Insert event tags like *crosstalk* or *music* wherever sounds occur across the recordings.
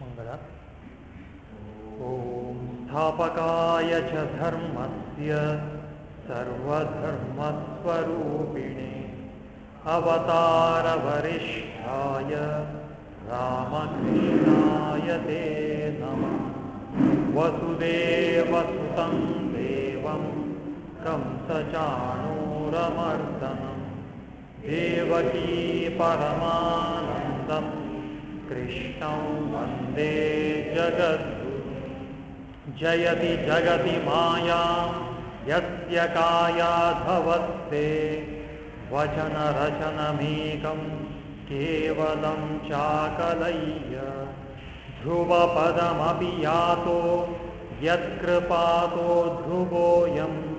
मङ्गल ॐ स्थापकाय च धर्मस्य सर्वधर्मस्वरूपिणे अवतारवरिष्ठाय रामकृष्णाय ते नमः वसुदेवसुतं देवं कंसचाणूरमर्दनं देवकी परमानन्दं कृष्णं वंदे जगद्गुरु जयति जगति मायां, यस्य कायाधवस्ते वचनरचनमेकं केवलं चाकलय्य। ध्रुवपदमपि यातो, यत्कृपातो ध्रुवोऽयं।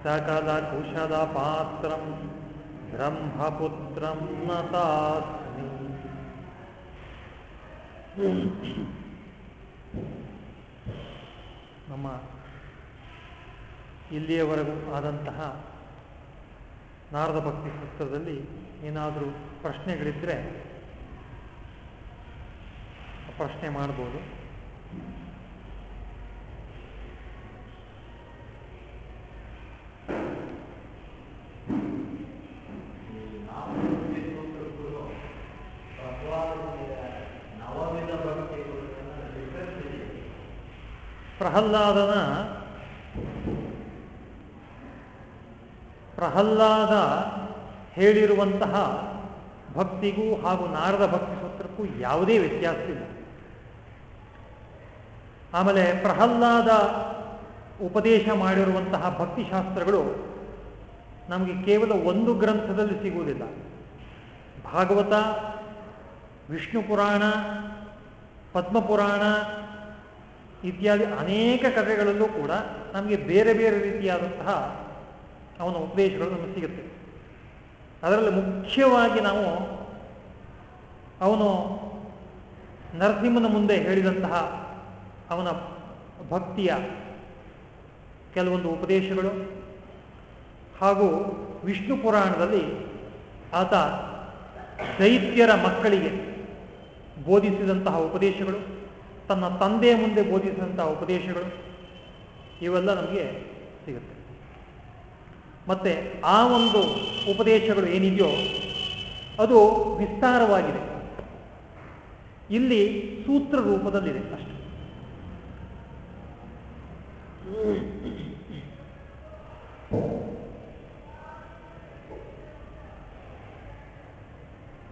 सकलकुशलपात्रं, ब्रह्मपुत्रं नतास्मि ನಮ್ಮ ಇಲ್ಲಿಯವರೆಗೂ ಆದಂತಹ ನಾರದ ಭಕ್ತಿ ಸೂತ್ರದಲ್ಲಿ ಏನಾದರೂ ಪ್ರಶ್ನೆಗಳಿದ್ದರೆ ಪ್ರಶ್ನೆ ಮಾಡ್ಬೋದು. ಪ್ರಹ್ಲಾದನ ಪ್ರಹ್ಲಾದ ಹೇಳಿರುವಂತಹ ಭಕ್ತಿಗೂ ಹಾಗೂ ನಾರದ ಭಕ್ತಿ ಸೂತ್ರಕ್ಕೂ ಯಾವುದೇ ವ್ಯತ್ಯಾಸವಿಲ್ಲ ಆಮೇಲೆ ಪ್ರಹ್ಲಾದ ಉಪದೇಶ ಮಾಡಿರುವಂತಹ ಭಕ್ತಿಶಾಸ್ತ್ರಗಳು ನಮಗೆ ಕೇವಲ ಒಂದು ಗ್ರಂಥದಲ್ಲಿ ಸಿಗುವುದಿಲ್ಲ. ಭಾಗವತ ವಿಷ್ಣು ಪುರಾಣ ಪದ್ಮಪುರಾಣ ಇತ್ಯಾದಿ ಅನೇಕ ಕಥೆಗಳಲ್ಲೂ ಕೂಡ ನಮಗೆ ಬೇರೆ ಬೇರೆ ರೀತಿಯಾದಂತಹ ಅವನ ಉಪದೇಶಗಳು ನಮಗೆ ಸಿಗುತ್ತೆ. ಅದರಲ್ಲಿ ಮುಖ್ಯವಾಗಿ ನಾವು ಅವನು ನರಸಿಂಹನ ಮುಂದೆ ಹೇಳಿದಂತಹ ಅವನ ಭಕ್ತಿಯ ಕೆಲವೊಂದು ಉಪದೇಶಗಳು ಹಾಗೂ ವಿಷ್ಣು ಪುರಾಣದಲ್ಲಿ ಆತ ದೈತ್ಯರ ಮಕ್ಕಳಿಗೆ ಬೋಧಿಸಿದಂತಹ ಉಪದೇಶಗಳು. ತನ್ನ ತಂದೆಯ ಮುಂದೆ ಬೋಧಿಸಿದಂಥ ಉಪದೇಶಗಳು ಇವೆಲ್ಲ ನಮಗೆ ಸಿಗುತ್ತೆ. ಮತ್ತೆ ಆ ಒಂದು ಉಪದೇಶಗಳು ಏನಿದೆಯೋ ಅದು ವಿಸ್ತಾರವಾಗಿದೆ. ಇಲ್ಲಿ ಸೂತ್ರ ರೂಪದಲ್ಲಿದೆ ಅಷ್ಟೆ.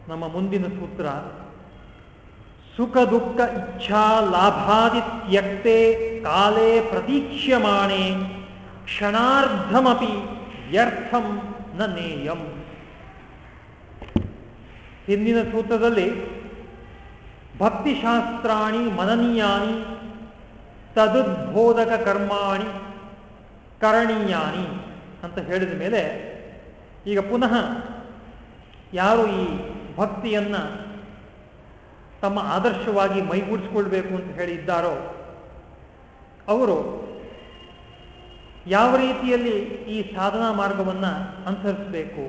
ನಮ್ಮ ಮುಂದಿನ ಸೂತ್ರ ಸುಖ ದುಃಖ ಇಚ್ಛಾ ಲಾಭಾದಿ ತ್ಯಕ್ತೆ ಕಾಲೇ ಪ್ರತೀಕ್ಷ್ಯಮಾಣೆ, ಕ್ಷಣಾರ್ಧಮಪಿ ವ್ಯರ್ಥಂ ನ ನೇಯಂ. ಹಿಂದಿನ ಸೂತ್ರದಲ್ಲಿ ಭಕ್ತಿಶಾಸ್ತ್ರಾಣಿ ಮನನೀಯಾನಿ ತದುದ್ಬೋಧಕ ಕರ್ಮಾಣಿ ಕರಣೀಯಾನಿ ಅಂತ ಹೇಳಿದ ಮೇಲೆ ಈಗ ಪುನಃ ಯಾರು ಈ ಭಕ್ತಿಯನ್ನ ತಮ್ಮ ಆದರ್ಶವಾಗಿ ಮೈಗೂಡಿಸ್ಕೊಳ್ಬೇಕು ಅಂತ ಹೇಳಿದ್ದಾರೋ ಅವರು ಯಾವ ರೀತಿಯಲ್ಲಿ ಈ ಸಾಧನಾ ಮಾರ್ಗವನ್ನು ಅನುಸರಿಸಬೇಕು,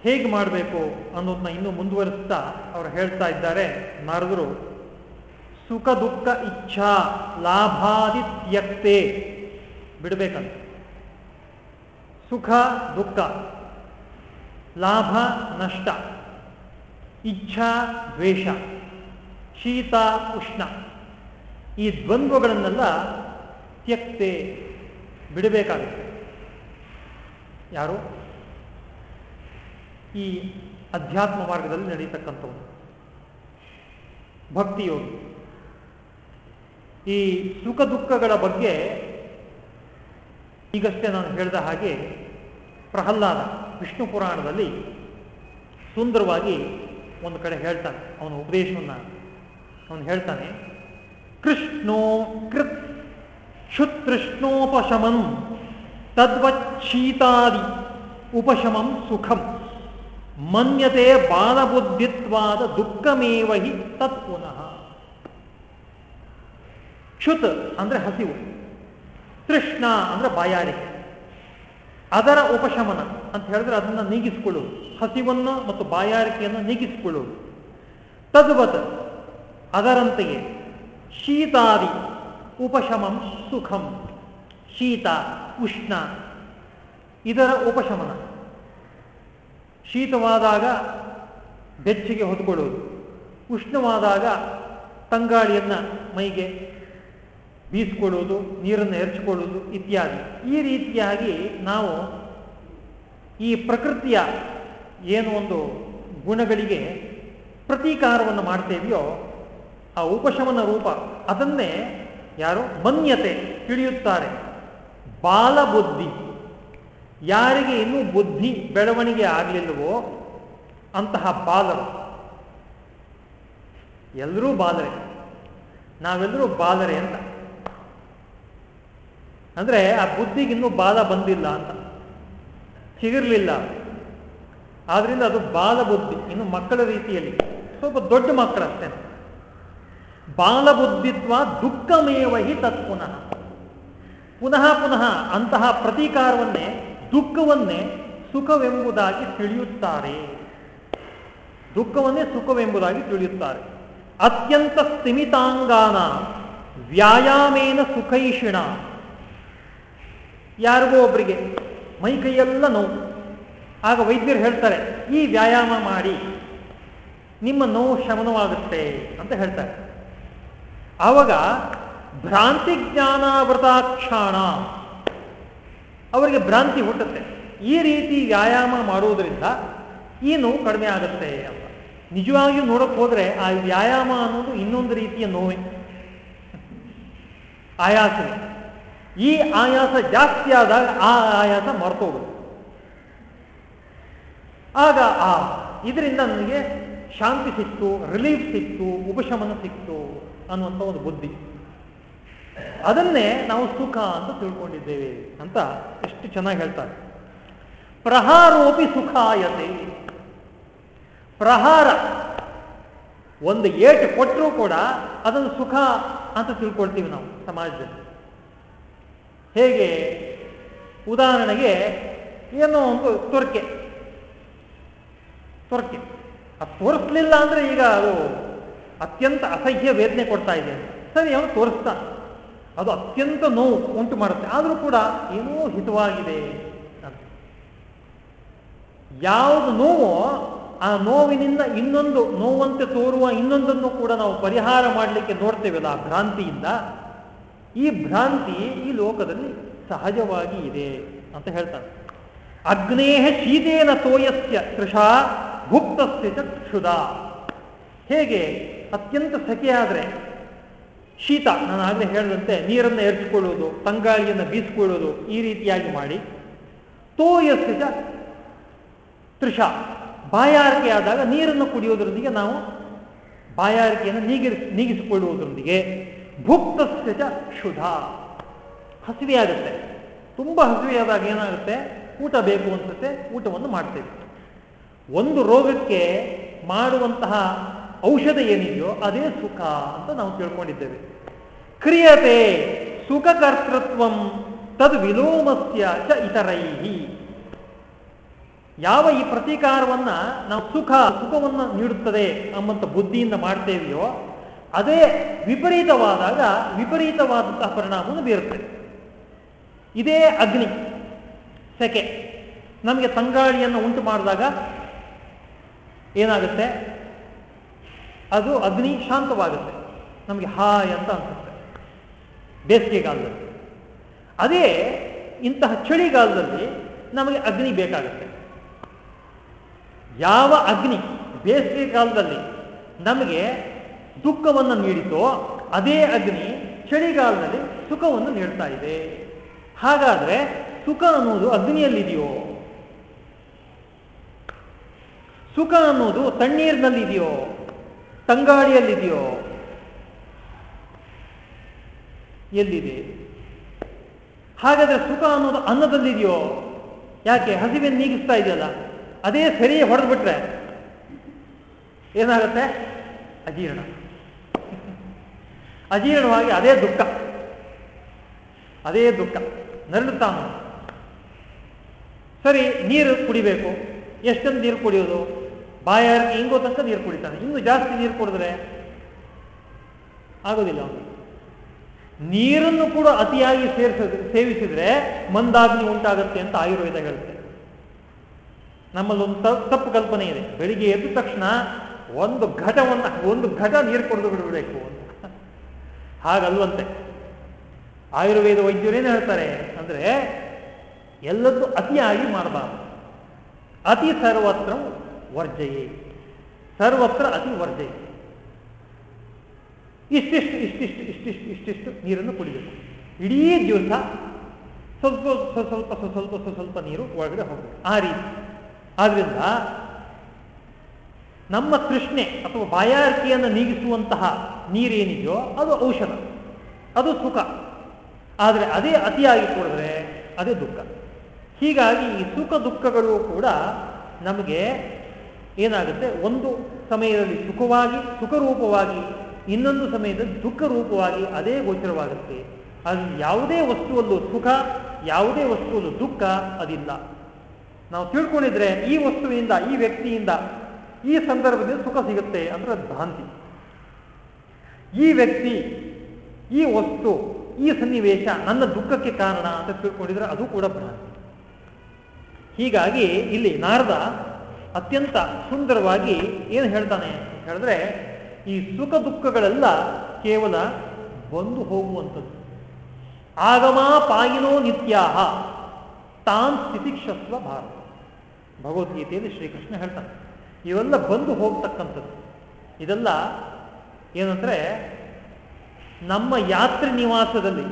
ಹೇಗೆ ಮಾಡಬೇಕು ಅನ್ನೋದನ್ನ ಇನ್ನೂ ಮುಂದುವರಿಸ್ತಾ ಅವರು ಹೇಳ್ತಾ ಇದ್ದಾರೆ. ನಾರದರು, ಸುಖ ದುಃಖ ಇಚ್ಛಾ ಲಾಭಾದಿತ್ಯಕ್ತೆ ಬಿಡಬೇಕಂತ. ಸುಖ ದುಃಖ, ಲಾಭ ನಷ್ಟ. ಇಚ್ಛಾ, ದ್ವೇಷ, ಶೀತ, ಉಷ್ಣ. ಈ ದ್ವಂದ್ವಗಳನ್ನೆಲ್ಲ ತ್ಯಕ್ತೆ ಬಿಡಬೇಕಾಗುತ್ತೆ. ಯಾರು? ಈ ಅಧ್ಯಾತ್ಮ ಮಾರ್ಗದಲ್ಲಿ ನಡೀತಕ್ಕಂಥವನು. ಭಕ್ತಿಯೋಗಿ. ಈ ಸುಖ ದುಃಖಗಳ ಬಗ್ಗೆ ಈಗಷ್ಟೇ ನಾನು ಹೇಳಿದ ಹಾಗೆ ಪ್ರಹ್ಲಾದ ವಿಷ್ಣು ಪುರಾಣದಲ್ಲಿ ಸುಂದರವಾಗಿ ಒಂದು ಕಡೆ ಹೇಳ್ತಾನೆ, ಅವನ ಉಪದೇಶವನ್ನ, ಅವನು ಹೇಳ್ತಾನೆ, ಕೃಷ್ಣೋ ಕೃತ್ ಕ್ಷುತೃಷ್ಣೋಪಶಮಂ ತದ್ವಚ್ಛೀತಾದಿ ಉಪಶಮಂ ಸುಖಂ, ಮನ್ಯತೆ ಬಾಲಬುದ್ಧಿತ್ವಾದ ದುಃಖಮೇವ ಹಿ ತತ್ ಪುನಃ. ಕ್ಷುತ್ ಅಂದ್ರೆ ಹಸಿವು, ತೃಷ್ಣ ಅಂದ್ರೆ ಬಾಯಾರಿಕೆ, ಅದರ ಉಪಶಮನ. ಅಂತ ಹೇಳಿದ್ರೆ ಅದನ್ನ ನೀಗಿಸಿಕೊಳ್ಳುವುದು ಹಸಿವನ್ನು ಮತ್ತು ಬಾಯಾರಿಕೆಯನ್ನು ನೀಗಿಸಿಕೊಳ್ಳುವುದು ತದ್ವತ್ ಅದರಂತೆಯೇ ಶೀತಾದಿ ಉಪಶಮಂ ಸುಖಂ. ಶೀತ, ಉಷ್ಣ, ಇದರ ಉಪಶಮನ. ಶೀತವಾದಾಗ ಬೆಚ್ಚಗೆ ಹೊತ್ಕೊಳ್ಳುವುದು ಉಷ್ಣವಾದಾಗ ತಂಗಾಳಿಯನ್ನು ಮೈಗೆ ಬೀಸಿಕೊಳ್ಳುವುದು ನೀರನ್ನು ಎರಚಿಕೊಳ್ಳುವುದು ಇತ್ಯಾದಿ. ಈ ರೀತಿಯಾಗಿ ನಾವು ಈ ಪ್ರಕೃತಿಯ ಏನು ಒಂದು ಗುಣಗಳಿಗೆ ಪ್ರತೀಕಾರವನ್ನು ಮಾಡ್ತೇವೆಯೋ ಆ ಉಪಶಮನ ರೂಪ, ಅದನ್ನೇ ಯಾರು ಮನ್ಯತೆ ತಿಳಿಯುತ್ತಾರೆ. ಬಾಲಬುದ್ಧಿ. ಯಾರಿಗೆ ಇನ್ನೂ ಬುದ್ಧಿ ಬೆಳವಣಿಗೆ ಆಗಲಿಲ್ಲವೋ ಅಂತಹ ಬಾಲರು. ಎಲ್ಲರೂ ಬಾಲರೆ. ನಾವೆಲ್ಲರೂ ಬಾಲರೆ ಅಂತ. ಅಂದ್ರೆ ಆ ಬುದ್ಧಿಗಿನ್ನೂ ಬಾಲ ಬಂದಿಲ್ಲ ಅಂತ. ಸಿಗಿರ್ಲಿಲ್ಲ ಆದ್ರಿಂದ ಅದು ಬಾಲ ಬುದ್ಧಿ ಇನ್ನು ಮಕ್ಕಳ ರೀತಿಯಲ್ಲಿ. ಸ್ವಲ್ಪ ದೊಡ್ಡ ಮಕ್ಕಳಷ್ಟೇ. ಬಾಲಬುದ್ಧಿತ್ವ ದುಃಖಮೇವ ಹಿ ತತ್ ಪುನಃ. ಪುನಃ ಪುನಃ ಅಂತಹ ಪ್ರತೀಕಾರವನ್ನೇ, ದುಃಖವನ್ನೇ ಸುಖವೆಂಬುದಾಗಿ ತಿಳಿಯುತ್ತಾರೆ. ದುಃಖವನ್ನೇ ಸುಖವೆಂಬುದಾಗಿ ತಿಳಿಯುತ್ತಾರೆ. ಅತ್ಯಂತ ಸ್ಥಿಮಿತಾಂಗಾನ ವ್ಯಾಯಾಮೇನ ಸುಖೈಷಿಣ. ಯಾರಿಗೋ ಒಬ್ಬರಿಗೆ ಮೈ ಕೈಯೆಲ್ಲ ನೋವು. ಆಗ ವೈದ್ಯರು ಹೇಳ್ತಾರೆ, ಈ ವ್ಯಾಯಾಮ ಮಾಡಿ, ನಿಮ್ಮ ನೋವು ಶಮನವಾಗುತ್ತೆ ಅಂತ ಹೇಳ್ತಾರೆ. ಆವಾಗ ಭ್ರಾಂತಿ ಜ್ಞಾನಾವೃತಾಕ್ಷಾಣ, ಅವರಿಗೆ ಭ್ರಾಂತಿ ಹುಟ್ಟುತ್ತೆ. ಈ ರೀತಿ ವ್ಯಾಯಾಮ ಮಾಡುವುದರಿಂದ ಈ ನೋವು ಕಡಿಮೆ ಆಗುತ್ತೆ ಅಂತ. ನಿಜವಾಗಿಯೂ ನೋಡಕ್ ಹೋದ್ರೆ ಆ ವ್ಯಾಯಾಮ ಅನ್ನೋದು ಇನ್ನೊಂದು ರೀತಿಯ ನೋವೆ. ಆಯಾಸವೇ. ಈ ಆಯಾಸ ಜಾಸ್ತಿ ಆದಾಗ ಆ ಆಯಾಸ ಮರ್ತೋಗುತ್ತೆ ಆಗ ಆ ಇದರಿಂದ ನನಗೆ ಶಾಂತಿ ಸಿಕ್ತು ರಿಲೀಫ್ ಸಿಕ್ತು, ಉಪಶಮನ ಸಿಕ್ತು ಅನ್ನುವಂಥ ಒಂದು ಬುದ್ಧಿ. ಅದನ್ನೇ ನಾವು ಸುಖ ಅಂತ ತಿಳ್ಕೊಂಡಿದ್ದೇವೆ ಅಂತ ಎಷ್ಟು ಚೆನ್ನಾಗಿ ಹೇಳ್ತಾರೆ. ಪ್ರಹಾರೋಪಿ ಸುಖಾಯತೆ. ಪ್ರಹಾರ ಒಂದು ಏಟು ಕೊಟ್ಟರೂ ಕೂಡ ಅದನ್ನು ಸುಖ ಅಂತ ತಿಳ್ಕೊಳ್ತೀವಿ ನಾವು ಸಮಾಜದಲ್ಲಿ. ಹೇಗೆ? ಉದಾಹರಣೆಗೆ ಏನೋ ಒಂದು ತೊರಕೆ. ತೊರಕೆ. ಅದು ತೋರಿಸ್ಲಿಲ್ಲ ಅಂದ್ರೆ ಈಗ ಅದು ಅತ್ಯಂತ ಅಸಹ್ಯ ವೇದನೆ ಕೊಡ್ತಾ ಇದೆ. ಸರಿ, ಅವನು ತೋರಿಸ್ತಾನೆ ಅದು ಅತ್ಯಂತ ನೋವು ಉಂಟು ಮಾಡುತ್ತೆ. ಆದರೂ ಕೂಡ ಏನೋ ಹಿತವಾಗಿದೆ ಯಾವುದು ನೋವು ಆ ನೋವಿನಿಂದ ಇನ್ನೊಂದು ನೋವಂತೆ ತೋರುವ ಇನ್ನೊಂದನ್ನು ಕೂಡ ನಾವು ಪರಿಹಾರ ಮಾಡಲಿಕ್ಕೆ ನೋಡ್ತೇವಲ್ಲ ಆ ಭ್ರಾಂತಿಯಿಂದ ಈ ಭ್ರಾಂತಿ ಈ ಲೋಕದಲ್ಲಿ ಸಹಜವಾಗಿ ಇದೆ ಅಂತ ಹೇಳ್ತಾನೆ. ಅಗ್ನೇಹ ಶೀತೇನ ತೋಯಸ್ಯ ಕೃಷಾ ಭುಕ್ತಸ್ಯ ಚ ಕ್ಷುಧ. ಹೇಗೆ? ಅತ್ಯಂತ ಸೆಕೆಯಾದರೆ ಶೀತ, ನಾನು ಆಗಲೇ ಹೇಳಿದಂತೆ ನೀರನ್ನು ಎರಚಿಕೊಳ್ಳುವುದು ತಂಗಾಳಿಯನ್ನು ಬೀಸಿಕೊಳ್ಳುವುದು ಈ ರೀತಿಯಾಗಿ ಮಾಡಿ ತೋಯಸ್ಯ ಚ ತೃಷ. ಬಾಯಾರಿಕೆಯಾದಾಗ ನೀರನ್ನು ಕುಡಿಯೋದರೊಂದಿಗೆ ನಾವು ಬಾಯಾರಿಕೆಯನ್ನು ನೀಗಿರಿ, ನೀಗಿಸಿಕೊಳ್ಳುವುದರೊಂದಿಗೆ ಭುಕ್ತಸ್ಯ ಚ ಕ್ಷುಧ ಹಸಿವೆ ಆಗುತ್ತೆ. ತುಂಬ ಹಸಿವೆಯಾದಾಗ ಏನಾಗುತ್ತೆ? ಊಟ ಬೇಕು ಅನ್ಸುತ್ತೆ. ಊಟವನ್ನು ಮಾಡ್ತೇವೆ. ಒಂದು ರೋಗಕ್ಕೆ ಮಾಡುವಂತಹ ಔಷಧ ಏನಿದೆಯೋ ಅದೇ ಸುಖ ಅಂತ ನಾವು ತಿಳ್ಕೊಂಡಿದ್ದೇವೆ. ಕ್ರಿಯತೆ ಸುಖಕರ್ತೃತ್ವಂ ತದ್ ವಿಲೋಮಸ್ಯ ಚ ಇತರೈಹಿ. ಯಾವ ಈ ಪ್ರತೀಕಾರವನ್ನ ನಾವು ಸುಖ, ಸುಖವನ್ನು ನೀಡುತ್ತದೆ ಎಂಬಂತ ಬುದ್ಧಿಯಿಂದ ಮಾಡ್ತೇವೆಯೋ ಅದೇ ವಿಪರೀತವಾದಾಗ ವಿಪರೀತವಾದಂತಹ ಪರಿಣಾಮವನ್ನು ಬೀರುತ್ತದೆ ಇದೇ ಅಗ್ನಿ. ಸೆಕೆ. ನಮಗೆ ತಂಗಾಳಿಯನ್ನು ಉಂಟು ಮಾಡಿದಾಗ ಏನಾಗುತ್ತೆ? ಅದು ಅಗ್ನಿ ಶಾಂತವಾಗುತ್ತೆ. ನಮಗೆ ಹಾಯ್ ಅಂತ ಅನ್ಸುತ್ತೆ. ಬೇಸಿಗೆಗಾಲದಲ್ಲಿ. ಅದೇ ಇಂತಹ ಚಳಿಗಾಲದಲ್ಲಿ ನಮಗೆ ಅಗ್ನಿ ಬೇಕಾಗುತ್ತೆ. ಯಾವ ಅಗ್ನಿ ಬೇಸಿಗೆ ಕಾಲದಲ್ಲಿ ನಮಗೆ ದುಃಖವನ್ನು ನೀಡಿತೋ ಅದೇ ಅಗ್ನಿ ಚಳಿಗಾಲದಲ್ಲಿ ಸುಖವನ್ನು ನೀಡ್ತಾ ಇದೆ. ಹಾಗಾದ್ರೆ ಸುಖ ಅನ್ನೋದು ಅಗ್ನಿಯಲ್ಲಿದೆಯೋ? ಸುಖ ಅನ್ನೋದು ತಣ್ಣೀರಿನಲ್ಲಿದೆಯೋ? ತಂಗಾಳಿಯಲ್ಲಿದೆಯೋ? ಎಲ್ಲಿದೆ? ಹಾಗಾದ್ರೆ ಸುಖ ಅನ್ನೋದು ಅನ್ನದಲ್ಲಿದೆಯೋ? ಯಾಕೆ ಹಸಿವೆ ನೀಗಿಸ್ತಾ ಇದೆಯಲ್ಲ, ಅದೇ ಸರಿಯೇ ಹೊಡೆದ್ಬಿಟ್ರೆ ಏನಾಗುತ್ತೆ? ಅಜೀರ್ಣ. ಅಜೀರ್ಣವಾಗಿ ಅದೇ ದುಃಖ. ಅದೇ ದುಃಖ. ನರಳುತ್ತಾನು ಸರಿ, ನೀರು ಕುಡಿಬೇಕು. ಎಷ್ಟೊಂದು ನೀರು ಕುಡಿಯೋದು? ಬಾಯಾರಿಕೆ ಹಿಂಗೋ ತನಕ ನೀರು ಕುಡಿತಾನೆ. ಇನ್ನು ಜಾಸ್ತಿ ನೀರು ಕುಡಿದ್ರೆ ಆಗೋದಿಲ್ಲ ನೀರನ್ನು ಕೂಡ ಅತಿಯಾಗಿ ಸೇರಿಸ, ಸೇವಿಸಿದ್ರೆ ಮಂದಾಗ್ನಿ ಉಂಟಾಗುತ್ತೆ ಅಂತ ಆಯುರ್ವೇದ ಹೇಳುತ್ತೆ. ನಮ್ಮಲ್ಲೊಂದು ತಪ್ಪು ಕಲ್ಪನೆ ಇದೆ. ಬೆಳಿಗ್ಗೆ ಎದ್ದ ತಕ್ಷಣ ಒಂದು ಘಟವನ್ನ, ಒಂದು ಘಟ ನೀರು ಕುಡಿದು ಬಿಡಬೇಕು ಅಂತ. ಹಾಗಲ್ವಂತೆ. ಆಯುರ್ವೇದ ವೈದ್ಯರೇನು ಹೇಳ್ತಾರೆ ಅಂದ್ರೆ ಎಲ್ಲದೂ ಅತಿಯಾಗಿ ಮಾಡಬಾರದು. ಅತಿ ಸರ್ವತ್ರ ವರ್ಜಯೇ. ಸರ್ವತ್ರ ಅತಿ ವರ್ಜಯೇ. ಇಷ್ಟಿಷ್ಟು ಇಷ್ಟಿಷ್ಟು ಇಷ್ಟಿಷ್ಟು ಇಷ್ಟಿಷ್ಟು ನೀರನ್ನು ಕುಡಿಬೇಕು. ಇಡೀ ದಿವಸ ಸ್ವಲ್ಪ ಸ್ವಲ್ಪ ಸ್ವಲ್ಪ ಸ್ವಲ್ಪ ನೀರು ಒಳಗಡೆ ಹೋಗಬೇಕು. ಆ ರೀತಿ. ಆದ್ರಿಂದ ನಮ್ಮ ತೃಷ್ಣೆ ಅಥವಾ ಬಾಯಾರಿಕೆಯನ್ನು ನೀಗಿಸುವಂತಹ ನೀರೇನಿದೆಯೋ ಅದು ಔಷಧ. ಅದು ಸುಖ. ಆದರೆ ಅದೇ ಅತಿಯಾಗಿ ಕುಡಿದ್ರೆ ಅದೇ ದುಃಖ. ಹೀಗಾಗಿ ಈ ಸುಖ ದುಃಖಗಳು ಕೂಡ ನಮಗೆ ಏನಾಗುತ್ತೆ? ಒಂದು ಸಮಯದಲ್ಲಿ ಸುಖವಾಗಿ, ಸುಖರೂಪವಾಗಿ, ಇನ್ನೊಂದು ಸಮಯದಲ್ಲಿ ದುಃಖ ರೂಪವಾಗಿ ಅದೇ ಗೋಚರವಾಗುತ್ತೆ. ಅದು ಯಾವುದೇ ವಸ್ತುವಲ್ಲೂ ಸುಖ, ಯಾವುದೇ ವಸ್ತುವಲ್ಲೂ ದುಃಖ ಅದಿಲ್ಲ. ನಾವು ತಿಳ್ಕೊಂಡಿದ್ರೆ ಈ ವಸ್ತುವಿನಿಂದ, ಈ ವ್ಯಕ್ತಿಯಿಂದ ಈ ಸಂದರ್ಭದಲ್ಲಿ ಸುಖ ಸಿಗುತ್ತೆ ಅಂದ್ರೆ ಭಾಂತಿ ಈ ವ್ಯಕ್ತಿ, ಈ ವಸ್ತು, ಈ ಸನ್ನಿವೇಶ ನನ್ನ ದುಃಖಕ್ಕೆ ಕಾರಣ ಅಂತ ತಿಳ್ಕೊಂಡಿದ್ರೆ ಅದು ಕೂಡ ಭ್ರಾಂತಿ. ಹೀಗಾಗಿ ಇಲ್ಲಿ ನಾರದ ಅತ್ಯಂತ ಸುಂದರವಾಗಿ ಏನು ಹೇಳ್ತಾನೆ ಹೇಳಿದ್ರೆ, ಈ ಸುಖ ದುಃಖಗಳೆಲ್ಲ ಕೇವಲ ಬಂದು ಹೋಗುವಂಥದ್ದು. ಆಗಮ ಪಾಯಿನೋ ನಿತ್ಯಾಹ ತಾನ್ ಸ್ಥಿತಿಕ್ಷಸ್ವ ಭಾರತ. ಭಗವದ್ಗೀತೆಯಲ್ಲಿ ಶ್ರೀಕೃಷ್ಣ ಹೇಳ್ತಾನೆ ಇವೆಲ್ಲ ಬಂದು ಹೋಗ್ತಕ್ಕಂಥದ್ದು. ಇದೆಲ್ಲ ಏನಂದರೆ ನಮ್ಮ ಯಾತ್ರಿ ನಿವಾಸದಲ್ಲಿ,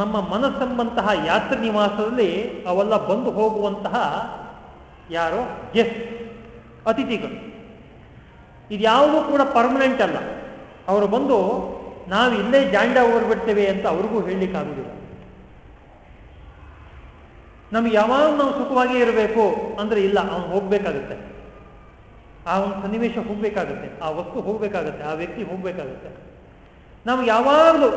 ನಮ್ಮ ಮನಸ್ಸೆಂಬಂತಹ ಯಾತ್ರಿ ನಿವಾಸದಲ್ಲಿ ಅವೆಲ್ಲ ಬಂದು ಹೋಗುವಂತಹ ಯಾರೋ ಗೆಸ್ಟ್ ಅತಿಥಿಗಳು. ಇದ್ಯಾವುದೂ ಕೂಡ ಪರ್ಮನೆಂಟ್ ಅಲ್ಲ. ಅವರು ಬಂದು ನಾವು ಇಲ್ಲೇ ಜಾಂಡ ಓಡ್ಬಿಡ್ತೇವೆ ಅಂತ ಅವ್ರಿಗೂ ಹೇಳಲಿಕ್ಕಾಗುವುದಿಲ್ಲ. ನಮ್ಗೆ ಯಾವಾಗ ನಾವು ಸುಖವಾಗಿ ಇರಬೇಕು ಅಂದರೆ ಇಲ್ಲ, ಅವನು ಹೋಗ್ಬೇಕಾಗುತ್ತೆ. ಆ ಒಂದು ಸನ್ನಿವೇಶ ಹೋಗ್ಬೇಕಾಗತ್ತೆ, ಆ ವಸ್ತು ಹೋಗ್ಬೇಕಾಗತ್ತೆ, ಆ ವ್ಯಕ್ತಿ ಹೋಗ್ಬೇಕಾಗತ್ತೆ. ನಾವು ಯಾವಾಗಲೂ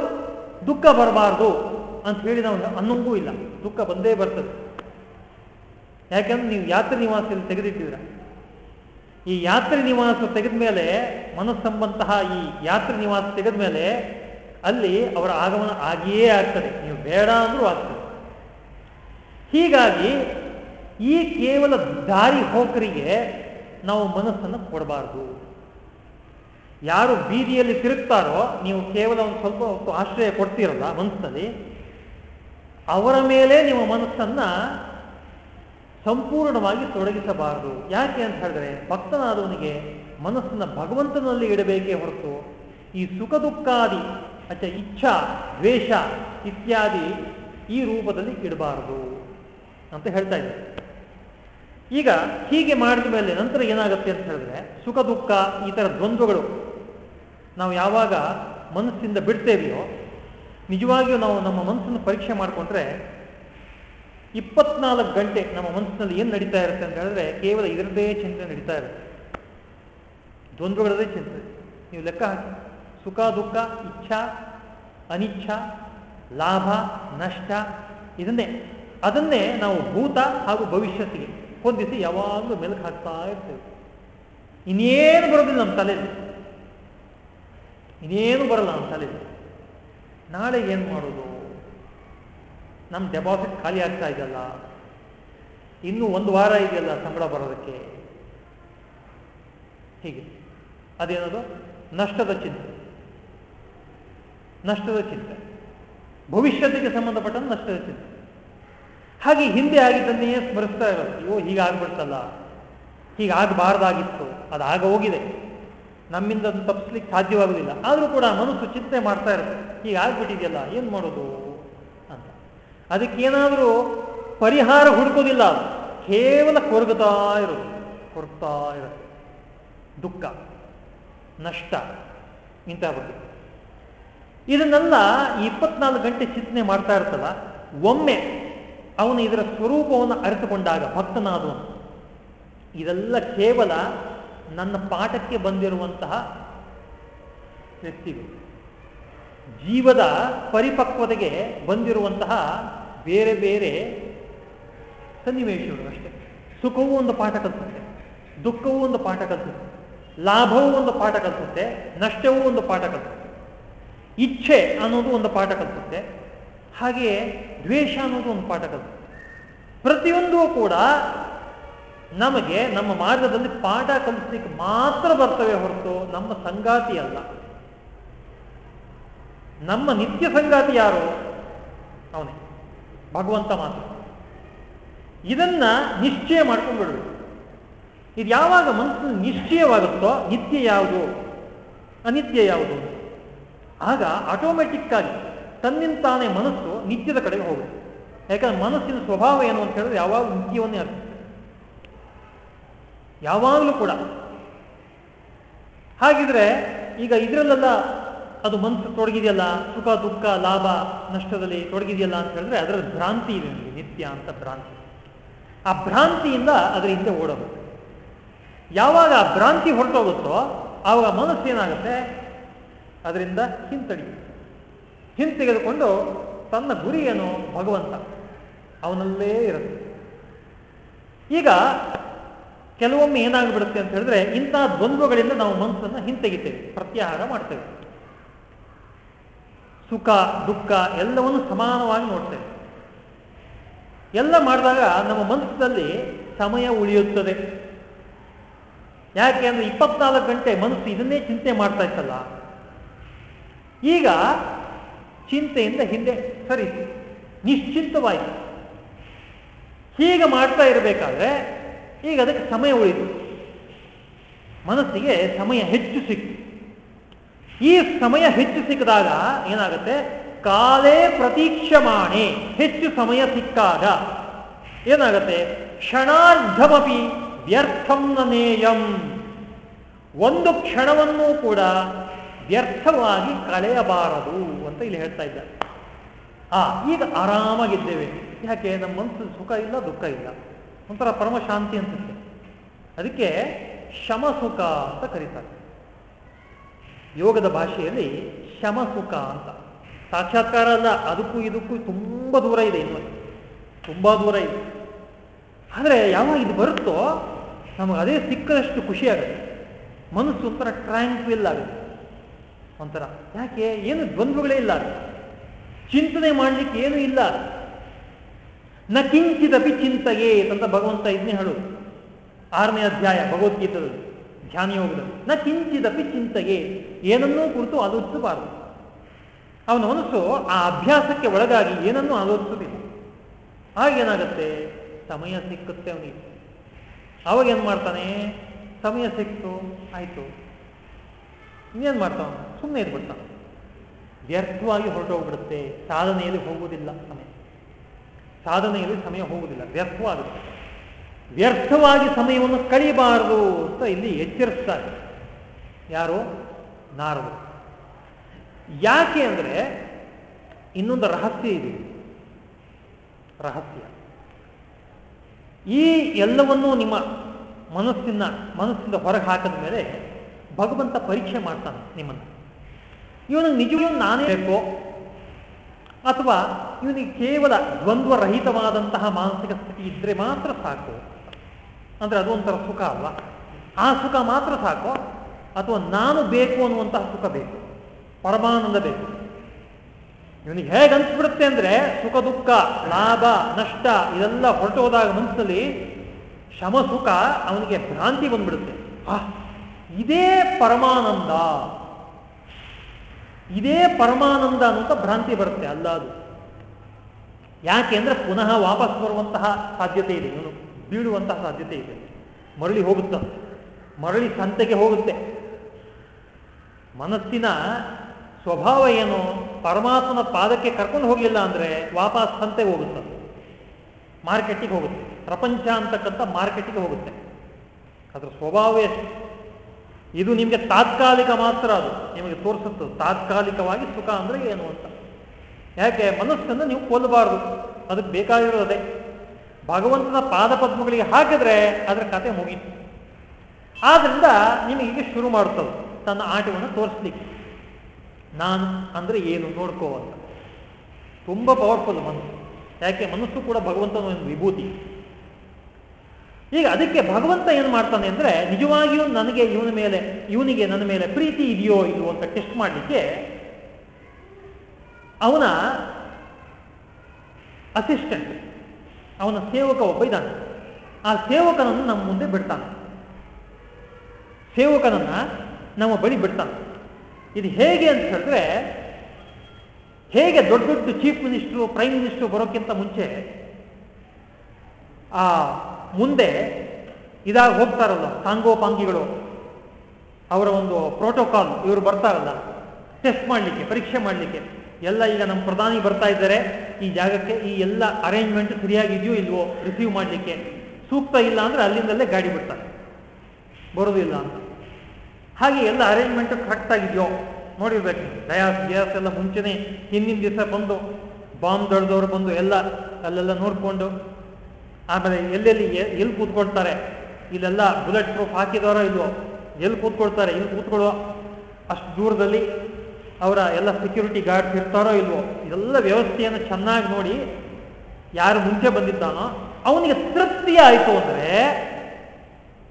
ದುಃಖ ಬರಬಾರ್ದು ಅಂತ ಹೇಳಿ ನಾವು ಅನ್ನೋಂಗೂ ಇಲ್ಲ. ದುಃಖ ಬಂದೇ ಬರ್ತದೆ. ಯಾಕಂದ್ರೆ ನೀವು ಯಾತ್ರೆ ನಿವಾಸದಲ್ಲಿ ತೆಗೆದಿಟ್ಟಿದ್ರ ಈ ಯಾತ್ರೆ ನಿವಾಸ ತೆಗೆದ ಮೇಲೆ, ಮನಸ್ಸಂಬಂತಹ ಈ ಯಾತ್ರೆ ನಿವಾಸ ತೆಗೆದ ಮೇಲೆ ಅಲ್ಲಿ ಅವರ ಆಗಮನ ಆಗಿಯೇ ಆಗ್ತದೆ. ನೀವು ಬೇಡ ಅಂದ್ರೂ ಆಗ್ತದೆ. ಹೀಗಾಗಿ ಈ ಕೇವಲ ದಾರಿ ಹೋಕರಿಗೆ ನಾವು ಮನಸ್ಸನ್ನು ಕೊಡಬಾರ್ದು. ಯಾರು ಬೀದಿಯಲ್ಲಿ ತಿರುಗ್ತಾರೋ, ನೀವು ಕೇವಲ ಒಂದು ಸ್ವಲ್ಪ ಹೊತ್ತು ಆಶ್ರಯ ಕೊಡ್ತೀರಲ್ಲ ಮನಸ್ಸಲ್ಲಿ, ಅವರ ಮೇಲೆ ನಿಮ್ಮ ಮನಸ್ಸನ್ನ ಸಂಪೂರ್ಣವಾಗಿ ತೊಡಗಿಸಬಾರದು. ಯಾಕೆ ಅಂತ ಹೇಳಿದ್ರೆ, ಭಕ್ತನಾದವನಿಗೆ ಮನಸ್ಸನ್ನ ಭಗವಂತನಲ್ಲಿ ಇಡಬೇಕೇ ಹೊರತು, ಈ ಸುಖ ದುಃಖಾದಿ ಅಥವಾ ಇಚ್ಛಾ, ದ್ವೇಷ ಇತ್ಯಾದಿ ಈ ರೂಪದಲ್ಲಿ ಇಡಬಾರದು ಅಂತ ಹೇಳ್ತಾ ಇದ್ದಾರೆ. ಈಗ ಹೀಗೆ ಮಾಡಿದ ಮೇಲೆ ನಂತರ ಏನಾಗುತ್ತೆ ಅಂತ ಹೇಳಿದ್ರೆ ಸುಖ, ದುಃಖ ಈ ಥರ ದ್ವಂದ್ವಗಳು ನಾವು ಯಾವಾಗ ಮನಸ್ಸಿಂದ ಬಿಡ್ತೇವೆಯೋ, ನಿಜವಾಗಿಯೂ ನಾವು ನಮ್ಮ ಮನಸ್ಸನ್ನು ಪರೀಕ್ಷೆ ಮಾಡಿಕೊಂಡ್ರೆ ಇಪ್ಪತ್ನಾಲ್ಕು ಗಂಟೆ ನಮ್ಮ ಮನಸ್ಸಿನಲ್ಲಿ ಏನು ನಡೀತಾ ಇರುತ್ತೆ ಅಂತ ಹೇಳಿದ್ರೆ ಕೇವಲ ಇದರದೇ ಚಿಂತನೆ ನಡೀತಾ ಇರುತ್ತೆ. ದ್ವಂದ್ವಗಳದೇ ಚಿಂತನೆ. ನೀವು ಲೆಕ್ಕ ಹಾಕಿ. ಸುಖ, ದುಃಖ, ಇಚ್ಛಾ, ಅನಿಚ್ಛ, ಲಾಭ, ನಷ್ಟ, ಇದನ್ನೇ. ಅದನ್ನೇ ನಾವು ಭೂತ ಹಾಗೂ ಭವಿಷ್ಯತ್ತಿಗೆ. ಹೊಂದಿಸಿ ಯಾವಾಗಲೂ ಮೆಲುಕು ಹಾಕ್ತಾ ಇರ್ತೇವೆ. ಇನ್ನೇನು ಬರೋದಿಲ್ಲ ನಮ್ಮ ತಲೆಯಲ್ಲಿ. ಇನ್ನೇನು ಬರಲ್ಲ ನಮ್ಮ ತಲೆಯಲ್ಲಿ. ನಾಳೆ ಏನು ಮಾಡೋದು? ನಮ್ಮ ಡೆಪಾಸಿಟ್ ಖಾಲಿ ಆಗ್ತಾ ಇದೆಯಲ್ಲ. ಇನ್ನೂ ಒಂದು ವಾರ ಇದೆಯಲ್ಲ ಸಂಬಳ ಬರೋದಕ್ಕೆ. ಹೀಗೆ. ಅದೇನದು? ನಷ್ಟದ ಚಿಂತೆ. ನಷ್ಟದ ಚಿಂತೆ. ಭವಿಷ್ಯತೆಗೆ ಸಂಬಂಧಪಟ್ಟ ನಷ್ಟದ ಚಿಂತೆ. ಹಾಗೆ ಹಿಂದೆ ಆಗಿದ್ದನ್ನೇ ಸ್ಮರಿಸ್ತಾ ಇರೋದು. ಅಯ್ಯೋ, ಹೀಗಾಗ್ಬಿಡ್ತಲ್ಲ. ಹೀಗಾಗಬಾರ್ದಾಗಿತ್ತು. ಅದು ಆಗ ಹೋಗಿದೆ. ನಮ್ಮಿಂದ ಅದು ತಪ್ಪಿಸ್ಲಿಕ್ಕೆ ಸಾಧ್ಯವಾಗಲಿಲ್ಲ ಆದರೂ ಕೂಡ ಮನಸ್ಸು ಚಿಂತೆ ಮಾಡ್ತಾ ಇರುತ್ತೆ. ಹೀಗಾಗ್ಬಿಟ್ಟಿದೆಯಲ್ಲ, ಏನು ಮಾಡೋದು? ಅಂತ. ಅದಕ್ಕೇನಾದರೂ ಪರಿಹಾರ ಹುಡುಕೋದಿಲ್ಲ. ಕೇವಲ ಕೊರಗುತ್ತಾ ಇರೋದು. ಕೊರಗ್ತಾ ಇರುತ್ತೆ. ದುಃಖ, ನಷ್ಟ ಇಂತಹ ಬಗ್ಗೆ. ಇದನ್ನೆಲ್ಲ ಇಪ್ಪತ್ನಾಲ್ಕು ಗಂಟೆ ಚಿಂತನೆ ಮಾಡ್ತಾ ಇರ್ತಲ್ಲ. ಒಮ್ಮೆ ಅವನು ಇದರ ಸ್ವರೂಪವನ್ನು ಅರಿತುಕೊಂಡಾಗ ಭಕ್ತನಾದವನು ಇದೆಲ್ಲ ಕೇವಲ ನನ್ನ ಪಾಠಕ್ಕೆ ಬಂದಿರುವಂತಹ ವ್ಯಕ್ತಿಗಳು. ಜೀವದ ಪರಿಪಕ್ವತೆಗೆ ಬಂದಿರುವಂತಹ ಬೇರೆ ಬೇರೆ ಸನ್ನಿವೇಶಗಳು ಅಷ್ಟೇ. ಸುಖವೂ ಒಂದು ಪಾಠ ಕಲಿಸುತ್ತೆ, ದುಃಖವೂ ಒಂದು ಪಾಠ ಕಲಿಸುತ್ತೆ, ಲಾಭವೂ ಒಂದು ಪಾಠ ಕಲಿಸುತ್ತೆ, ನಷ್ಟವೂ ಒಂದು ಪಾಠ ಕಲಿಸುತ್ತೆ. ಇಚ್ಛೆ ಅನ್ನೋದು ಒಂದು ಪಾಠ ಕಲಿಸುತ್ತೆ. ಹಾಗೆಯೇ ದ್ವೇಷ ಅನ್ನೋದು ಒಂದು ಪಾಠ ಕಲಿತು. ಪ್ರತಿಯೊಂದೂ ಕೂಡ ನಮಗೆ ನಮ್ಮ ಮಾರ್ಗದಲ್ಲಿ ಪಾಠ ಕಲಿಸ್ಲಿಕ್ಕೆ ಮಾತ್ರ ಬರ್ತವೆ ಹೊರತು ನಮ್ಮ ಸಂಗಾತಿ ಅಲ್ಲ. ನಮ್ಮ ನಿತ್ಯ ಸಂಗಾತಿ ಯಾರು? ಅವನೇ. ಭಗವಂತ ಮಾತ್ರ. ಇದನ್ನ ನಿಶ್ಚಯ ಮಾಡ್ಕೊಂಡ್ಬಿಡ್ಬೇಕು ಇದು ಯಾವಾಗ ಮನಸ್ಸಿನಲ್ಲಿ ನಿಶ್ಚಯವಾಗುತ್ತೋ ನಿತ್ಯ ಯಾವುದು? ಅನಿತ್ಯ ಯಾವುದು ಆಗ ಆಟೋಮೆಟಿಕ್ ಆಗಿ ತನ್ನಿಂತಾನೇ ಮನಸ್ಸು ನಿತ್ಯದ ಕಡೆಗೆ ಹೋಗುತ್ತೆ. ಯಾಕಂದ್ರೆ ಮನಸ್ಸಿನ ಸ್ವಭಾವ ಏನು ಅಂತ ಹೇಳಿದ್ರೆ ಯಾವಾಗಲೂ ನಿತ್ಯವನ್ನೇ ಅರ್ಥ. ಯಾವಾಗಲೂ ಕೂಡ. ಹಾಗಿದ್ರೆ ಈಗ ಇದರಲ್ಲೆಲ್ಲ ಅದು ಮನಸ್ಸು ತೊಡಗಿದೆಯಲ್ಲ, ಸುಖ, ದುಃಖ, ಲಾಭ, ನಷ್ಟದಲ್ಲಿ ತೊಡಗಿದೆಯಲ್ಲ ಅಂತ ಹೇಳಿದ್ರೆ ಅದರ ಭ್ರಾಂತಿ ಇದೆ ನಿತ್ಯ ಅಂತ ಭ್ರಾಂತಿ. ಆ ಭ್ರಾಂತಿಯಿಂದ ಅದರ ಹಿಂದೆ ಓಡೋಗುತ್ತೆ ಯಾವಾಗ ಆ ಭ್ರಾಂತಿ ಹೊರಟೋಗುತ್ತೋ, ಆವಾಗ ಮನಸ್ಸು ಏನಾಗುತ್ತೆ ಅದರಿಂದ ಹಿಂತಡಿಯುತ್ತೆ. ಹಿಂತೆಗೆದುಕೊಂಡು ತನ್ನ ಗುರಿ ಏನು ಭಗವಂತ ಅವನಲ್ಲೇ ಇರುತ್ತೆ. ಈಗ ಕೆಲವೊಮ್ಮೆ ಏನಾಗ್ಬಿಡುತ್ತೆ ಅಂತ ಹೇಳಿದ್ರೆ ಇಂತಹ ದ್ವಂದ್ವಗಳಿಂದ ನಾವು ಮನಸ್ಸನ್ನು ಹಿಂತೆಗಿತೇವೆ, ಪ್ರತ್ಯಾಹಾರ ಮಾಡ್ತೇವೆ. ಸುಖ, ದುಃಖ ಎಲ್ಲವನ್ನು ಸಮಾನವಾಗಿ ನೋಡ್ತೇವೆ. ಎಲ್ಲ ಮಾಡಿದಾಗ ನಮ್ಮ ಮನಸ್ಸಿನಲ್ಲಿ ಸಮಯ ಉಳಿಯುತ್ತದೆ. ಯಾಕೆ ಅಂದ್ರೆ ಇಪ್ಪತ್ನಾಲ್ಕು ಗಂಟೆ ಮನಸ್ಸು ಇದನ್ನೇ ಚಿಂತೆ ಮಾಡ್ತಾ ಇತ್ತಲ್ಲ. ಈಗ ಚಿಂತೆಯಿಂದ ಹಿಂದೆ ಸರಿ ನಿಶ್ಚಿಂತವಾಯಿತು ಹೀಗೆ ಮಾಡ್ತಾ ಇರಬೇಕಾದ್ರೆ ಈಗ ಅದಕ್ಕೆ ಸಮಯ ಉಳಿತು. ಮನಸ್ಸಿಗೆ ಸಮಯ ಹೆಚ್ಚು ಸಿಕ್ತು. ಈ ಸಮಯ ಹೆಚ್ಚು ಸಿಕ್ಕಿದಾಗ ಏನಾಗುತ್ತೆ? ಕಾಲೇ ಪ್ರತೀಕ್ಷಮಾಣೆ ಹೆಚ್ಚು ಸಮಯ ಸಿಕ್ಕಾಗ. ಏನಾಗುತ್ತೆ? ಕ್ಷಣಾರ್ಧಮಪಿ ವ್ಯರ್ಥಂ ನೇಯಂ. ಒಂದು ಕ್ಷಣವನ್ನೂ ಕೂಡ ವ್ಯರ್ಥವಾಗಿ ಕಳೆಯಬಾರದು ಅಂತ ಇಲ್ಲಿ ಹೇಳ್ತಾ ಇದ್ದ. ಆ, ಈಗ ಆರಾಮಾಗಿದ್ದೇವೆ. ಯಾಕೆ? ನಮ್ಮ ಮನಸ್ಸು ಸುಖ ಇಲ್ಲ, ದುಃಖ ಇಲ್ಲ. ಒಂಥರ ಪರಮಶಾಂತಿ ಅನ್ಸುತ್ತೆ. ಅದಕ್ಕೆ ಶಮ ಸುಖ ಅಂತ ಕರೀತಾರೆ. ಯೋಗದ ಭಾಷೆಯಲ್ಲಿ ಶಮ ಸುಖ ಅಂತ. ಸಾಕ್ಷಾತ್ಕಾರ ಅಲ್ಲ, ಅದಕ್ಕೂ ಇದಕ್ಕೂ ತುಂಬ ದೂರ ಇದೆ ಇನ್ನು. ತುಂಬ ದೂರ ಇದೆ. ಆದರೆ ಯಾವಾಗ ಇದು ಬರುತ್ತೋ, ನಮಗೆ ಅದೇ ಸಿಕ್ಕದಷ್ಟು ಖುಷಿಯಾಗುತ್ತೆ ಮನಸ್ಸು ಒಂಥರ ಟ್ರ್ಯಾಂಕ್ವಿಲ್ ಆಗುತ್ತೆ. ಒಂಥರ. ಯಾಕೆ? ಏನು ದ್ವಂದ್ವಗಳೇ ಇಲ್ಲ ಚಿಂತನೆ ಮಾಡಲಿಕ್ಕೆ ಏನು ಇಲ್ಲ ನ ಕಿಂಚಿದಪಿ ಚಿಂತೆಯೇ ಅಂತ ಭಗವಂತ ಇದನ್ನೇ ಹೇಳು ಆರನೇ ಅಧ್ಯಾಯ ಭಗವದ್ಗೀತದಲ್ಲಿ ಧ್ಯಾನ ಯೋಗದಲ್ಲಿ. ನ ಕಿಂಚಿದಪಿ ಚಿಂತೆಯೇ, ಏನನ್ನೂ ಕುರಿತು ಆಲೋಚಿಸಬಾರದು. ಅವನ ಮನಸ್ಸು ಆ ಅಭ್ಯಾಸಕ್ಕೆ ಒಳಗಾಗಿ ಏನನ್ನೂ ಆಲೋಚಿಸುವುದಿಲ್ಲ. ಆಗೇನಾಗತ್ತೆ ಸಮಯ ಸಿಕ್ಕುತ್ತೆ ಅವನಿಗೆ. ಅವಾಗ ಏನು ಮಾಡ್ತಾನೆ? ಸಮಯ ಸಿಕ್ತು, ಆಯಿತು. ಇನ್ನೇನು ಮಾಡ್ತಾವ ಸುಮ್ಮನೆ ಇದ್ಬಿಡ್ತಾವ. ವ್ಯರ್ಥವಾಗಿ ಹೊರಟೋಗ್ಬಿಡುತ್ತೆ. ಸಾಧನೆಯಲ್ಲಿ ಹೋಗುವುದಿಲ್ಲ ಸಮಯ. ಸಾಧನೆಯಲ್ಲಿ ಸಮಯ ಹೋಗುವುದಿಲ್ಲ. ವ್ಯರ್ಥವಾಗುತ್ತೆ. ವ್ಯರ್ಥವಾಗಿ ಸಮಯವನ್ನು ಕಳಿಬಾರದು ಅಂತ ಇಲ್ಲಿ ಎಚ್ಚರಿಸ್ತಾರೆ. ಯಾರು? ನಾರದು ಯಾಕೆ ಅಂದರೆ ಇನ್ನೊಂದು ರಹಸ್ಯ ಇದೆ. ರಹಸ್ಯ. ಈ ಎಲ್ಲವನ್ನೂ ನಿಮ್ಮ ಮನಸ್ಸಿನ ಮನಸ್ಸಿಂದ ಹೊರಗೆ ಹಾಕಿದ ಮೇಲೆ ಭಗವಂತ ಪರೀಕ್ಷೆ ಮಾಡ್ತಾನೆ ನಿಮ್ಮನ್ನು. ಇವನಿಗೆ ನಿಜವೂ ನಾನೇ ಬೇಕೋ? ಅಥವಾ ಇವನಿಗೆ ಕೇವಲ ದ್ವಂದ್ವರಹಿತವಾದಂತಹ ಮಾನಸಿಕ ಸ್ಥಿತಿ ಇದ್ರೆ ಮಾತ್ರ ಸಾಕು? ಅಂದ್ರೆ ಅದು ಒಂಥರ ಸುಖ ಅಲ್ವಾ? ಆ ಸುಖ ಮಾತ್ರ ಸಾಕು? ಅಥವಾ ನಾನು ಬೇಕು ಅನ್ನುವಂತಹ ಸುಖ ಬೇಕು? ಪರಮಾನಂದ ಬೇಕು? ಇವನಿಗೆ ಹೇಗೆ ಅನ್ಸ್ಬಿಡುತ್ತೆ ಅಂದ್ರೆ ಸುಖ, ದುಃಖ, ಲಾಭ, ನಷ್ಟ ಇದೆಲ್ಲ ಹೊರಟೋದಾಗ ಮನಸ್ಸಲ್ಲಿ ಶಮ ಸುಖ ಅವನಿಗೆ ಭ್ರಾಂತಿ ಬಂದ್ಬಿಡುತ್ತೆ. ಆ ಇದೇ ಪರಮಾನಂದ. ಇದೇ ಪರಮಾನಂದ ಅಂತ ಭ್ರಾಂತಿ ಬರುತ್ತೆ ಅಲ್ಲ ಅದು. ಯಾಕೆ ಅಂದ್ರೆ ಪುನಃ ವಾಪಸ್ ಬರುವಂತಹ ಸಾಧ್ಯತೆ ಇದೆ. ಇವನು ಬೀಳುವಂತಹ ಸಾಧ್ಯತೆ ಇದೆ. ಮರಳಿ ಹೋಗುತ್ತ. ಮರಳಿ ಸಂತೆಗೆ ಹೋಗುತ್ತೆ. ಮನಸ್ಸಿನ ಸ್ವಭಾವ ಏನು? ಪರಮಾತ್ಮನ ಪಾದಕ್ಕೆ ಕರ್ಕೊಂಡು ಹೋಗಲಿಲ್ಲ ಅಂದ್ರೆ ವಾಪಸ್ ಸಂತೆಗೆ ಹೋಗುತ್ತೆ. ಮಾರ್ಕೆಟಿಗೆ ಹೋಗುತ್ತೆ. ಪ್ರಪಂಚ ಅಂತಕ್ಕಂಥ ಮಾರ್ಕೆಟಿಗೆ ಹೋಗುತ್ತೆ. ಅದರ ಸ್ವಭಾವವೇ ಇದು ನಿಮಗೆ ತಾತ್ಕಾಲಿಕ ಮಾತ್ರ ಅದು. ನಿಮಗೆ ತೋರಿಸುತ್ತದೆ ತಾತ್ಕಾಲಿಕವಾಗಿ ಸುಖ ಅಂದರೆ ಏನು ಅಂತ. ಯಾಕೆ? ಮನಸ್ಸನ್ನು ನೀವು ಕೊಲ್ಲಬಾರ್ದು. ಅದಕ್ಕೆ ಬೇಕಾಗಿರೋದೇ. ಭಗವಂತನ ಪಾದಪದ್ಮಗಳಿಗೆ ಹಾಕಿದ್ರೆ ಅದರ ಕತೆ ಮುಗೀತು. ಆದ್ರಿಂದ ನಿಮಗೆ ಶುರು ಮಾಡುತ್ತದೆ ತನ್ನ ಆಟವನ್ನು ತೋರಿಸ್ಲಿಕ್ಕೆ. ನಾನು ಅಂದರೆ ಏನು? ನೋಡ್ಕೋ ಅಂತ. ತುಂಬ ಪವರ್ಫುಲ್ ಮನಸ್ಸು. ಯಾಕೆ? ಮನಸ್ಸು ಕೂಡ ಭಗವಂತನ ಒಂದು ವಿಭೂತಿ. ಈಗ ಅದಕ್ಕೆ ಭಗವಂತ ಏನು ಮಾಡ್ತಾನೆ ಅಂದ್ರೆ, ನಿಜವಾಗಿಯೂ ನನಗೆ ಇವನ ಮೇಲೆ, ಇವನಿಗೆ ನನ್ನ ಮೇಲೆ ಪ್ರೀತಿ ಇದೆಯೋ ಇದು ಅಂತ ಟೆಸ್ಟ್ ಮಾಡಲಿಕ್ಕೆ ಅವನ ಅಸಿಸ್ಟೆಂಟ್ ಅವನ ಸೇವಕ ಒಬ್ಬ ಇದ್ದಾನೆ. ಆ ಸೇವಕನನ್ನು ನಮ್ಮ ಮುಂದೆ ಬಿಡ್ತಾನೆ. ಸೇವಕನನ್ನ ನಮ್ಮ ಬಳಿ ಬಿಡ್ತಾನೆ. ಇದು ಹೇಗೆ ಅಂತ ಹೇಳಿದ್ರೆ, ಹೇಗೆ ದೊಡ್ಡ ದೊಡ್ಡ ಚೀಫ್ ಮಿನಿಸ್ಟ್ರು ಪ್ರೈಮ್ ಮಿನಿಸ್ಟ್ರು ಬರೋಕ್ಕಿಂತ ಮುಂಚೆ, ಆ ಮುಂದೆ ಇದಾಗ ಹೋಗ್ತಾರಲ್ಲ ಸಾಂಗೋಪಾಂಗಿಗಳು, ಅವರ ಒಂದು ಪ್ರೋಟೋಕಾಲ್ ಇವರು ಬರ್ತಾರಲ್ಲ ಟೆಸ್ಟ್ ಮಾಡಲಿಕ್ಕೆ, ಪರೀಕ್ಷೆ ಮಾಡಲಿಕ್ಕೆ. ಎಲ್ಲ ಈಗ ನಮ್ಮ ಪ್ರಧಾನಿ ಬರ್ತಾ ಇದ್ದಾರೆ, ಈ ಜಾಗಕ್ಕೆ ಈ ಎಲ್ಲ ಅರೇಂಜ್ಮೆಂಟ್ ಸರಿಯಾಗಿದೆಯೋ ಇಲ್ವೋ ರಿಸೀವ್ ಮಾಡಲಿಕ್ಕೆ. ಸೂಕ್ತ ಇಲ್ಲ ಅಂದರೆ ಅಲ್ಲಿಂದಲೇ ಗಾಡಿ ಬಿಡ್ತಾರೆ. ಬರೋದಿಲ್ಲ ಅಂತ. ಹಾಗೆ ಎಲ್ಲ ಅರೇಂಜ್ಮೆಂಟ್ ಕರೆಕ್ಟ್ ಆಗಿದೆಯೋ, ನೋಡಿರ್ಬೇಕು. ಡಯಾಸ್ ಗ್ಯಾಸ್ ಎಲ್ಲ ಮುಂಚೆನೆ ಹಿಂದಿನ ದಿವಸ ಬಂದು ಬಾಂಬ್ ದೊಡ್ಡದವ್ರು ಬಂದು ಎಲ್ಲ ಅಲ್ಲೆಲ್ಲ ನೋಡಿಕೊಂಡು ಆಮೇಲೆ ಎಲ್ಲೆಲ್ಲಿ ಎಲ್ಲಿ ಕೂತ್ಕೊಳ್ತಾರೆ? ಇಲ್ಲೆಲ್ಲ ಬುಲೆಟ್ ಪ್ರೂಫ್ ಹಾಕಿದವರೋ ಇಲ್ವೋ? ಎಲ್ಲಿ ಕೂತ್ಕೊಳ್ತಾರೆ? ಇಲ್ಲಿ ಕೂತ್ಕೊಳ್ಳೋ ಅಷ್ಟು ದೂರದಲ್ಲಿ ಅವರ ಎಲ್ಲ ಸೆಕ್ಯೂರಿಟಿ ಗಾರ್ಡ್ಸ್ ಇರ್ತಾರೋ ಇಲ್ವೋ? ಇದೆಲ್ಲ ವ್ಯವಸ್ಥೆಯನ್ನು ಚೆನ್ನಾಗಿ ನೋಡಿ ಯಾರು ಮುಂಚೆ ಬಂದಿದ್ದಾನೋ, ಅವನಿಗೆ ತೃಪ್ತಿ ಆಯಿತು ಅಂದರೆ,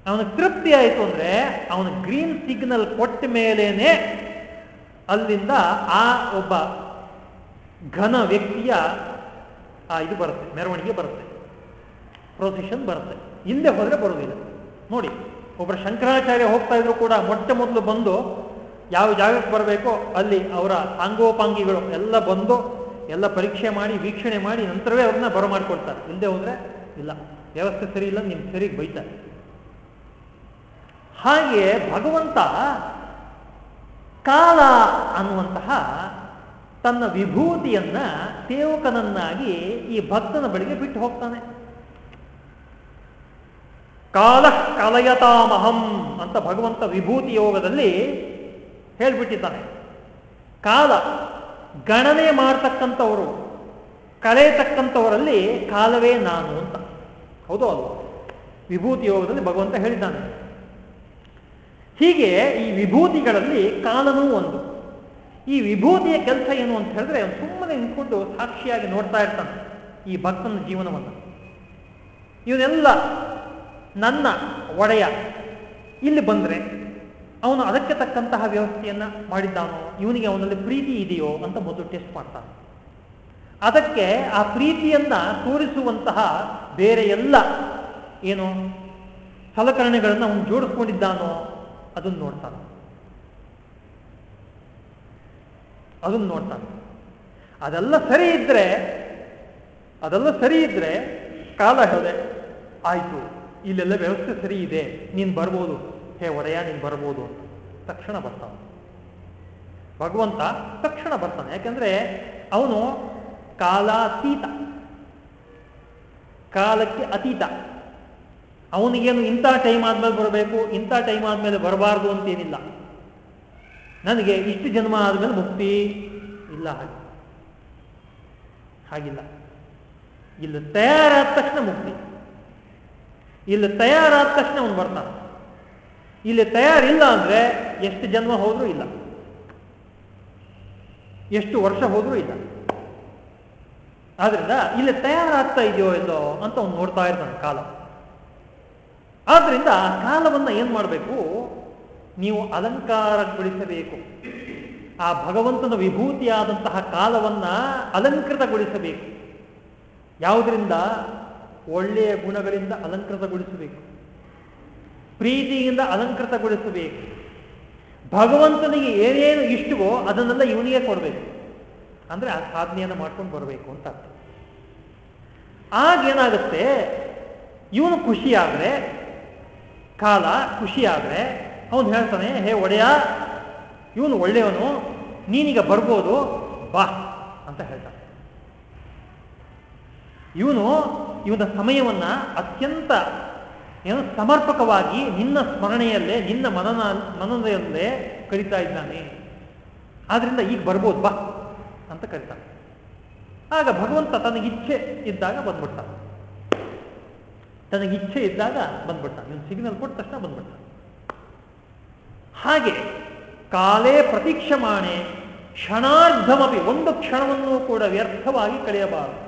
ಅವನಿಗೆ ತೃಪ್ತಿ ಆಯಿತು ಅಂದರೆ ಅವನ ಗ್ರೀನ್ ಸಿಗ್ನಲ್ ಕೊಟ್ಟ ಮೇಲೇನೆ ಅಲ್ಲಿಂದ ಆ ಒಬ್ಬ ಘನ ವ್ಯಕ್ತಿಯ ಇದು ಬರುತ್ತೆ, ಮೆರವಣಿಗೆ ಬರುತ್ತೆ. ಪ್ರೊಸೆಷನ್ ಬರುತ್ತೆ. ಹಿಂದೆ ಹೋದರೆ ಬರುವುದಿಲ್ಲ. ನೋಡಿ ಒಬ್ಬರು ಶಂಕರಾಚಾರ್ಯ ಹೋಗ್ತಾ ಇದ್ರು ಕೂಡ ಮೊಟ್ಟ ಮೊದಲು ಬಂದು ಯಾವ ಜಾಗಕ್ಕೆ ಬರಬೇಕೋ ಅಲ್ಲಿ ಅವರ ಸಾಂಗೋಪಾಂಗಿಗಳು ಎಲ್ಲ ಬಂದು ಎಲ್ಲ ಪರೀಕ್ಷೆ ಮಾಡಿ, ವೀಕ್ಷಣೆ ಮಾಡಿ ನಂತರವೇ ಅವ್ರನ್ನ ಬರಮಾಡ್ಕೊಳ್ತಾರೆ ಇಲ್ಲದೆ ಹೋದ್ರೆ ಇಲ್ಲ. ವ್ಯವಸ್ಥೆ ಸರಿ ಇಲ್ಲ ನಿಮ್ಮ ಸರಿಗೆ ಬೈತಾರೆ ಹಾಗೆ ಭಗವಂತ ಕಾಲ ಅನ್ನುವಂತಹ ತನ್ನ ವಿಭೂತಿಯನ್ನ ಸೇವಕನನ್ನಾಗಿ ಈ ಭಕ್ತನ ಬಳಿಗೆ ಬಿಟ್ಟು ಹೋಗ್ತಾನೆ. ಕಾಲ ಕಲಯತಾಮಹಂ ಅಂತ ಭಗವಂತ ವಿಭೂತಿ ಯೋಗದಲ್ಲಿ ಹೇಳ್ಬಿಟ್ಟಿದ್ದಾನೆ. ಕಾಲ ಗಣನೆ ಮಾಡ್ತಕ್ಕಂಥವರು, ಕಳೆಯತಕ್ಕಂಥವರಲ್ಲಿ ಕಾಲವೇ ನಾನು ಅಂತ. ಹೌದು ಅಲ್ವ? ವಿಭೂತಿ ಯೋಗದಲ್ಲಿ ಭಗವಂತ ಹೇಳಿದ್ದಾನೆ. ಹೀಗೆ ಈ ವಿಭೂತಿಗಳಲ್ಲಿ ಕಾಲನೂ ಒಂದು. ಈ ವಿಭೂತಿಯ ಕೆಲಸ ಏನು ಅಂತ ಹೇಳಿದ್ರೆ ಸುಮ್ಮನೆ ನಿಂತ್ಕೊಂಡು ಸಾಕ್ಷಿಯಾಗಿ ನೋಡ್ತಾ ಇರ್ತಾನೆ ಈ ಭಕ್ತನ ಜೀವನವನ್ನು. ಇವನೆಲ್ಲ ನನ್ನ ಒಡೆಯ ಇಲ್ಲಿ ಬಂದ್ರೆ ಅವನು ಅದಕ್ಕೆ ತಕ್ಕಂತಹ ವ್ಯವಸ್ಥೆಯನ್ನ ಮಾಡಿದ್ದಾನೋ, ಇವನಿಗೆ ಅವನಲ್ಲಿ ಪ್ರೀತಿ ಇದೆಯೋ ಅಂತ ಮೊದಲು ಟೆಸ್ಟ್ ಮಾಡ್ತಾನೆ. ಅದಕ್ಕೆ ಆ ಪ್ರೀತಿಯನ್ನ ತೋರಿಸುವಂತಹ ಬೇರೆ ಎಲ್ಲ ಏನು ಸಲಕರಣೆಗಳನ್ನು ಅವನು ಜೋಡಿಸ್ಕೊಂಡಿದ್ದಾನೋ ಅದನ್ನು ನೋಡ್ತಾನೆ. ಅದನ್ನು ನೋಡ್ತಾನೆ. ಅದೆಲ್ಲ ಸರಿ ಇದ್ರೆ, ಅದೆಲ್ಲ ಸರಿ ಇದ್ರೆ ಕಾಲ ಹೇಳಿದೆ, ಆಯ್ತು ಇಲ್ಲೆಲ್ಲ ವ್ಯವಸ್ಥೆ ಸರಿ ಇದೆ, ನೀನು ಬರ್ಬೋದು. ಹೇ ಒಡೆಯ, ನೀನು ಬರ್ಬೋದು ಅಂತ. ತಕ್ಷಣ ಬರ್ತಾನ. ಭಗವಂತ ತಕ್ಷಣ ಬರ್ತಾನೆ. ಯಾಕಂದ್ರೆ ಅವನು ಕಾಲಾತೀತ. ಕಾಲಕ್ಕೆ ಅತೀತ. ಅವನಿಗೇನು ಇಂಥ ಟೈಮ್ ಆದ್ಮೇಲೆ ಬರಬೇಕು, ಇಂಥ ಟೈಮ್ ಆದ್ಮೇಲೆ ಬರಬಾರ್ದು ಅಂತೇನಿಲ್ಲ. ನನಗೆ ಇಷ್ಟು ಜನ್ಮ ಆದ್ಮೇಲೆ ಮುಕ್ತಿ ಇಲ್ಲ ಹಾಗೆ. ಹಾಗಿಲ್ಲ. ಇಲ್ಲಿ ತಯಾರಾದ ತಕ್ಷಣ ಮುಕ್ತಿ. ಇಲ್ಲಿ ತಯಾರಾದ ತಕ್ಷಣ ಅವನು ಬರ್ತಾನೆ. ಇಲ್ಲಿ ತಯಾರಿಲ್ಲ ಅಂದ್ರೆ ಎಷ್ಟು ಜನ್ಮ ಹೋದ್ರೂ ಇಲ್ಲ. ಎಷ್ಟು ವರ್ಷ ಹೋದ್ರೂ ಇಲ್ಲ. ಆದ್ರಿಂದ ಇಲ್ಲಿ ತಯಾರಾಗ್ತಾ ಇದೆಯೋ ಇಲ್ಲೋ ಅಂತ ಅವ್ನು ನೋಡ್ತಾ ಇರ್ತಾನೆ ಕಾಲ. ಆದ್ರಿಂದ ಆ ಕಾಲವನ್ನ ಏನ್ ಮಾಡಬೇಕು? ನೀವು ಅಲಂಕಾರಗೊಳಿಸಬೇಕು. ಆ ಭಗವಂತನ ವಿಭೂತಿಯಾದಂತಹ ಕಾಲವನ್ನ ಅಲಂಕೃತಗೊಳಿಸಬೇಕು. ಯಾವುದರಿಂದ? ಒಳ್ಳೆಯ ಗುಣಗಳಿಂದ ಅಲಂಕೃತಗೊಳಿಸಬೇಕು. ಪ್ರೀತಿಯಿಂದ ಅಲಂಕೃತಗೊಳಿಸಬೇಕು. ಭಗವಂತನಿಗೆ ಏನೇನು ಇಷ್ಟವೋ ಅದನ್ನೆಲ್ಲ ಇವನಿಗೆ ಕೊಡಬೇಕು. ಅಂದ್ರೆ ಆ ಸಾಧನೆಯನ್ನು ಮಾಡ್ಕೊಂಡು ಬರಬೇಕು ಅಂತ ಅರ್ಥ. ಆಗೇನಾಗುತ್ತೆ ಇವನು ಖುಷಿಯಾದ್ರೆ, ಕಾಲ ಖುಷಿಯಾದ್ರೆ, ಅವನು ಹೇಳ್ತಾನೆ, ಹೇ ಒಡೆಯ, ಇವನು ಒಳ್ಳೆಯವನು, ನೀನೀಗ ಬರ್ಬೋದು, ಬಾ ಅಂತ ಹೇಳ್ತಾನೆ. ಇವನು ಇವನ ಸಮಯವನ್ನ ಅತ್ಯಂತ, ಏನು, ಸಮರ್ಪಕವಾಗಿ ನಿನ್ನ ಸ್ಮರಣೆಯಲ್ಲೇ, ನಿನ್ನ ಮನನ ಮನನೆಯಲ್ಲೇ ಕರಿತಾ ಇದ್ದಾನೆ. ಆದ್ರಿಂದ ಈಗ ಬರ್ಬೋದು, ಬಾ, ಅಂತ ಕರಿತಾನೆ. ಆಗ ಭಗವಂತ ತನಗಿಚ್ಛೆ ಇದ್ದಾಗ ಬಂದ್ಬಿಡ್ತಾನೆ. ತನಗಿಚ್ಛೆ ಇದ್ದಾಗ ಬಂದ್ಬಿಡ್ತಾನೆ. ಇವನು ಸಿಗ್ನಲ್ ಕೊಟ್ಟ ತಕ್ಷಣ ಬಂದ್ಬಿಡ್ತಾನೆ. ಹಾಗೆ ಕಾಲೇ ಪ್ರತೀಕ್ಷಮಾಣೆ ಕ್ಷಣಾರ್ಧಮಿ ಒಂದು ಕ್ಷಣವನ್ನು ಕೂಡ ವ್ಯರ್ಥವಾಗಿ ಕಳೆಯಬಾರದು.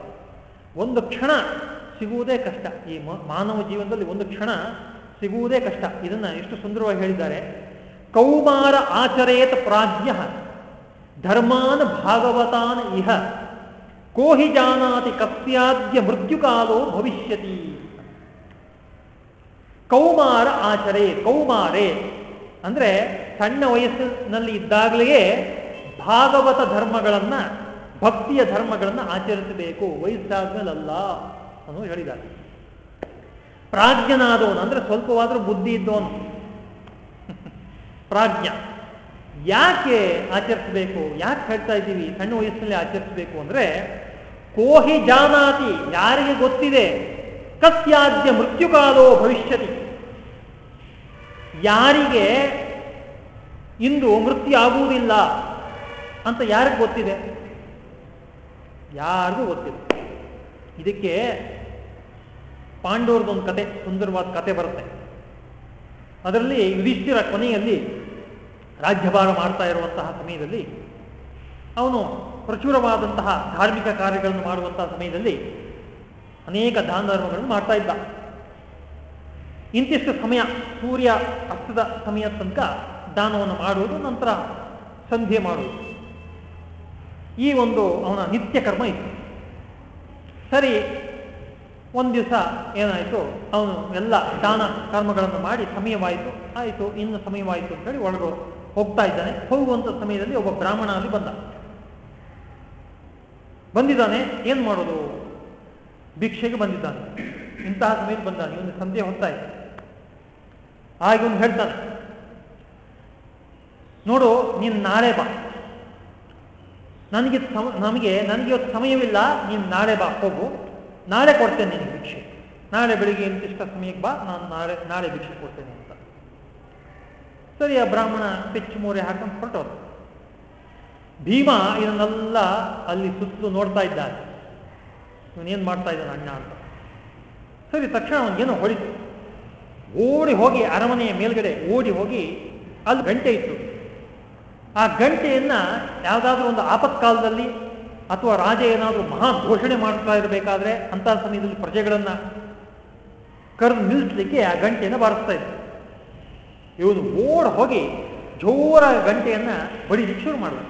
ಒಂದು ಕ್ಷಣ ಸಿಗುವುದೇ ಕಷ್ಟ. ಈ ಮಾನವ ಜೀವನದಲ್ಲಿ ಒಂದು ಕ್ಷಣ ಸಿಗುವುದೇ ಕಷ್ಟ. ಇದನ್ನ ಎಷ್ಟು ಸುಂದರವಾಗಿ ಹೇಳಿದ್ದಾರೆ. ಕೌಮಾರ ಆಚರೇತ ಪ್ರಾಜ್ಞ ಧರ್ಮಾನ್ ಭಾಗವತಾನ್ ಇಹ ಕೋಹಿ ಜಾನಾತಿ ಕಸ್ಯಾದ್ಯ ಮೃತ್ಯುಕಾಲೋ ಭವಿಷ್ಯತಿ. ಕೌಮಾರ ಆಚರೆ, ಕೌಮಾರೆ ಅಂದ್ರೆ ಸಣ್ಣ ವಯಸ್ಸಿನಲ್ಲಿ ಇದ್ದಾಗಲೇ ಭಾಗವತ ಧರ್ಮಗಳನ್ನ, ಭಕ್ತಿಯ ಧರ್ಮಗಳನ್ನು ಆಚರಿಸಬೇಕು. ವಯಸ್ಸಾದ್ಮೇಲಲ್ಲ. ಅನ್ನೋ ಹೇಳಿದ್ದಾರೆ. ಪ್ರಾಜ್ಞನಾದವನು, ಅಂದ್ರೆ ಸ್ವಲ್ಪವಾದರೂ ಬುದ್ಧಿ ಇದ್ದವನು. ಪ್ರಾಜ್ಞ. ಯಾಕೆ ಆಚರಿಸಬೇಕು? ಯಾಕೆ ಹೇಳ್ತಾ ಇದ್ದೀವಿ? ಸಣ್ಣ ವಯಸ್ಸಿನಲ್ಲಿ ಆಚರಿಸಬೇಕು ಅಂದ್ರೆ, ಕೋಹಿ ಜಾನಾತಿ, ಯಾರಿಗೆ ಗೊತ್ತಿದೆ? ಕಸ್ಯಾದ್ಯ ಮೃತ್ಯುಕಾಲೋ ಭವಿಷ್ಯತಿ. ಯಾರಿಗೆ ಇಂದು ಮೃತ್ಯು ಆಗುವುದಿಲ್ಲ ಅಂತ ಯಾರಿಗೆ ಗೊತ್ತಿದೆ? ಯಾರಿಗೂ ಗೊತ್ತಿಲ್ಲ. ಇದಕ್ಕೆ ಪಾಂಡವರದೊಂದು ಕತೆ, ಸುಂದರವಾದ ಕತೆ ಬರುತ್ತೆ. ಅದರಲ್ಲಿ ಯುಧಿಷ್ಠಿರ ಕೊನೆಯಲ್ಲಿ ರಾಜ್ಯಭಾರ ಮಾಡ್ತಾ ಇರುವಂತಹ ಸಮಯದಲ್ಲಿ ಅವನು ಪ್ರಚುರವಾದಂತಹ ಧಾರ್ಮಿಕ ಕಾರ್ಯಗಳನ್ನು ಮಾಡುವಂತಹ ಸಮಯದಲ್ಲಿ ಅನೇಕ ದಾನ ಧರ್ಮಗಳನ್ನು ಮಾಡ್ತಾ ಇದ್ದ. ಇಂತಿಷ್ಟು ಸಮಯ ಸೂರ್ಯ ಅಸ್ತದ ಸಮಯ ತನಕ ದಾನವನ್ನು ಮಾಡುವುದು, ನಂತರ ಸಂಧ್ಯೆ ಮಾಡುವುದು. ಈ ಒಂದು ಅವನ ನಿತ್ಯ ಕರ್ಮ ಇತ್ತು. ಸರಿ ಒಂದು ದಿವಸ ಏನಾಯಿತು? ಅವನು ಎಲ್ಲ ದಾನ ಕರ್ಮಗಳನ್ನು ಮಾಡಿ ಸಮಯವಾಯಿತು. ಆಯಿತು, ಇನ್ನು ಸಮಯವಾಯಿತು ಅಂತ ಹೇಳಿ ಒಳಗೆ ಹೋಗ್ತಾ ಇದ್ದಾನೆ. ಹೋಗುವಂಥ ಸಮಯದಲ್ಲಿ ಒಬ್ಬ ಬ್ರಾಹ್ಮಣ ಅಲ್ಲಿ ಬಂದ. ಬಂದಿದ್ದಾನೆ, ಏನು ಮಾಡೋದು? ಭಿಕ್ಷೆಗೆ ಬಂದಿದ್ದಾನೆ. ಇಂತಹ ಸಮಯದಲ್ಲಿ ಬಂದ ಇವನು ಹೋಗ್ತಾ ಇದೆ. ಆಗ ಇವನು ಹೇಳ್ತಾನೆ, ನೋಡು, ನೀನು ನಾಳೆ ಬಾ. ನನಗೆ ನಮಗೆ, ನನಗೆ ಇವತ್ತು ಸಮಯವಿಲ್ಲ. ನೀನು ನಾಳೆ ಬಾ, ಹೋಗು. ನಾಳೆ ಕೊಡ್ತೇನೆ ನಿನಗೆ ಭಿಕ್ಷೆ. ನಾಳೆ ಬೆಳಿಗ್ಗೆ ಇಂತಿಷ್ಟ ಸಮಯಕ್ಕೆ ಬಾ, ನಾನು ನಾಳೆ ನಾಳೆ ಭಿಕ್ಷೆ ಕೊಡ್ತೇನೆ ಅಂತ. ಸರಿ, ಆ ಬ್ರಾಹ್ಮಣ ಪೆಚ್ಚು ಮೂರೆ ಹಾಕೊಂಡು ಹೊರಟೋದು ಭೀಮ ಇದನ್ನೆಲ್ಲ ಅಲ್ಲಿ ಸುತ್ತಲೂ ನೋಡ್ತಾ ಇದ್ದಾನೆ. ಇವನೇನು ಮಾಡ್ತಾ ಇದ್ದಾನೆ ಅಣ್ಣ ಅಂತ. ಸರಿ, ತಕ್ಷಣ ಅವನಿಗೇನೋ ಹೊಡಿತು ಓಡಿ ಹೋಗಿ ಅರಮನೆಯ ಮೇಲ್ಗಡೆ ಓಡಿ ಹೋಗಿ ಅಲ್ಲಿ ಗಂಟೆ ಇತ್ತು. ಆ ಗಂಟೆಯನ್ನ ಯಾವುದಾದ್ರೂ ಒಂದು ಆಪತ್ಕಾಲದಲ್ಲಿ ಅಥವಾ ರಾಜ ಏನಾದರೂ ಮಹಾ ಘೋಷಣೆ ಮಾಡ್ತಾ ಇರಬೇಕಾದ್ರೆ ಅಂಥ ಸಮಯದಲ್ಲಿ ಪ್ರಜೆಗಳನ್ನ ಕರೆದು ನಿಲ್ಲಿಸಲಿಕ್ಕೆ ಆ ಗಂಟೆಯನ್ನು ಬಾರಿಸ್ತಾ ಇದ್ದ ಇವನು ಓಡ್ ಹೋಗಿ ಜೋರ ಗಂಟೆಯನ್ನ ಬಡಿಲಿಕ್ಕೆ ಶುರು ಮಾಡಿದ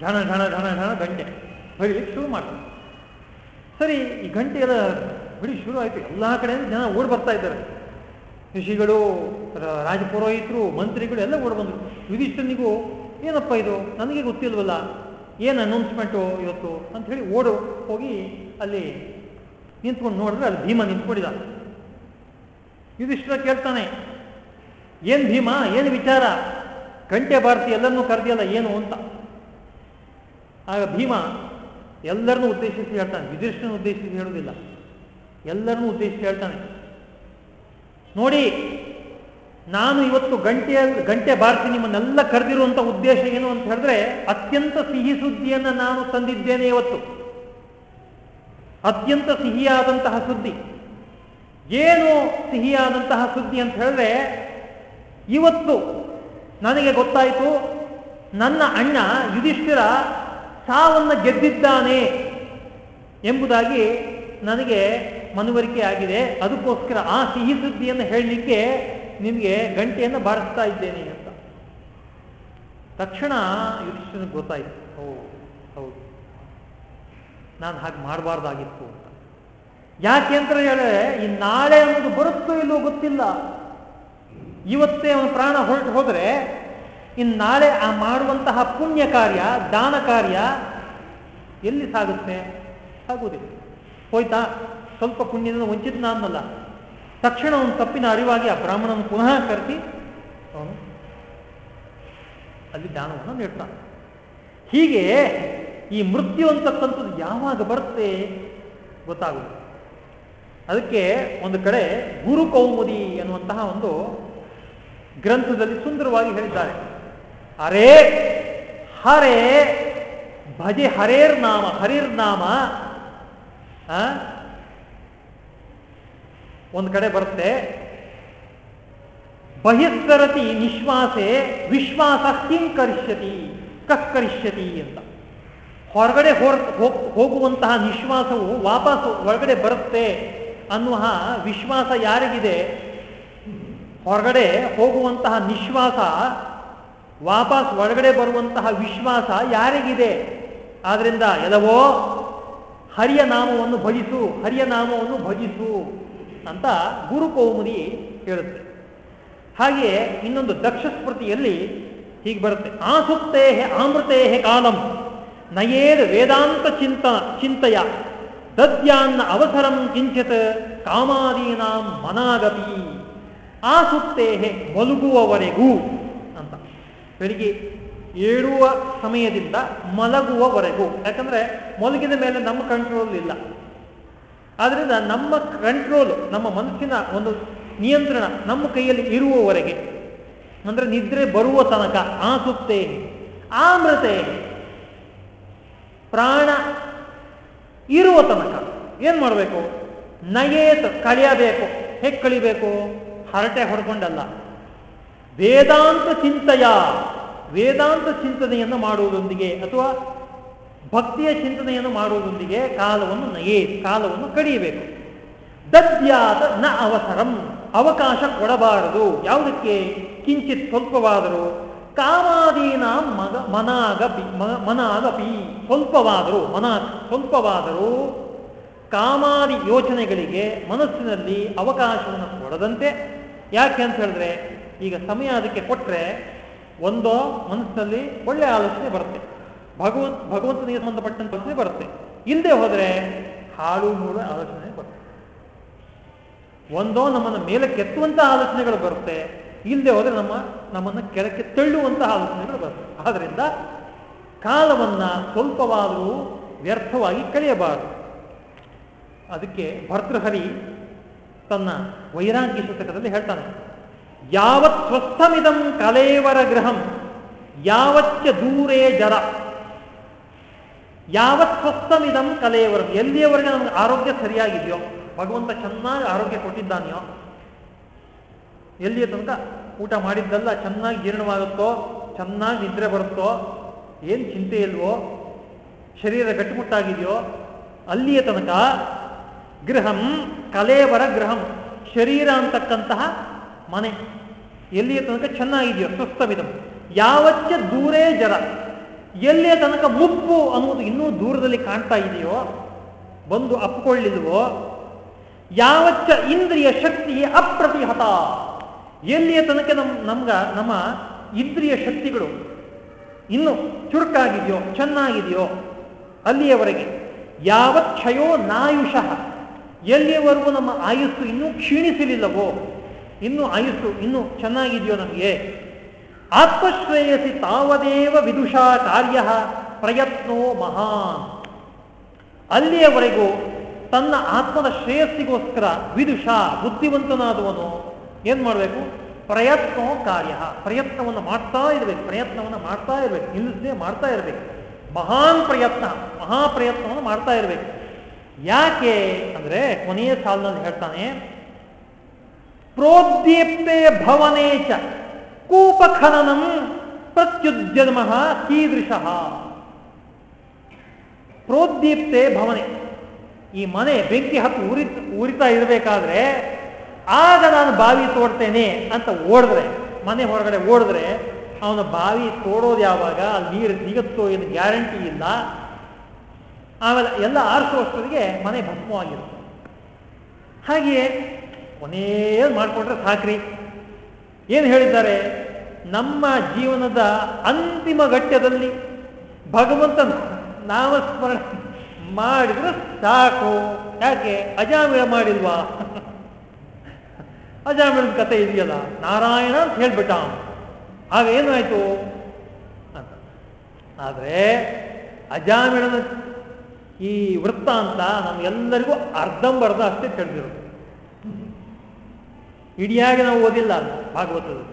ಝಣ ಝಣ ಝಣ ಝಣ ಗಂಟೆ ಬಡಿಲಿಕ್ಕೆ ಶುರು ಮಾಡಿದ ಸರಿ, ಈ ಗಂಟೆ ಎಲ್ಲ ಬಿಡಿ ಶುರು ಆಯ್ತು. ಎಲ್ಲ ಕಡೆಯಿಂದ ಜನ ಓಡ್ ಬರ್ತಾ ಇದ್ದಾರೆ. ಋಷಿಗಳು ರಾಜಪುರೋಹಿತರು, ಮಂತ್ರಿಗಳು ಎಲ್ಲ ಓಡ್ ಬಂದರು. ಯುಧಿಷ್ಠನಿಗೂ ಏನಪ್ಪ ಇದು? ನನಗೆ ಗೊತ್ತಿಲ್ವಲ್ಲ. ಏನು ಅನೌನ್ಸ್ಮೆಂಟು ಇವತ್ತು ಅಂತ ಹೇಳಿ ಓಡು ಹೋಗಿ ಅಲ್ಲಿ ನಿಂತ್ಕೊಂಡು ನೋಡಿದ್ರೆ ಅಲ್ಲಿ ಭೀಮ ನಿಂತ್ಕೊಂಡಿದ. ಯುಧಿಷ್ಠರ ಕೇಳ್ತಾನೆ, ಏನು ಭೀಮ, ಏನು ವಿಚಾರ? ಗಂಟೆ ಭಾರತಿ ಎಲ್ಲರನ್ನೂ ಕರೆದಿಯಲ್ಲ ಏನು ಅಂತ? ಆಗ ಭೀಮ ಎಲ್ಲರನ್ನೂ ಉದ್ದೇಶಿಸಿ ಹೇಳ್ತಾನೆ ಯುಧಿಷ್ಠನ ಉದ್ದೇಶಿಸಿ ಹೇಳುವುದಿಲ್ಲ ಎಲ್ಲರನ್ನೂ ಉದ್ದೇಶಿಸಿ ಹೇಳ್ತಾನೆ, ನೋಡಿ ನಾನು ಇವತ್ತು ಗಂಟೆಯ ಗಂಟೆ ಬಾರಿಸಿ ನಿಮ್ಮನ್ನೆಲ್ಲ ಕರೆದಿರುವಂತ ಉದ್ದೇಶ ಏನು ಅಂತ ಹೇಳಿದ್ರೆ ಅತ್ಯಂತ ಸಿಹಿ ಸುದ್ದಿಯನ್ನ ನಾನು ತಂದಿದ್ದೇನೆ ಇವತ್ತು. ಅತ್ಯಂತ ಸಿಹಿಯಾದಂತಹ ಸುದ್ದಿ. ಏನು ಸಿಹಿಯಾದಂತಹ ಸುದ್ದಿ ಅಂತ ಹೇಳಿದ್ರೆ ಇವತ್ತು ನನಗೆ ಗೊತ್ತಾಯಿತು, ನನ್ನ ಅಣ್ಣ ಯುಧಿಷ್ಠಿರ ಸಾವನ್ನ ಗೆದ್ದಿದ್ದಾನೆ ಎಂಬುದಾಗಿ ನನಗೆ ಮನವರಿಕೆ ಆಗಿದೆ. ಅದಕ್ಕೋಸ್ಕರ ಆ ಸಿಹಿ ಸುದ್ದಿಯನ್ನು ಹೇಳಲಿಕ್ಕೆ ನಿಮಗೆ ಗಂಟೆಯನ್ನು ಬಾರಿಸ್ತಾ ಇದ್ದೇನೆ ಅಂತ. ತಕ್ಷಣ ಯುಧಿಷ್ಠನಿಗೆ ಗೊತ್ತಾಯಿತು. ಓ, ಹೌದು. ನಾನು ಹಾಗೆ ಮಾಡಬಾರ್ದಾಗಿತ್ತು ಅಂತ. ಯಾಕೆ ಅಂತ ಹೇಳಿದ್ರೆ, ಈ ನಾಳೆ ಅನ್ನೋದು ಬರುತ್ತೋ ಇಲ್ಲೋ ಗೊತ್ತಿಲ್ಲ. ಇವತ್ತೇ ಅವನ ಪ್ರಾಣ ಹೊರಟು ಹೋದರೆ ಇನ್ನು ನಾಳೆ ಆ ಮಾಡುವಂತಹ ಪುಣ್ಯ ಕಾರ್ಯ, ದಾನ ಕಾರ್ಯ ಎಲ್ಲಿ ಸಾಗುತ್ತೆ? ಸಾಗುವುದಿಲ್ಲ ಹೋಯ್ತಾ? ಸ್ವಲ್ಪ ಪುಣ್ಯದಿಂದ ವಂಚಿತ ಅನ್ನಲ್ಲ ತಕ್ಷಣ ಅವನು ತಪ್ಪಿನ ಅರಿವಾಗಿ ಆ ಬ್ರಾಹ್ಮಣನ ಪುನಃ ಕರೆಸಿ, ಅವನು ಅಲ್ಲಿ ದಾನವನ್ನು ನೀಡ್ತಾನೆ. ಹೀಗೆ ಈ ಮೃತ್ಯು ಅಂತಕ್ಕಂಥದ್ದು ಯಾವಾಗ ಬರುತ್ತೆ ಗೊತ್ತಾಗುತ್ತೆ ಅದಕ್ಕೆ ಒಂದು ಕಡೆ ಗುರು ಕೌಮುದಿ ಎನ್ನುವಂತಹ ಒಂದು ಗ್ರಂಥದಲ್ಲಿ ಸುಂದರವಾಗಿ ಹೇಳಿದ್ದಾರೆ. ಅರೆ ಹರೇ ಭಜೆ ಹರೇರ್ನಾಮ ನಾಮ, ಹರಿರ್ ನಾಮ ಒಂದು ಕಡೆ ಬರುತ್ತೆ. ಬಹಿಸ್ಕರತಿ ನಿಶ್ವಾಸೆ ವಿಶ್ವಾಸ ಕಿಂಕರಿಷ್ಯತಿ ಕಕ್ಕರಿಷ್ಯತಿ ಅಂತ. ಹೊರಗಡೆ ಹೊರ ಹೋಗುವಂತಹ ನಿಶ್ವಾಸವು ವಾಪಸ್ ಒಳಗಡೆ ಬರುತ್ತೆ ಅನ್ನುವ ವಿಶ್ವಾಸ ಯಾರಿಗಿದೆ? ಹೊರಗಡೆ ಹೋಗುವಂತಹ ನಿಶ್ವಾಸ, ವಾಪಸ್ ಒಳಗಡೆ ಬರುವಂತಹ ವಿಶ್ವಾಸ ಯಾರಿಗಿದೆ? ಆದ್ರಿಂದ ಎಲ್ಲವೋ ಹರಿಯ ನಾಮವನ್ನು ಭಜಿಸು, ಹರಿಯ ನಾಮವನ್ನು ಭಜಿಸು. ಅಂತ ಗುರುಕೌಮುದಿ ಹೇಳುತ್ತೆ. ಹಾಗೆಯೇ ಇನ್ನೊಂದು ದಕ್ಷ ಸ್ಮೃತಿಯಲ್ಲಿ ಹೀಗೆ ಬರುತ್ತೆ. ಆಸುಪ್ತೇ ಆಮೃತೇ ಕಾಲಂ ನಯೇದ್ ವೇದಾಂತ ಚಿಂತ ಚಿಂತೆಯ ದದ್ಯಾನ್ನ ಅವಸರಂ ಕಿಂಚಿತ್ ಕಾಮಾದೀನಾಂ ಮನಾಗತಿ ಆಸುತ್ತೇಹೆ ಮಲಗುವವರೆಗೂ ಅಂತ. ಬೆಳಿಗ್ಗೆ ಏಳುವ ಸಮಯದಿಂದ ಮಲಗುವವರೆಗೂ. ಯಾಕಂದ್ರೆ ಮಲಗಿದ ಮೇಲೆ ನಮ್ಮ ಕಂಟ್ರೋಲ್ ಇಲ್ಲ. ಆದ್ರಿಂದ ನಮ್ಮ ಕಂಟ್ರೋಲ್ ನಮ್ಮ ಮನಸ್ಸಿನ ಒಂದು ನಿಯಂತ್ರಣ ನಮ್ಮ ಕೈಯಲ್ಲಿ ಇರುವವರೆಗೆ, ಅಂದ್ರೆ ನಿದ್ರೆ ಬರುವ ತನಕ ಆಸುತ್ತೆ ಆಮೃತೆ ಪ್ರಾಣ ಇರುವ ತನಕ. ಏನು ಮಾಡಬೇಕು? ನಯೇತ ಕಳಿಯಬೇಕು. ಹೇಗೆ ಕಳಿಬೇಕು? ಹರಟೆ ಹೊಡ್ಕೊಂಡಲ್ಲ. ವೇದಾಂತ ಚಿಂತೆಯ, ವೇದಾಂತ ಚಿಂತನೆಯನ್ನು ಮಾಡುವುದೊಂದಿಗೆ ಅಥವಾ ಭಕ್ತಿಯ ಚಿಂತನೆಯನ್ನು ಮಾಡುವುದೊಂದಿಗೆ ಕಾಲವನ್ನು ನಯೇ, ಕಾಲವನ್ನು ಕಡಿಯಬೇಕು. ದದ್ಯಾದ ನ ಅವಸರಂ, ಅವಕಾಶ ಕೊಡಬಾರದು. ಯಾವುದಕ್ಕೆ? ಕಿಂಚಿತ್ ಸ್ವಲ್ಪವಾದರೂ. ಕಾಮಾದೀನ ಮಗ, ಮನಾಗಪಿ ಮನಾಗಪಿ, ಸ್ವಲ್ಪವಾದರೂ ಮನ ಸ್ವಲ್ಪವಾದರೂ ಕಾಮಾದಿ ಯೋಚನೆಗಳಿಗೆ ಮನಸ್ಸಿನಲ್ಲಿ ಅವಕಾಶವನ್ನು ಕೊಡದಂತೆ. ಯಾಕೆ ಅಂತ ಹೇಳಿದ್ರೆ, ಈಗ ಸಮಯ ಅದಕ್ಕೆ ಕೊಟ್ಟರೆ ಒಂದೋ ಮನಸ್ಸಿನಲ್ಲಿ ಒಳ್ಳೆ ಆಲೋಚನೆ ಬರುತ್ತೆ. ಭಗವಂತ, ಭಗವಂತನಿಗೆ ಸಂಬಂಧಪಟ್ಟಂತೆ ಬರುತ್ತೆ. ಹಿಂದೆ ಹೋದರೆ ಹಾಳು ಮೂಳು ಆಲೋಚನೆ ಬರುತ್ತೆ. ಒಂದೋ ನಮ್ಮನ್ನು ಮೇಲೆ ಕೆತ್ತುವಂತಹ ಆಲೋಚನೆಗಳು ಬರುತ್ತೆ ಹಿಂದೆ ಹೋದರೆ ನಮ್ಮ, ನಮ್ಮನ್ನು ಕೆಳಕ್ಕೆ ತಳ್ಳುವಂತಹ ಆಲೋಚನೆಗಳು ಬರುತ್ತೆ. ಆದ್ರಿಂದ ಕಾಲವನ್ನ ಸ್ವಲ್ಪವಾದರೂ ವ್ಯರ್ಥವಾಗಿ ಕಳೆಯಬಾರದು. ಅದಕ್ಕೆ ಭರ್ತೃಹರಿ ತನ್ನ ವೈರಾಗ್ಯ ಶತಕದಲ್ಲಿ ಹೇಳ್ತಾನೆ, ಯಾವತ್ ಸ್ವಸ್ಥಮಿದಂ ಕಲೇವರ ಗೃಹಂ, ಯಾವಚ್ಚ ದೂರೇ ಜರ ಯಾವತ್ ಸ್ವಸ್ಥಮಿದಂ ಕಲೆಯವರೆಗೆ ಎಲ್ಲಿಯವರೆಗೆ ನಮ್ಗೆ ಆರೋಗ್ಯ ಸರಿಯಾಗಿದೆಯೋ, ಭಗವಂತ ಚೆನ್ನಾಗಿ ಆರೋಗ್ಯ ಕೊಟ್ಟಿದ್ದಾನೆಯೋ, ಎಲ್ಲಿಯ ತನಕ ಊಟ ಮಾಡಿದ್ದೆಲ್ಲ, ಚೆನ್ನಾಗಿ ಜೀರ್ಣವಾಗುತ್ತೋ, ಚೆನ್ನಾಗಿ ನಿದ್ರೆ ಬರುತ್ತೋ, ಏನು ಚಿಂತೆ ಇಲ್ವೋ, ಶರೀರ ಗಟ್ಟಿಮುಟ್ಟಾಗಿದೆಯೋ, ಅಲ್ಲಿಯ ತನಕ ಗೃಹಂ ಕಲೇವರ ಗೃಹಂ, ಶರೀರ ಅಂತಕ್ಕಂತಹ ಮನೆ, ಎಲ್ಲಿಯ ತನಕ ಚೆನ್ನಾಗಿದೆಯೋ, ಸ್ವಸ್ಥವಿದಂ. ಯಾವಚ್ಚ ದೂರೇ ಜರ ಎಲ್ಲಿಯ ತನಕ ಮುಪ್ಪು ಅನ್ನುವುದು ಇನ್ನೂ ದೂರದಲ್ಲಿ ಕಾಣ್ತಾ ಇದೆಯೋ, ಬಂದು ಅಪ್ಪಿಕೊಳ್ಳಿಲ್ವೋ, ಯಾವಚ್ಚ ಇಂದ್ರಿಯ ಶಕ್ತಿ ಅಪ್ರತಿಹತ. ಎಲ್ಲಿಯ ತನಕ ನಮ್, ನಮ್ಗ, ನಮ್ಮ ಇಂದ್ರಿಯ ಶಕ್ತಿಗಳು ಇನ್ನು ಚುರುಕಾಗಿದೆಯೋ, ಚೆನ್ನಾಗಿದೆಯೋ, ಅಲ್ಲಿಯವರೆಗೆ ಯಾವ ಕ್ಷಯೋ ನಾಯುಷಃ. ಎಲ್ಲಿಯವರೆಗೂ ನಮ್ಮ ಆಯುಸ್ಸು ಇನ್ನೂ ಕ್ಷೀಣಿಸಲಿಲ್ಲವೋ, ಇನ್ನೂ ಆಯುಸ್ಸು ಇನ್ನೂ ಚೆನ್ನಾಗಿದೆಯೋ ನಮಗೆ ಆತ್ಮಶ್ರೇಯಸಿ ತಾವದೇವ ವಿದುಷಾ ಕಾರ್ಯ ಪ್ರಯತ್ನೋ ಮಹಾನ್. ಅಲ್ಲಿಯವರೆಗೂ ತನ್ನ ಆತ್ಮದ ಶ್ರೇಯಸ್ಸಿಗೋಸ್ಕರ ವಿದುಷಾ ಬುದ್ಧಿವಂತನಾದವನು ಏನ್ ಮಾಡಬೇಕು? ಪ್ರಯತ್ನೋ ಕಾರ್ಯ, ಪ್ರಯತ್ನವನ್ನು ಮಾಡ್ತಾ ಇರಬೇಕು, ಪ್ರಯತ್ನವನ್ನು ಮಾಡ್ತಾ ಇರಬೇಕು, ನಿಲ್ಲಿಸದೆ ಮಾಡ್ತಾ ಇರಬೇಕು. ಮಹಾನ್ ಪ್ರಯತ್ನ ಮಹಾ ಮಹಾಪ್ರಯತ್ನವನ್ನು ಮಾಡ್ತಾ ಇರಬೇಕು. ಯಾಕೆ ಅಂದ್ರೆ ಕೊನೆಯ ಸಾಲಿನಲ್ಲಿ ಹೇಳ್ತಾನೆ, ಪ್ರೋದ್ದೀಪ್ತೆ ಭವನೇಚ. ಕೂಪಖನನಂ ಪ್ರತ್ಯುದ್ಯಮ ಕೀದೃಶ. ಪ್ರೋದ್ದೀಪ್ತೆ ಭವನೆ. ಈ ಮನೆ ಬೆಂಕಿ ಹತ್ತು ಉರಿ ಉರಿತಾ ಇರಬೇಕಾದ್ರೆ ಆಗ ನಾನು ಬಾವಿ ತೋಡ್ತೇನೆ ಅಂತ ಓಡಿದ್ರೆ, ಮನೆ ಹೊರಗಡೆ ಓಡಿದ್ರೆ ಅವನ ಬಾವಿ ತೋಡೋದು ಯಾವಾಗ? ಅಲ್ಲಿ ನೀರು ಸಿಗುತ್ತೋ ಏನು ಗ್ಯಾರಂಟಿ ಇಲ್ಲ. ಆಮೇಲೆ ಎಲ್ಲ ಆರಿಸುವಷ್ಟೊತ್ತಿಗೆ ಮನೆ ಭಸ್ಮವಾಗಿರುತ್ತೆ. ಹಾಗೆಯೇ ಕೊನೆಯ ಮಾಡಿಕೊಂಡ್ರೆ ಸಾಕ್ರಿ. ಏನು ಹೇಳಿದ್ದಾರೆ? ನಮ್ಮ ಜೀವನದ ಅಂತಿಮ ಘಟ್ಟದಲ್ಲಿ ಭಗವಂತನ ನಾಮಸ್ಮರಣೆ ಮಾಡಿದ್ರೆ ಸಾಕು. ಯಾಕೆ? ಅಜಾಮಿಳ ಮಾಡಿಲ್ವಾ? *laughs* ಅಜಾಮಿಳದ ಕತೆ ಇದೆಯಲ್ಲ? ನಾರಾಯಣ ಅಂತ ಹೇಳ್ಬಿಟ್ಟ ಆಗ ಏನಾಯ್ತು? ಅಂತ. ಆದ್ರೆ ಅಜಾಮಿಳನ ಈ ವೃತ್ತ ಅಂತ ನಮ್ಗೆಲ್ಲರಿಗೂ ಅರ್ಧಂಬರ್ಧ ಅಷ್ಟೇ ತಿಳಿದಿರೋದು ಇಡಿಯಾಗಿ ನಾವು ಓದಿಲ್ಲ ಭಾಗವತದಲ್ಲಿ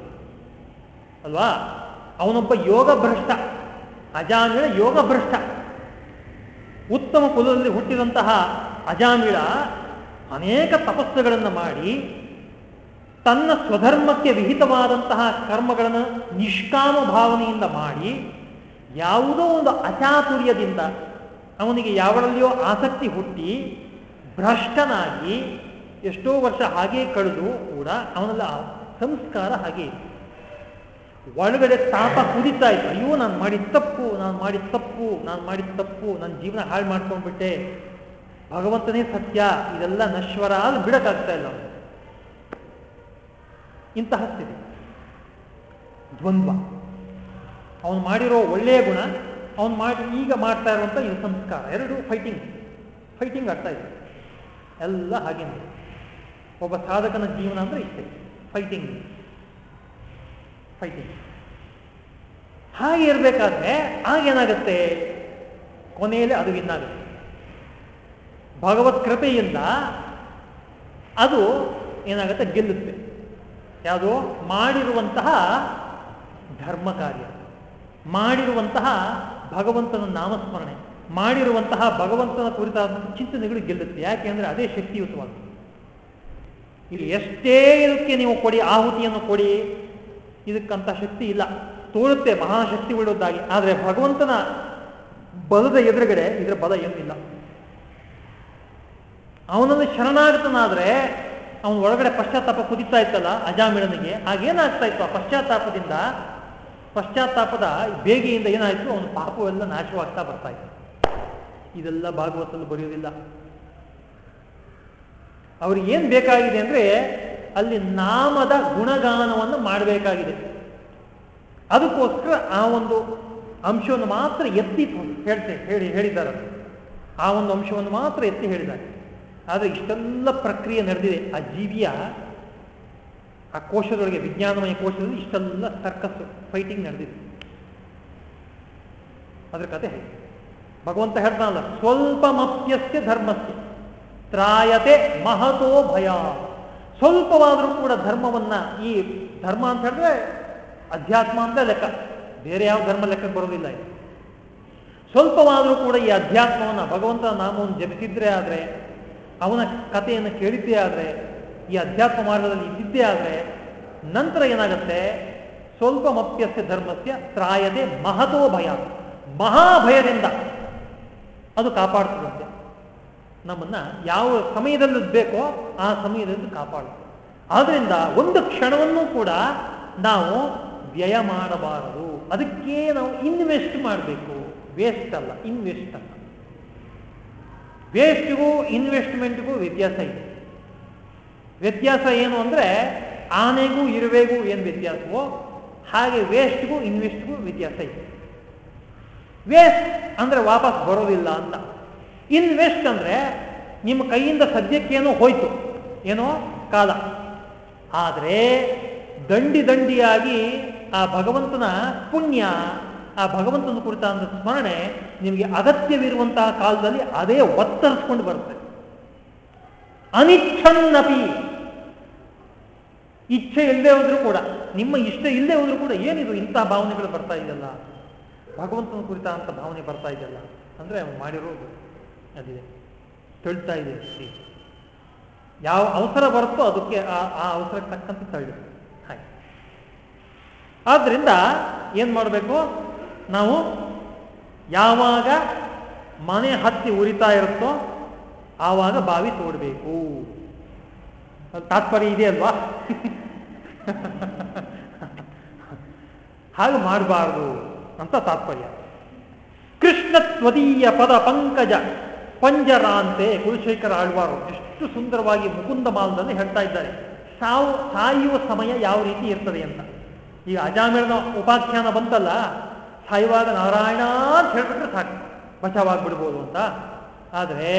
ಅಲ್ವಾ? ಅವನೊಬ್ಬ ಯೋಗ ಭ್ರಷ್ಟ ಅಜಾಮಿಳ ಯೋಗ ಭ್ರಷ್ಟ ಉತ್ತಮ ಕುಲದಲ್ಲಿ ಹುಟ್ಟಿದಂತಹ ಅಜಾಮಿಳ ಅನೇಕ ತಪಸ್ಸುಗಳನ್ನು ಮಾಡಿ ತನ್ನ ಸ್ವಧರ್ಮಕ್ಕೆ ವಿಹಿತವಾದಂತಹ ಕರ್ಮಗಳನ್ನು ನಿಷ್ಕಾಮ ಭಾವನೆಯಿಂದ ಮಾಡಿ ಯಾವುದೋ ಒಂದು ಅಚಾತುರ್ಯದಿಂದ ಅವನಿಗೆ ಯಾವಳಲ್ಲಿಯೋ ಆಸಕ್ತಿ ಹುಟ್ಟಿ ಭ್ರಷ್ಟನಾಗಿ ಎಷ್ಟೋ ವರ್ಷ ಹಾಗೇ ಕಳೆದು ಕೂಡ ಅವನಲ್ಲಿ ಸಂಸ್ಕಾರ ಹಾಗೆ ಒಳಗಡೆ ತಾಪ ಕುದಿತಾ ಇತ್ತು. ಅಯ್ಯೋ, ನಾನು ಮಾಡಿದ ತಪ್ಪು, ನಾನು ಮಾಡಿದ ತಪ್ಪು, ನಾನು ಮಾಡಿದ ತಪ್ಪು, ನನ್ನ ಜೀವನ ಹಾಳು ಮಾಡ್ಕೊಂಡ್ಬಿಟ್ಟೆ. ಭಗವಂತನೇ ಸತ್ಯ, ಇದೆಲ್ಲ ನಶ್ವರ ಅಲ್ಲಿ ಬಿಡಕ್ಕಾಗ್ತಾ ಇಲ್ಲ ಇಂತಹ ಸ್ಥಿತಿ. ದ್ವಂದ್ವ. ಅವನು ಮಾಡಿರೋ ಒಳ್ಳೆಯ ಗುಣ, ಅವನು ಮಾಡಿ, ಈಗ ಮಾಡ್ತಾ ಇರುವಂಥ ಇದು ಸಂಸ್ಕಾರ. ಎರಡು ಫೈಟಿಂಗ್ ಫೈಟಿಂಗ್ ಆಗ್ತಾ ಇದೆ. ಎಲ್ಲ ಹಾಗೇನೆ ಒಬ್ಬ ಸಾಧಕನ ಜೀವನ ಅಂದ್ರೆ ಇಷ್ಟೇ. ಫೈಟಿಂಗ್ ಫೈಟಿಂಗ್ ಹಾಗೆ ಇರಬೇಕಾದ್ರೆ ಆಗೇನಾಗುತ್ತೆ ಕೊನೆಯಲ್ಲಿ ಅದು ಇನ್ನಾಗುತ್ತೆ ಭಗವತ್ ಕೃಪೆಯಿಂದ ಅದು ಏನಾಗುತ್ತೆ? ಗೆಲ್ಲುತ್ತೆ. ಯಾವುದು? ಮಾಡಿರುವಂತಹ ಧರ್ಮ ಕಾರ್ಯ. ಮಾಡಿರುವಂತಹ ಭಗವಂತನ ನಾಮಸ್ಮರಣೆ. ಮಾಡಿರುವಂತಹ ಭಗವಂತನ ಕುರಿತಾದ ಚಿಂತನೆಗಳು ಗೆಲ್ಲುತ್ತೆ. ಯಾಕೆ ಅಂದರೆ ಅದೇ ಶಕ್ತಿಯುತವಾದ ಇಲ್ಲಿ ಎಷ್ಟೇ ಇದಕ್ಕೆ ನೀವು ಕೊಡಿ, ಆಹುತಿಯನ್ನು ಕೊಡಿ, ಇದಕ್ಕಂತ ಶಕ್ತಿ ಇಲ್ಲ. ತೋರುತ್ತೆ ಮಹಾಶಕ್ತಿ ಉಳ್ಳೋದಾಗಿ ಆದರೆ ಭಗವಂತನ ಬಲದ ಎದುರುಗಡೆ ಇದರ ಬಲ ಏನಿಲ್ಲ. ಅವನನ್ನು ಶರಣಾಗತನಾದ್ರೆ ಅವನ ಒಳಗಡೆ ಪಶ್ಚಾತ್ತಾಪ ಕುದಿತಾ ಇತ್ತಲ್ಲ ಅಜಾಮಿಳನಿಗೆ ಹಾಗೇನಾಗ್ತಾ ಇತ್ತು? ಆ ಪಶ್ಚಾತ್ತಾಪದಿಂದ, ಪಶ್ಚಾತ್ತಾಪದ ಬೇಗೆಯಿಂದ ಏನಾಯಿತು? ಅವನ ಪಾಪವೆಲ್ಲ ನಾಶವಾಗ್ತಾ ಬರ್ತಾ ಇತ್ತು. ಇದೆಲ್ಲ ಭಾಗವತಲ್ಲಿ ಬರೆಯುವುದಿಲ್ಲ ಅವ್ರಿಗೆ ಏನು ಬೇಕಾಗಿದೆ ಅಂದರೆ ಅಲ್ಲಿ ನಾಮದ ಗುಣಗಾನವನ್ನು ಮಾಡಬೇಕಾಗಿದೆ. ಅದಕ್ಕೋಸ್ಕರ ಆ ಒಂದು ಅಂಶವನ್ನು ಮಾತ್ರ ಎತ್ತಿ ಹೇಳ್ತೆ, ಹೇಳಿ, ಹೇಳಿದ್ದಾರೆ ಆ ಒಂದು ಅಂಶವನ್ನು ಮಾತ್ರ ಎತ್ತಿ ಹೇಳಿದ್ದಾರೆ. ಆದರೆ ಇಷ್ಟೆಲ್ಲ ಪ್ರಕ್ರಿಯೆ ನಡೆದಿದೆ. ಆ ಜೀವಿಯ, ಆ ಕೋಶದೊಳಗೆ, ವಿಜ್ಞಾನಮಯ ಕೋಶದಲ್ಲಿ ಇಷ್ಟೆಲ್ಲ ಸರ್ಕಸ್ ಫೈಟಿಂಗ್ ನಡೆದಿದೆ. ಅದ್ರ ಕತೆ ಭಗವಂತ ಹೇಳ್ತಾನಲ್ಲ ಸ್ವಲ್ಪ ಮಪ್ಯಸ್ಯ ಧರ್ಮಸ್ಯ. ತ್ರಾಯತೆ ಮಹತೋ ಭಯ. ಸ್ವಲ್ಪವಾದರೂ ಕೂಡ ಧರ್ಮವನ್ನ ಈ ಧರ್ಮ ಅಂತ ಹೇಳಿದ್ರೆ ಅಧ್ಯಾತ್ಮ ಅಂತ ಲೆಕ್ಕ. ಬೇರೆ ಯಾವ ಧರ್ಮ ಲೆಕ್ಕಕ್ಕೆ ಬರೋದಿಲ್ಲ ಇದು. ಸ್ವಲ್ಪವಾದರೂ ಕೂಡ ಈ ಅಧ್ಯಾತ್ಮವನ್ನ ಭಗವಂತನ ನಾಮವನ್ನು ಜಪಿಸಿದ್ರೆ ಆದರೆ, ಅವನ ಕಥೆಯನ್ನು ಕೇಳಿದ್ದೇ ಆದರೆ, ಈ ಅಧ್ಯಾತ್ಮ ಮಾರ್ಗದಲ್ಲಿ ಇದ್ದಿದ್ದೇ ಆದರೆ, ನಂತರ ಏನಾಗುತ್ತೆ? ಸ್ವಲ್ಪ ಮಪ್ಯಸ್ಯ ಧರ್ಮಸ್ಯ ತ್ರಾಯದೆ ಮಹತೋ ಭಯ. ಮಹಾಭಯದಿಂದ ಅದು ಕಾಪಾಡ್ತದಂತೆ. ನಮ್ಮನ್ನ ಯಾವ ಸಮಯದಲ್ಲಿ ಬೇಕೋ ಆ ಸಮಯದಲ್ಲಿ ಕಾಪಾಡುತ್ತೆ ಆದ್ರಿಂದ ಒಂದು ಕ್ಷಣವನ್ನು ಕೂಡ ನಾವು ವ್ಯಯ ಮಾಡಬಾರದು. ಅದಕ್ಕೆ ನಾವು ಇನ್ವೆಸ್ಟ್ ಮಾಡಬೇಕು. ವೇಸ್ಟ್ ಅಲ್ಲ ಇನ್ವೆಸ್ಟ್ ಅಲ್ಲ. ವೇಸ್ಟ್ಗೂ ಇನ್ವೆಸ್ಟ್ಮೆಂಟ್ಗೂ ವ್ಯತ್ಯಾಸ ಇದೆ. ವ್ಯತ್ಯಾಸ ಏನು ಅಂದರೆ ಆನೆಗೂ, ಇರುವೆಗೂ ಏನು ವ್ಯತ್ಯಾಸವೋ ಹಾಗೆ ವೇಸ್ಟ್ಗೂ ಇನ್ವೆಸ್ಟ್ಗೂ ವ್ಯತ್ಯಾಸ ಇದೆ. ವೇಸ್ಟ್ ಅಂದರೆ ವಾಪಸ್ ಬರೋದಿಲ್ಲ ಅಂತ. ಇನ್ವೆಸ್ಟ್ ಅಂದರೆ ನಿಮ್ಮ ಕೈಯಿಂದ ಸದ್ಯಕ್ಕೇನೋ ಹೋಯ್ತು. ಏನೋ ಕಾಲ. ಆದರೆ ದಂಡಿ ದಂಡಿಯಾಗಿ ಆ ಭಗವಂತನ ಪುಣ್ಯ, ಆ ಭಗವಂತನ ಕುರಿತಾದ ಸ್ಮರಣೆ ನಿಮಗೆ ಅಗತ್ಯವಿರುವಂತಹ ಕಾಲದಲ್ಲಿ ಅದೇ ಒತ್ತರಿಸ್ಕೊಂಡು ಬರುತ್ತೆ. ಅನಿಚ್ಛನ್ನಪಿ. ಇಚ್ಛೆ ಇಲ್ಲದೆ ಹೋದ್ರೂ ಕೂಡ, ನಿಮ್ಮ ಇಷ್ಟ ಇಲ್ಲದೆ ಹೋದ್ರೂ ಕೂಡ ಏನಿದು ಇಂತಹ ಭಾವನೆಗಳು ಬರ್ತಾ ಇದೆಯಲ್ಲ? ಭಗವಂತನ ಕುರಿತ ಅಂತ ಭಾವನೆ ಬರ್ತಾ ಇದೆಯಲ್ಲ? ಅಂದ್ರೆ ಮಾಡಿರೋದು. ಅದಿದೆ. ತಳ್ತಾ ಇದೆ ಯಾವ ಅವಸರ ಬರುತ್ತೋ ಅದಕ್ಕೆ ಆ ಆ ಅವಸರಕ್ಕೆ ತಕ್ಕಂತೆ ತಳ್ಳಿ. ಹಾಗೆ. ಆದ್ರಿಂದ ಏನ್ ಮಾಡಬೇಕು? ನಾವು ಯಾವಾಗ ಮನೆ ಹತ್ತಿ ಉರಿತಾ ಇರುತ್ತೋ ಆವಾಗ ಬಾವಿ ತೋಡಬೇಕು. ತಾತ್ಪರ್ಯ ಇದೆ ಅಲ್ವಾ? ಹಾಗೆ ಮಾಡಬಾರ್ದು ಅಂತ ತಾತ್ಪರ್ಯ. ಕೃಷ್ಣ ತ್ವದೀಯ ಪದ ಪಂಕಜ. ಪಂಜರಾಂತೆ ಕುಲಶೇಖರ ಆಳ್ವಾರು. ಎಷ್ಟು ಸುಂದರವಾಗಿ ಮುಕುಂದ ಮಾಲದಲ್ಲಿ ಹೇಳ್ತಾ ಇದ್ದಾರೆ. ಸಾವು, ಸಾಯುವ ಸಮಯ ಯಾವ ರೀತಿ ಇರ್ತದೆ ಅಂತ. ಈ ಅಜಾಮಿಳನ ಉಪಾಖ್ಯಾನ ಬಂತಲ್ಲ, ಸಾಯುವಾಗ ನಾರಾಯಣ ಅಂತ ಹೇಳ್ಬಿಟ್ರೆ ಸಾಕು. ಬಚಾವಾಗ್ಬಿಡ್ಬೋದು ಅಂತ. ಆದರೆ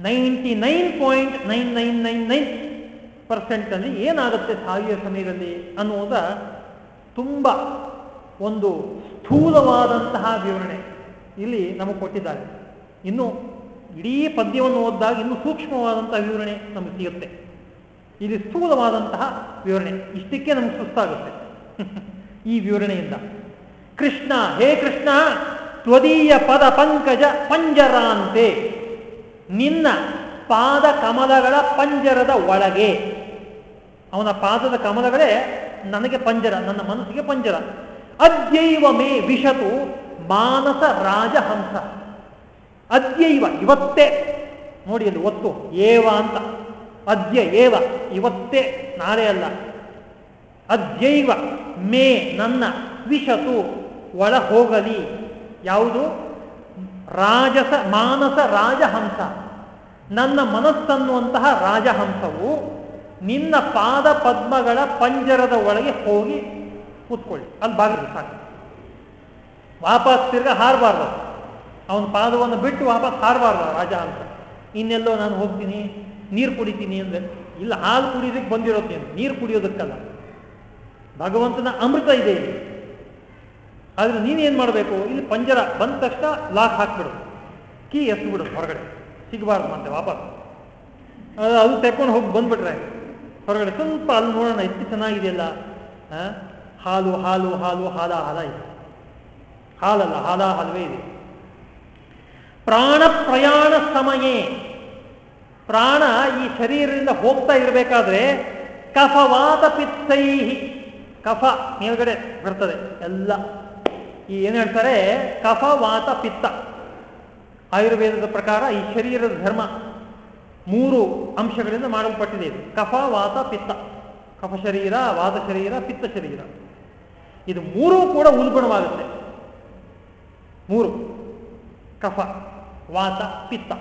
ninety nine point nine nine nine nine ಪರ್ಸೆಂಟಲ್ಲಿ ಏನಾಗುತ್ತೆ ಸಾಯುವ ಸಮಯದಲ್ಲಿ ಅನ್ನುವುದ ತುಂಬ ಒಂದು ಸ್ಥೂಲವಾದಂತಹ ವಿವರಣೆ ಇಲ್ಲಿ ನಮಗೆ ಕೊಟ್ಟಿದ್ದಾರೆ. ಇನ್ನು ಇಡೀ ಪದ್ಯವನ್ನು ಓದಿದಾಗ ಇನ್ನು ಸೂಕ್ಷ್ಮವಾದಂತಹ ವಿವರಣೆ ನಮಗೆ ಸಿಗುತ್ತೆ. ಇಲ್ಲಿ ಸ್ಥೂಲವಾದಂತಹ ವಿವರಣೆ. ಇಷ್ಟಕ್ಕೆ ನಮ್ಗೆ ಸುಸ್ತಾಗುತ್ತೆ. *laughs* ಈ ವಿವರಣೆಯಿಂದ. ಕೃಷ್ಣ, ಹೇ ಕೃಷ್ಣ, ತ್ವದೀಯ ಪದ ಪಂಕಜ ಪಂಜರಾಂತೆ. ನಿನ್ನ ಪಾದ ಕಮಲಗಳ ಪಂಜರದ ಒಳಗೆ. ಅವನ ಪಾದದ ಕಮಲಗಳೇ ನನಗೆ ಪಂಜರ, ನನ್ನ ಮನಸ್ಸಿಗೆ ಪಂಜರ. ಅದ್ಯೈವ ಮೇ ವಿಷತು ಮಾನಸ ರಾಜಹಂಸ. ಅದ್ಯೈವ, ಇವತ್ತೇ. ನೋಡಿ ಅಲ್ಲಿ ಒತ್ತು, ಏವ ಅಂತ. ಅದ್ಯ, ಏವ, ಇವತ್ತೇ, ನಾಳೆ ಅಲ್ಲ. ಅದ್ಯೈವ, ಮೇ, ನನ್ನ, ವಿಷತು, ಒಳ ಹೋಗಲಿ. ಯಾವುದು? ರಾಜಸ, ಮಾನಸ, ರಾಜಹಂಸ. ನನ್ನ ಮನಸ್ಸನ್ನುವಂತಹ ರಾಜಹಂಸವು ನಿನ್ನ ಪಾದ ಪದ್ಮಗಳ ಪಂಜರದ ಒಳಗೆ ಹೋಗಿ ಕೂತ್ಕೊಳ್ಳಿ. ಅಲ್ಲಿ ಬಾಗಿಲು ಸಾಕು. ವಾಪಸ್ ತಿರ್ಗ ಹಾರಬಾರ್ದು. ಅವನ ಪಾದವನ್ನು ಬಿಟ್ಟು ವಾಪಸ್ ಹಾರಬಾರ್ದು ಅಂತ. ಇನ್ನೆಲ್ಲೋ ನಾನು ಹೋಗ್ತೀನಿ, ನೀರು ಕುಡಿತೀನಿ ಅಂದ್ರೆ, ಇಲ್ಲ ಹಾಲು ಕುಡಿಯೋದಕ್ಕೆ ಬಂದಿರೋದೇನು ನೀರು ಕುಡಿಯೋದಕ್ಕಲ್ಲ. ಭಗವಂತನ ಅಮೃತ ಇದೆ ಇಲ್ಲಿ. ಆದ್ರೆ ನೀನೇನು ಮಾಡಬೇಕು? ಇಲ್ಲಿ ಪಂಜರ ಬಂದ ತಕ್ಷಣ ಲಾಕ್ ಹಾಕ್ಬಿಡು. ಕೀ ಎತ್ತು ಬಿಡು ಹೊರಗಡೆ. ಸಿಗಬಾರ್ದು ಮತ್ತೆ ವಾಪಸ್. ಅದು ತೆಕ್ಕೊಂಡು ಹೋಗಿ ಬಂದ್ಬಿಟ್ರೆ ಹೊರಗಡೆ ಸ್ವಲ್ಪ ಅಲ್ಲಿ ನೋಡೋಣ ಎಷ್ಟು ಚೆನ್ನಾಗಿದೆಯಲ್ಲ. ಹಾಲು ಹಾಲು ಹಾಲು, ಹಾಲ ಹಾಲ ಇದೆ. ಹಾಲಲ್ಲ, ಹಾಲ, ಹಾಲುವೇ ಇದೆ. ಪ್ರಾಣ ಪ್ರಯಾಣ ಸಮಯ. ಪ್ರಾಣ ಈ ಶರೀರದಿಂದ ಹೋಗ್ತಾ ಇರಬೇಕಾದ್ರೆ ಕಫವಾತ ಪಿತ್ತೈಹಿ. ಕಫ ಮೇಲ್ಗಡೆ ಬರ್ತದೆ ಎಲ್ಲ. ಈ ಏನು ಹೇಳ್ತಾರೆ? ಕಫ ವಾತ ಪಿತ್ತ. ಆಯುರ್ವೇದದ ಪ್ರಕಾರ ಈ ಶರೀರದ ಧರ್ಮ. ಮೂರು ಅಂಶಗಳಿಂದ ಮಾಡಲ್ಪಟ್ಟಿದೆ ಇದು. ಕಫ, ವಾತ, ಪಿತ್ತ. ಕಫ ಶರೀರ, ವಾತ ಶರೀರ, ಪಿತ್ತ ಶರೀರ. ಇದು ಮೂರೂ ಕೂಡ ಉಲ್ಬಣವಾಗುತ್ತೆ. ಮೂರು. ಕಫ. ವಾತ ಪಿತ್ತ.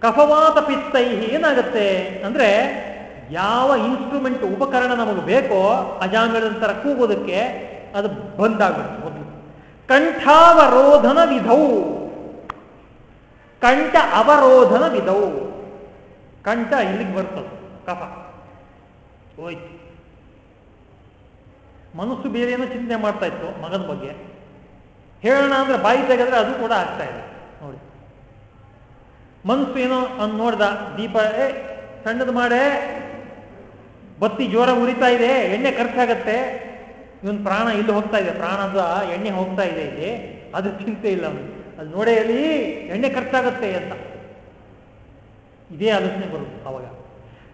ಕಫವಾತ ಪಿತ್ತ ಏನಾಗುತ್ತೆ ಅಂದ್ರೆ ಯಾವ ಇನ್ಸ್ಟ್ರೂಮೆಂಟ್ ಉಪಕರಣ ನಮಗೆ ಬೇಕೋ ಅಜಾಂಗಳಂತರ ಕೂಗೋದಕ್ಕೆ ಅದು ಬಂದಾಗುತ್ತೆ ಮೊದಲು. ಕಂಠಾವರೋಧನ ವಿಧವು ಕಂಠ ಅವರೋಧನ ವಿಧವು ಕಂಠ ಇಲ್ಲಿಗೆ ಬರ್ತದೆ, ಕಫ. ಹೋಯ್ತು. ಮನಸ್ಸು ಬೇರೆ ಏನೋ ಚಿಂತನೆ ಮಾಡ್ತಾ ಇತ್ತು ಮಗನ ಬಗ್ಗೆ. ಹೇಳೋಣ ಅಂದ್ರೆ ಬಾಯಿ ತೆಗೆದ್ರೆ ಅದು ಕೂಡ ಆಗ್ತಾ ಇದೆ. ಮನಸ್ಸು ಏನೋ ಅಂದ್ ನೋಡ್ದ, ದೀಪ, ಏ, ಸಣ್ಣದು ಮಾಡೇ, ಬತ್ತಿ ಜೋರ ಉರಿತಾ ಇದೆ, ಎಣ್ಣೆ ಖರ್ಚಾಗತ್ತೆ. ಇವನ್ ಪ್ರಾಣ ಇಲ್ಲಿ ಹೋಗ್ತಾ ಇದೆ ಪ್ರಾಣದ ಎಣ್ಣೆ ಹೋಗ್ತಾ ಇದೆ ಇಲ್ಲಿ. ಅದು ಚಿಂತೆ ಇಲ್ಲ ಅವನು ಅದು ನೋಡೇ ಅಲ್ಲಿ ಎಣ್ಣೆ ಖರ್ಚಾಗತ್ತೆ ಅಂತ. ಇದೇ ಆಲೋಚನೆ ಬರುತ್ತೆ ಅವಾಗ.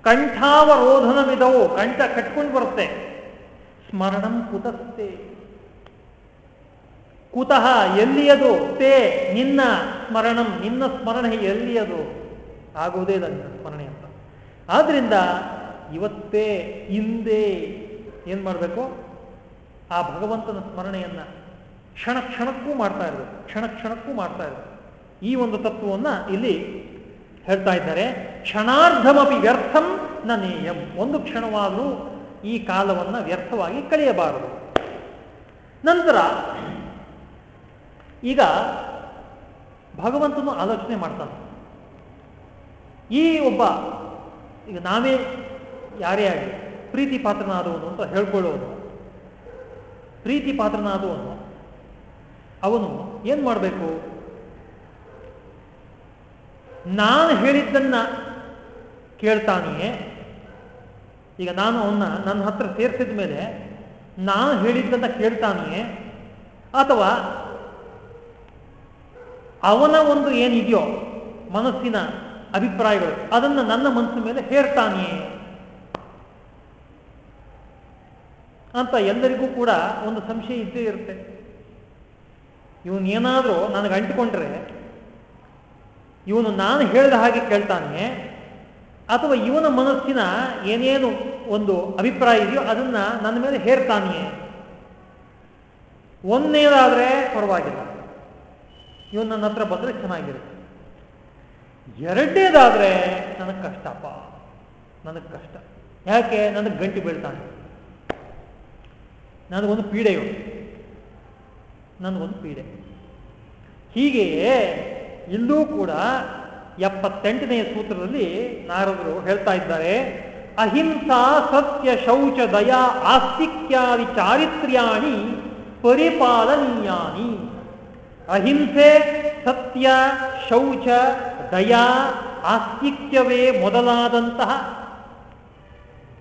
ಕಂಠಾವರೋಧನವಿದವು ಕಂಠ ಕಟ್ಕೊಂಡು ಬರುತ್ತೆ. ಸ್ಮರಣಂ ಕುತಸ್ತೆ. ಕುತಃ ಎಲ್ಲಿಯದು? ತೇ ನಿನ್ನ ಸ್ಮರಣಂ, ನಿನ್ನ ಸ್ಮರಣೆ ಎಲ್ಲಿಯದು? ಆಗುವುದೇ ಇಲ್ಲ ನಿನ್ನ ಸ್ಮರಣೆ ಅಂತ. ಆದ್ರಿಂದ ಇವತ್ತೇ ಹಿಂದೆ ಏನ್ ಮಾಡಬೇಕು? ಆ ಭಗವಂತನ ಸ್ಮರಣೆಯನ್ನ ಕ್ಷಣ ಕ್ಷಣಕ್ಕೂ ಮಾಡ್ತಾ ಇರಬೇಕು, ಕ್ಷಣ ಕ್ಷಣಕ್ಕೂ ಮಾಡ್ತಾ ಇರಬೇಕು. ಈ ಒಂದು ತತ್ವವನ್ನ ಇಲ್ಲಿ ಹೇಳ್ತಾ ಇದ್ದಾರೆ. ಕ್ಷಣಾರ್ಧಮಪಿ ವ್ಯರ್ಥಂ ನ ನೇಯಂ ಒಂದು ಕ್ಷಣವಾದರೂ ಈ ಕಾಲವನ್ನ ವ್ಯರ್ಥವಾಗಿ ಕಳೆಯಬಾರದು. ನಂತರ ಈಗ ಭಗವಂತನು ಆಲೋಚನೆ ಮಾಡ್ತಾನೆ. ಈ ಒಬ್ಬ, ಈಗ ನಾವೇ ಯಾರೇ ಆಗಲಿ, ಪ್ರೀತಿ ಪಾತ್ರನಾದವನು ಅಂತ ಹೇಳ್ಕೊಳ್ಳೋನು ಪ್ರೀತಿ ಪಾತ್ರನಾದವನು. ಅವನು ಏನ್ ಮಾಡಬೇಕು? ನಾನು ಹೇಳಿದ್ದನ್ನ ಕೇಳ್ತಾನೆಯೇ? ಈಗ ನಾನು ಅವನ್ನ ನನ್ನ ಹತ್ರ ಸೇರಿಸಿದ ಮೇಲೆ ನಾನು ಹೇಳಿದ್ದನ್ನ ಕೇಳ್ತಾನೆಯೇ? ಅಥವಾ ಅವನ ಒಂದು ಏನಿದೆಯೋ ಮನಸ್ಸಿನ ಅಭಿಪ್ರಾಯಗಳು, ಅದನ್ನು ನನ್ನ ಮನಸ್ಸಿನ ಮೇಲೆ ಹೇರ್ತಾನೆಯೇ ಅಂತ ಎಲ್ಲರಿಗೂ ಕೂಡ ಒಂದು ಸಂಶಯ ಇದ್ದೇ ಇರುತ್ತೆ. ಇವನು ಏನಾದರೂ ನನಗೆ ಅಂಟಿಕೊಂಡ್ರೆ, ಇವನು ನಾನು ಹೇಳಿದ ಹಾಗೆ ಕೇಳ್ತಾನೆ, ಅಥವಾ ಇವನ ಮನಸ್ಸಿನ ಏನೇನು ಒಂದು ಅಭಿಪ್ರಾಯ ಇದೆಯೋ ಅದನ್ನ ನನ್ನ ಮೇಲೆ ಹೇರ್ತಾನೆಯೇ. ಒಂದೇನಾದರೆ ಪರವಾಗಿಲ್ಲ. ಇವನು ನನ್ನ ಹತ್ರ ಬಂದ್ರೆ ಚೆನ್ನಾಗಿರುತ್ತೆ. ಎರಡನೇದಾದ್ರೆ ನನಗೆ ಕಷ್ಟಪ್ಪ ನನಗೆ ಕಷ್ಟ. ಯಾಕೆ? ನನಗೆ ಗಂಟು ಬೀಳ್ತಾನೆ. ನನಗೊಂದು ಪೀಡೆ ಇವನು ನನಗೊಂದು ಪೀಡೆ. ಹೀಗೆಯೇ ಇಲ್ಲೂ ಕೂಡ ಎಪ್ಪತ್ತೆಂಟನೆಯ ಸೂತ್ರದಲ್ಲಿ ನಾರದರು ಹೇಳ್ತಾ ಇದ್ದಾರೆ, ಅಹಿಂಸಾ ಸತ್ಯ ಶೌಚ ದಯಾ ಆಸ್ತಿಕ್ಯಾದಿ ಚಾರಿತ್ರ್ಯಾಣಿ ಪರಿಪಾಲನೀಯಾನಿ. ಅಹಿಂಸೆ, ಸತ್ಯ, ಶೌಚ, ದಯಾ, ಆಸ್ತಿತ್ಯವೇ ಮೊದಲಾದಂತಹ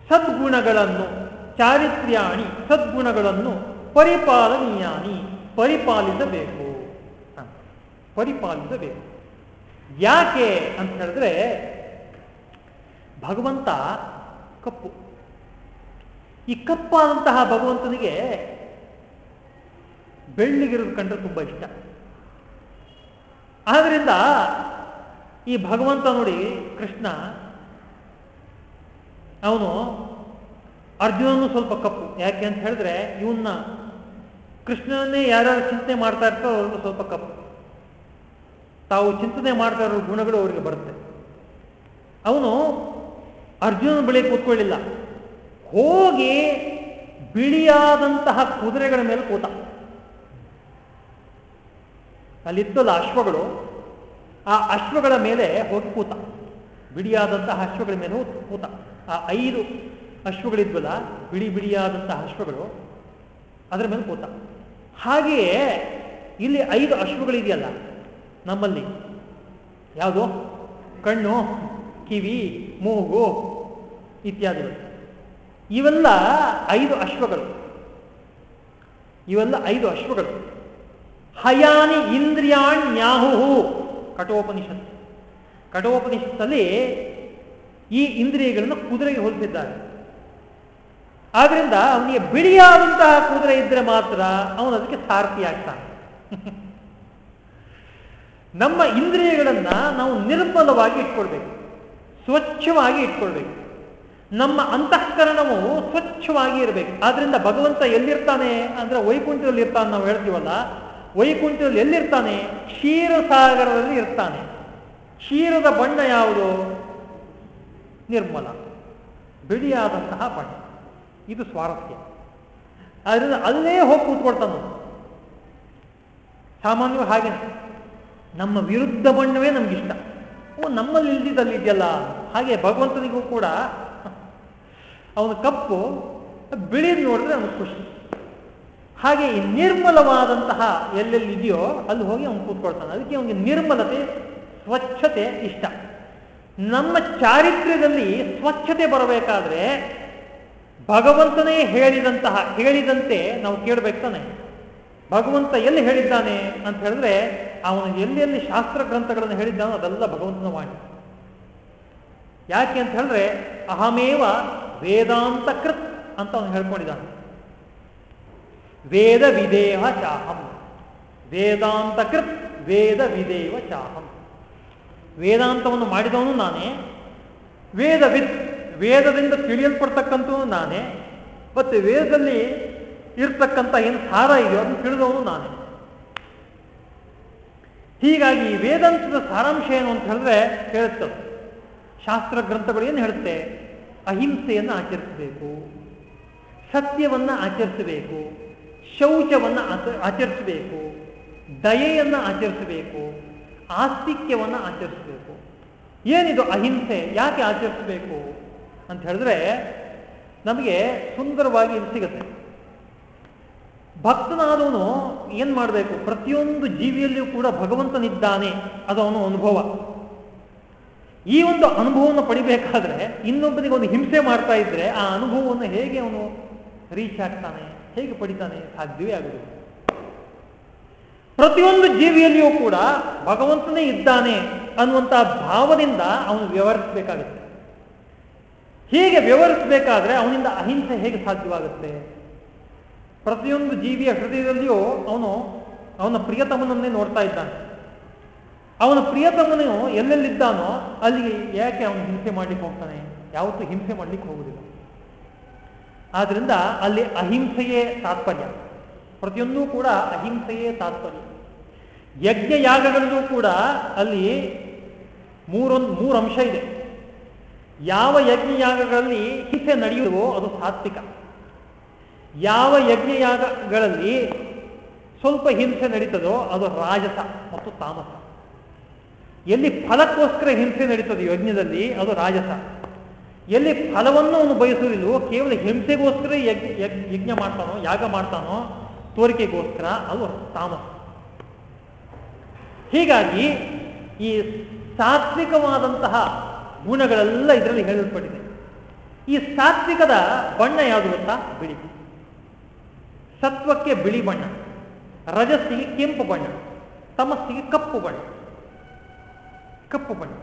ಸದ್ಗುಣಗಳನ್ನು, ಚಾರಿತ್ರ್ಯಾಣಿ ಸದ್ಗುಣಗಳನ್ನು ಪರಿಪಾಲನೀಯಾನಿ, ಪರಿಪಾಲಿಸಬೇಕು ಪರಿಪಾಲಿಸಬೇಕು. ಯಾಕೆ ಅಂತ ಹೇಳಿದ್ರೆ, ಭಗವಂತ ಕಪ್ಪು. ಈ ಕಪ್ಪಾದಂತಹ ಭಗವಂತನಿಗೆ ಬೆಳ್ಳಿಗಿರೋದು ಕಂಡ್ರೆ ತುಂಬ ಇಷ್ಟ. ಆದ್ರಿಂದ ಈ ಭಗವಂತ ನೋಡಿ ಕೃಷ್ಣ, ಅವನು ಅರ್ಜುನನು ಸ್ವಲ್ಪ ಕಪ್ಪು. ಯಾಕೆ ಅಂತ ಹೇಳಿದ್ರೆ ಇವನ್ನ ಕೃಷ್ಣನೇ ಯಾರ್ಯಾರು ಚಿಂತನೆ ಮಾಡ್ತಾ ಇರ್ತಾರೋ ಅವ್ರಿಗೂ ಸ್ವಲ್ಪ ಕಪ್ಪು. ತಾವು ಚಿಂತನೆ ಮಾಡ್ತಾ ಇರೋ ಗುಣಗಳು ಅವರಿಗೆ ಬರುತ್ತೆ. ಅವನು ಅರ್ಜುನನ ಬಳಿ ಕೂತ್ಕೊಳ್ಳಿಲ್ಲ. ಹೋಗಿ ಬಿಳಿಯಾದಂತಹ ಕುದುರೆಗಳ ಮೇಲೆ ಕೂತ. ಅಲ್ಲಿದ್ದಲ್ಲ ಅಶ್ವಗಳು, ಆ ಅಶ್ವಗಳ ಮೇಲೆ ಹೋಗಿ ಕೂತ. ಬಿಡಿಯಾದಂತಹ ಅಶ್ವಗಳ ಮೇಲೆ ಕೂತ. ಆ ಐದು ಅಶ್ವಗಳಿದ್ವಲ್ಲ ಬಿಡಿ ಬಿಡಿಯಾದಂತಹ ಅಶ್ವಗಳು ಅದರ ಮೇಲೆ ಕೂತ. ಹಾಗೆಯೇ ಇಲ್ಲಿ ಐದು ಅಶ್ವಗಳಿದೆಯಲ್ಲ ನಮ್ಮಲ್ಲಿ. ಯಾವುದು? ಕಣ್ಣು, ಕಿವಿ, ಮೂಗು ಇತ್ಯಾದಿಗಳು. ಇವೆಲ್ಲ ಐದು ಅಶ್ವಗಳು. ಇವೆಲ್ಲ ಐದು ಅಶ್ವಗಳು. ಹಯಾನಿ ಇಂದ್ರಿಯಾಣ್ಯಾಹು ಕಠೋಪನಿಷತ್. ಕಠೋಪನಿಷತ್ತಲ್ಲಿ ಈ ಇಂದ್ರಿಯಗಳನ್ನು ಕುದುರೆಗೆ ಹೋಲಿಸಿದ್ದಾರೆ ಆದ್ರಿಂದ ಅವನಿಗೆ ಬಿಳಿಯಾದಂತಹ ಕುದುರೆ ಇದ್ರೆ ಮಾತ್ರ ಅವನು ಅದಕ್ಕೆ ಸಾರ್ಥಿ ಆಗ್ತಾನೆ. *laughs* ನಮ್ಮ ಇಂದ್ರಿಯಗಳನ್ನ ನಾವು ನಿರ್ಮಲವಾಗಿ ಇಟ್ಕೊಳ್ಬೇಕು. ಸ್ವಚ್ಛವಾಗಿ ಇಟ್ಕೊಳ್ಬೇಕು. ನಮ್ಮ ಅಂತಃಕರಣವು ಸ್ವಚ್ಛವಾಗಿ ಇರಬೇಕು. ಆದ್ರಿಂದ ಭಗವಂತ ಎಲ್ಲಿರ್ತಾನೆ? ಅಂದ್ರೆ ವೈಕುಂಠದಲ್ಲಿ ಇರ್ತಾನೆ ನಾವು ಹೇಳ್ತೀವಲ್ಲ ವೈಕುಂಠದಲ್ಲಿ ಎಲ್ಲಿರ್ತಾನೆ? ಕ್ಷೀರಸಾಗರದಲ್ಲಿ ಇರ್ತಾನೆ. ಕ್ಷೀರದ ಬಣ್ಣ ಯಾವುದು? ನಿರ್ಮಲ. ಬಿಳಿಯಾದಂತಹ ಬಣ್ಣ. ಇದು ಸ್ವಾರಸ್ಯ. ಆದ್ರಿಂದ ಅಲ್ಲೇ ಹೋಗಿ ಕೂತ್ಕೊಳ್ತಾನ ಸಾಮಾನ್ಯವಾಗಿ ಹಾಗೆ ನಮ್ಮ ವಿರುದ್ಧ ಬಣ್ಣವೇ ನಮ್ಗಿಷ್ಟ. ಓ, ನಮ್ಮಲ್ಲಿ ಇಲ್ದಿದ್ದಲ್ಲಿ ಇದೆಯಲ್ಲ ಹಾಗೆ ಭಗವಂತನಿಗೂ ಕೂಡ. ಅವನು ಕಪ್ಪು ಬಿಳಿ ನೋಡಿದ್ರೆ ಅವನು ಖುಷಿ. ಹಾಗೆ ಈ ನಿರ್ಮಲವಾದಂತಹ ಎಲ್ಲೆಲ್ಲಿದೆಯೋ ಅಲ್ಲಿ ಹೋಗಿ ಅವನು ಕೂತ್ಕೊಳ್ತಾನೆ. ಅದಕ್ಕೆ ಅವನಿಗೆ ನಿರ್ಮಲತೆ, ಸ್ವಚ್ಛತೆ ಇಷ್ಟ. ನಮ್ಮ ಚಾರಿತ್ರ್ಯದಲ್ಲಿ ಸ್ವಚ್ಛತೆ ಬರಬೇಕಾದ್ರೆ ಭಗವಂತನೇ ಹೇಳಿದಂತಹ, ಹೇಳಿದಂತೆ ನಾವು ಕೇಳಬೇಕು ತಾನೆ. ಭಗವಂತ ಎಲ್ಲಿ ಹೇಳಿದ್ದಾನೆ ಅಂತ ಹೇಳಿದ್ರೆ ಅವನು ಎಲ್ಲೆಲ್ಲಿ ಶಾಸ್ತ್ರ ಗ್ರಂಥಗಳನ್ನು ಹೇಳಿದ್ದಾನೋ ಅದೆಲ್ಲ ಭಗವಂತನ ವಾಣಿ. ಯಾಕೆ ಅಂತ ಹೇಳಿದ್ರೆ ಅಹಮೇವ ವೇದಾಂತ ಕೃತ್ ಅಂತ ಅವನು ಹೇಳ್ಕೊಂಡಿದ್ದಾನೆ. ವೇದ ವಿಧೇಹ ಚಾಹಂ. ವೇದಾಂತ ಕೃತ್ ವೇದ ವಿದೇವ ಚಾಹಂ. ವೇದಾಂತವನ್ನು ಮಾಡಿದವನು ನಾನೇ. ವೇದವಿದ್, ವೇದದಿಂದ ತಿಳಿಯಲ್ಪಡ್ತಕ್ಕಂಥವನು ನಾನೇ. ಮತ್ತು ವೇದದಲ್ಲಿ ಇರ್ತಕ್ಕಂಥ ಏನು ಸಾರ ಇದೆಯೋ ಅದನ್ನು ತಿಳಿದವನು ನಾನೇ. ಹೀಗಾಗಿ ವೇದಾಂತದ ಸಾರಾಂಶ ಏನು ಅಂತ ಹೇಳಿದ್ರೆ ಹೇಳುತ್ತೆ. ಶಾಸ್ತ್ರ ಗ್ರಂಥಗಳು ಏನು ಹೇಳುತ್ತೆ? ಅಹಿಂಸೆಯನ್ನು ಆಚರಿಸಬೇಕು. ಸತ್ಯವನ್ನು ಆಚರಿಸಬೇಕು. ಶೌಚವನ್ನು ಆಚರಿಸಬೇಕು, ದಯೆಯನ್ನು ಆಚರಿಸಬೇಕು, ಆಸ್ತಿಕ್ಯವನ್ನು ಆಚರಿಸಬೇಕು. ಏನಿದು ಅಹಿಂಸೆ, ಯಾಕೆ ಆಚರಿಸಬೇಕು ಅಂತ ಹೇಳಿದ್ರೆ ನಮಗೆ ಸುಂದರವಾಗಿ ಇದು ಸಿಗುತ್ತೆ. ಭಕ್ತನಾದವನು ಏನ್ ಮಾಡಬೇಕು? ಪ್ರತಿಯೊಂದು ಜೀವಿಯಲ್ಲಿಯೂ ಕೂಡ ಭಗವಂತನಿದ್ದಾನೆ, ಅದು ಅವನ ಅನುಭವ. ಈ ಒಂದು ಅನುಭವವನ್ನು ಪಡಿಬೇಕಾದ್ರೆ ಇನ್ನೊಬ್ಬನಿಗೆ ಒಂದು ಹಿಂಸೆ ಮಾಡ್ತಾ ಇದ್ರೆ ಆ ಅನುಭವವನ್ನು ಹೇಗೆ ಅವನು ರೀಚ್ ಆಗ್ತಾನೆ? ಹೇಗೆ ಪಡಿತಾನೆ ಸಾಧ್ಯವೇ ಆಗುವುದು. ಪ್ರತಿಯೊಂದು ಜೀವಿಯಲ್ಲಿಯೂ ಕೂಡ ಭಗವಂತನೇ ಇದ್ದಾನೆ ಅನ್ನುವಂತಹ ಭಾವದಿಂದ ಅವನು ವ್ಯವಹರಿಸಬೇಕಾಗುತ್ತೆ. ಹೀಗೆ ವ್ಯವಹರಿಸಬೇಕಾದ್ರೆ ಅವನಿಂದ ಅಹಿಂಸೆ ಹೇಗೆ ಸಾಧ್ಯವಾಗುತ್ತೆ? ಪ್ರತಿಯೊಂದು ಜೀವಿಯ ಹೃದಯದಲ್ಲಿಯೂ ಅವನು ಅವನ ಪ್ರಿಯತಮನನ್ನೇ ನೋಡ್ತಾ ಇದ್ದಾನೆ. ಅವನ ಪ್ರಿಯತಮನು ಎಲ್ಲೆಲ್ಲಿದ್ದಾನೋ ಅಲ್ಲಿಗೆ ಯಾಕೆ ಅವನು ಹಿಂಸೆ ಮಾಡ್ಲಿಕ್ಕೆ ಹೋಗ್ತಾನೆ? ಯಾವತ್ತೂ ಹಿಂಸೆ ಮಾಡ್ಲಿಕ್ಕೆ ಹೋಗುದಿಲ್ಲ ಆದ್ರಿಂದ ಅಲ್ಲಿ ಅಹಿಂಸೆಯೇ ತಾತ್ಪರ್ಯ. ಪ್ರತಿಯೊಂದೂ ಕೂಡ ಅಹಿಂಸೆಯೇ ತಾತ್ಪರ್ಯ. ಯಜ್ಞ ಯಾಗಗಳಲ್ಲೂ ಕೂಡ ಅಲ್ಲಿ ಮೂರೊಂದು ಮೂರು ಅಂಶ ಇದೆ. ಯಾವ ಯಜ್ಞ ಯಾಗಗಳಲ್ಲಿ ಹಿಂಸೆ ನಡೆಯುವುದೋ ಅದು ಸಾತ್ವಿಕ. ಯಾವ ಯಜ್ಞಯಾಗಗಳಲ್ಲಿ ಸ್ವಲ್ಪ ಹಿಂಸೆ ನಡೀತದೋ ಅದು ರಾಜಸ ಮತ್ತು ತಾಮಸ. ಎಲ್ಲಿ ಫಲಕ್ಕೋಸ್ಕರ ಹಿಂಸೆ ನಡೀತದೆ ಯಜ್ಞದಲ್ಲಿ ಅದು ರಾಜಸ. ಎಲ್ಲಿ ಫಲವನ್ನು ಅವನು ಬಯಸುವುದಿಲ್ಲವೋ, ಕೇವಲ ಹಿಂಸೆಗೋಸ್ಕರ ಯಜ್ಞ ಮಾಡ್ತಾನೋ, ಯಾಗ ಮಾಡ್ತಾನೋ, ತೋರಿಕೆಗೋಸ್ಕರ ಅದು ತಾಮಸ. ಹೀಗಾಗಿ ಈ ಸಾತ್ವಿಕವಾದಂತಹ ಗುಣಗಳೆಲ್ಲ ಇದರಲ್ಲಿ ಹೇಳಲ್ಪಟ್ಟಿದೆ. ಈ ಸಾತ್ವಿಕದ ಬಣ್ಣ ಯಾವುದು ಅಂತ ಬಿಳಿ. ಸತ್ವಕ್ಕೆ ಬಿಳಿ ಬಣ್ಣ, ರಜಸ್ಸಿಗೆ ಕೆಂಪು ಬಣ್ಣ, ತಮಸ್ಸಿಗೆ ಕಪ್ಪು ಬಣ್ಣ. ಕಪ್ಪು ಬಣ್ಣ.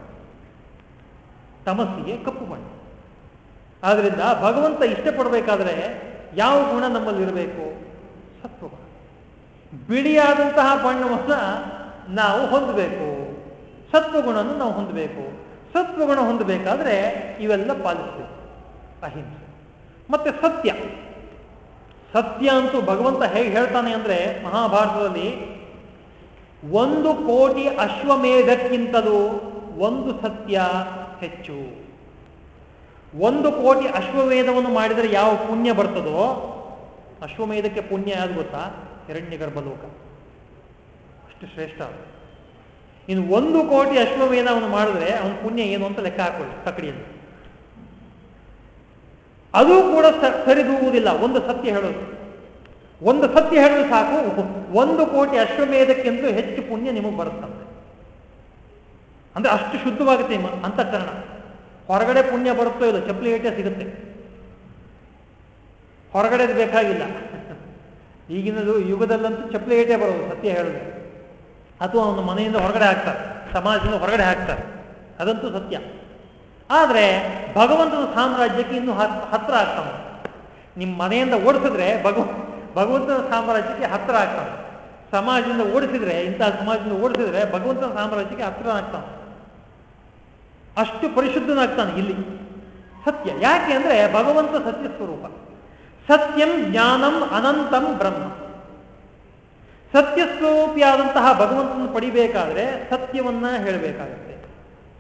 ತಮಸ್ಸಿಗೆ ಕಪ್ಪು ಬಣ್ಣ. ಆದ್ರಿಂದ ಭಗವಂತ ಇಷ್ಟಪಡಬೇಕಾದ್ರೆ ಯಾವ ಗುಣ ನಮ್ಮಲ್ಲಿರಬೇಕು ಸತ್ವ ಬಿಳಿಯಾದಂತಹ ಬಣ್ಣವನ್ನ ನಾವು ಹೊಂದಬೇಕು. ಸತ್ವಗುಣವನ್ನು ನಾವು ಹೊಂದಬೇಕು. ಸತ್ವಗುಣ ಹೊಂದಬೇಕಾದ್ರೆ ಇವೆಲ್ಲ ಪಾಲಿಸಬೇಕು. ಅಹಿಂಸೆ. ಮತ್ತೆ ಸತ್ಯ. ಸತ್ಯ ಅಂತೂ ಭಗವಂತ ಹೇಗೆ ಹೇಳ್ತಾನೆ ಅಂದ್ರೆ ಮಹಾಭಾರತದಲ್ಲಿ ಒಂದು ಕೋಟಿ ಅಶ್ವಮೇಧಕ್ಕಿಂತಲೂ ಒಂದು ಸತ್ಯ ಹೆಚ್ಚು. ಒಂದು ಕೋಟಿ ಅಶ್ವಮೇಧವನ್ನು ಮಾಡಿದರೆ ಯಾವ ಪುಣ್ಯ ಬರ್ತದೋ, ಅಶ್ವಮೇಧಕ್ಕೆ ಪುಣ್ಯ ಯಾವ್ದು ಗೊತ್ತಾ? ಎರಡನೇ ಗರ್ಭಲೋಕ. ಅಷ್ಟು ಶ್ರೇಷ್ಠ ಇನ್ನು ಒಂದು ಕೋಟಿ ಅಶ್ವಮೇಧವನ್ನು ಮಾಡಿದ್ರೆ ಅವನ ಪುಣ್ಯ ಏನು ಅಂತ ಲೆಕ್ಕ ಹಾಕೊಳ್ಳಿ ತಕಡಿಯಲ್ಲಿ ಅದು ಕೂಡ ಸರಿದೂಗುವುದಿಲ್ಲ. ಒಂದು ಸತ್ಯ ಹೇಳೋದು. ಒಂದು ಸತ್ಯ ಹೇಳಲು ಸಾಕು, ಒಂದು ಕೋಟಿ ಅಶ್ವಮೇಧಕ್ಕಿಂತ ಹೆಚ್ಚು ಪುಣ್ಯ ನಿಮಗೆ ಬರುತ್ತಂತೆ. ಅಂದ್ರೆ ಅಷ್ಟು ಶುದ್ಧವಾಗುತ್ತೆ ಅಂತಃಕರಣ. ಹೊರಗಡೆ ಪುಣ್ಯ ಬರುತ್ತೋ ಇಲ್ಲ, ಚಪ್ಪಲಿ ಗಟ್ಟೆ ಸಿಗುತ್ತೆ. ಹೊರಗಡೆ ಬೇಕಾಗಿಲ್ಲ. ಈಗಿನದು ಯುಗದಲ್ಲಂತೂ ಚಪ್ಪಲಿ ಗಟ್ಟೆ ಬರೋದು, ಸತ್ಯ ಹೇಳೋದು. ಅಥವಾ ಅವನ ಮನೆಯಿಂದ ಹೊರಗಡೆ ಹಾಕ್ತಾರೆ, ಸಮಾಜದಿಂದ ಹೊರಗಡೆ ಹಾಕ್ತಾರೆ. ಅದಂತೂ ಸತ್ಯ. ಆದರೆ ಭಗವಂತನ ಸಾಮ್ರಾಜ್ಯಕ್ಕೆ ಇನ್ನೂ ಹತ್ರ ಆಗ್ತಾನೆ. ನಿಮ್ಮ ಮನೆಯಿಂದ ಓಡಿಸಿದ್ರೆ ಭಗವ, ಭಗವಂತನ ಸಾಮ್ರಾಜ್ಯಕ್ಕೆ ಹತ್ರ ಆಗ್ತಾನೆ. ಸಮಾಜದಿಂದ ಓಡಿಸಿದ್ರೆ, ಇಂತಹ ಸಮಾಜದಿಂದ ಓಡಿಸಿದ್ರೆ ಭಗವಂತನ ಸಾಮ್ರಾಜ್ಯಕ್ಕೆ ಹತ್ರ ಆಗ್ತಾನೆ. ಅಷ್ಟು ಪರಿಶುದ್ಧನಾಗ್ತಾನೆ ಇಲ್ಲಿ. ಸತ್ಯ. ಯಾಕೆ ಅಂದ್ರೆ ಭಗವಂತ ಸತ್ಯ ಸ್ವರೂಪ. ಸತ್ಯಂ ಜ್ಞಾನಂ ಅನಂತಂ ಬ್ರಹ್ಮ. ಸತ್ಯ ಸ್ವರೂಪಿಯಾದಂತಹ ಭಗವಂತನ ಪಡಿಬೇಕಾದ್ರೆ ಸತ್ಯವನ್ನ ಹೇಳಬೇಕಾಗತ್ತೆ.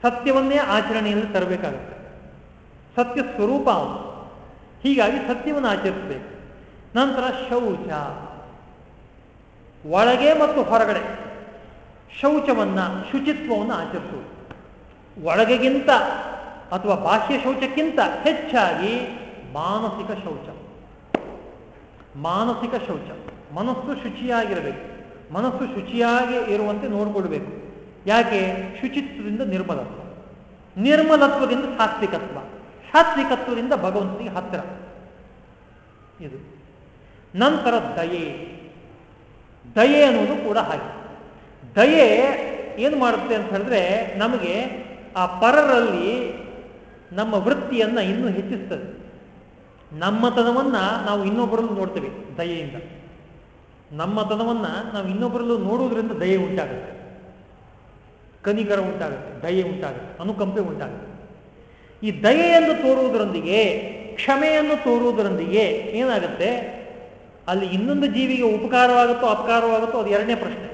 ಸತ್ಯವನ್ನೇ ಆಚರಣೆಯಲ್ಲಿ ತರಬೇಕಾಗತ್ತೆ. ಸತ್ಯ ಸ್ವರೂಪ ಅವನು. ಹೀಗಾಗಿ ಸತ್ಯವನ್ನು ಆಚರಿಸಬೇಕು. ನಂತರ ಶೌಚ. ಒಳಗೆ ಮತ್ತು ಹೊರಗಡೆ. ಶೌಚವನ್ನ ಶುಚಿತ್ವವನ್ನು ಆಚರಿಸುವುದು. ಒಳಗೆಗಿಂತ ಅಥವಾ ಬಾಹ್ಯ ಶೌಚಕ್ಕಿಂತ ಹೆಚ್ಚಾಗಿ ಮಾನಸಿಕ ಶೌಚ. ಮಾನಸಿಕ ಶೌಚ. ಮನಸ್ಸು ಶುಚಿಯಾಗಿರಬೇಕು. ಮನಸ್ಸು ಶುಚಿಯಾಗಿ ಇರುವಂತೆ ನೋಡಿಕೊಳ್ಬೇಕು. ಯಾಕೆ? ಶುಚಿತ್ವದಿಂದ ನಿರ್ಮಲತ್ವ. ನಿರ್ಮಲತ್ವದಿಂದ ಸಾತ್ವಿಕತ್ವ. ಸಾತ್ವಿಕತ್ವದಿಂದ ಭಗವಂತನಿಗೆ ಹತ್ತಿರ. ಇದು. ನಂತರ ದಯೆ. ದಯೆ ಅನ್ನೋದು ಕೂಡ ಹಾಗೆ. ದಯೆ ಏನು ಮಾಡುತ್ತೆ ಅಂತ ಹೇಳಿದ್ರೆ ನಮಗೆ ಆ ಪರರಲ್ಲಿ ನಮ್ಮ ವೃತ್ತಿಯನ್ನ ಇನ್ನೂ ಹೆಚ್ಚಿಸ್ತದೆ. ನಮ್ಮತನವನ್ನ ನಾವು ಇನ್ನೊಬ್ಬರಲ್ಲೂ ನೋಡ್ತೇವೆ ದಯೆಯಿಂದ. ನಮ್ಮತನವನ್ನ ನಾವು ಇನ್ನೊಬ್ಬರಲ್ಲೂ ನೋಡುವುದರಿಂದ ದಯೆ ಉಂಟಾಗುತ್ತೆ. ಕನಿಕರ ಉಂಟಾಗುತ್ತೆ, ದಯೆ ಉಂಟಾಗುತ್ತೆ, ಅನುಕಂಪೆ ಉಂಟಾಗುತ್ತೆ. ಈ ದಯೆಯನ್ನು ತೋರುವುದರೊಂದಿಗೆ, ಕ್ಷಮೆಯನ್ನು ತೋರುವುದರೊಂದಿಗೆ ಏನಾಗುತ್ತೆ? ಅಲ್ಲಿ ಇನ್ನೊಂದು ಜೀವಿಗೆ ಉಪಕಾರವಾಗುತ್ತೋ ಅಪಕಾರವಾಗುತ್ತೋ ಅದು ಎರಡನೇ ಪ್ರಶ್ನೆ.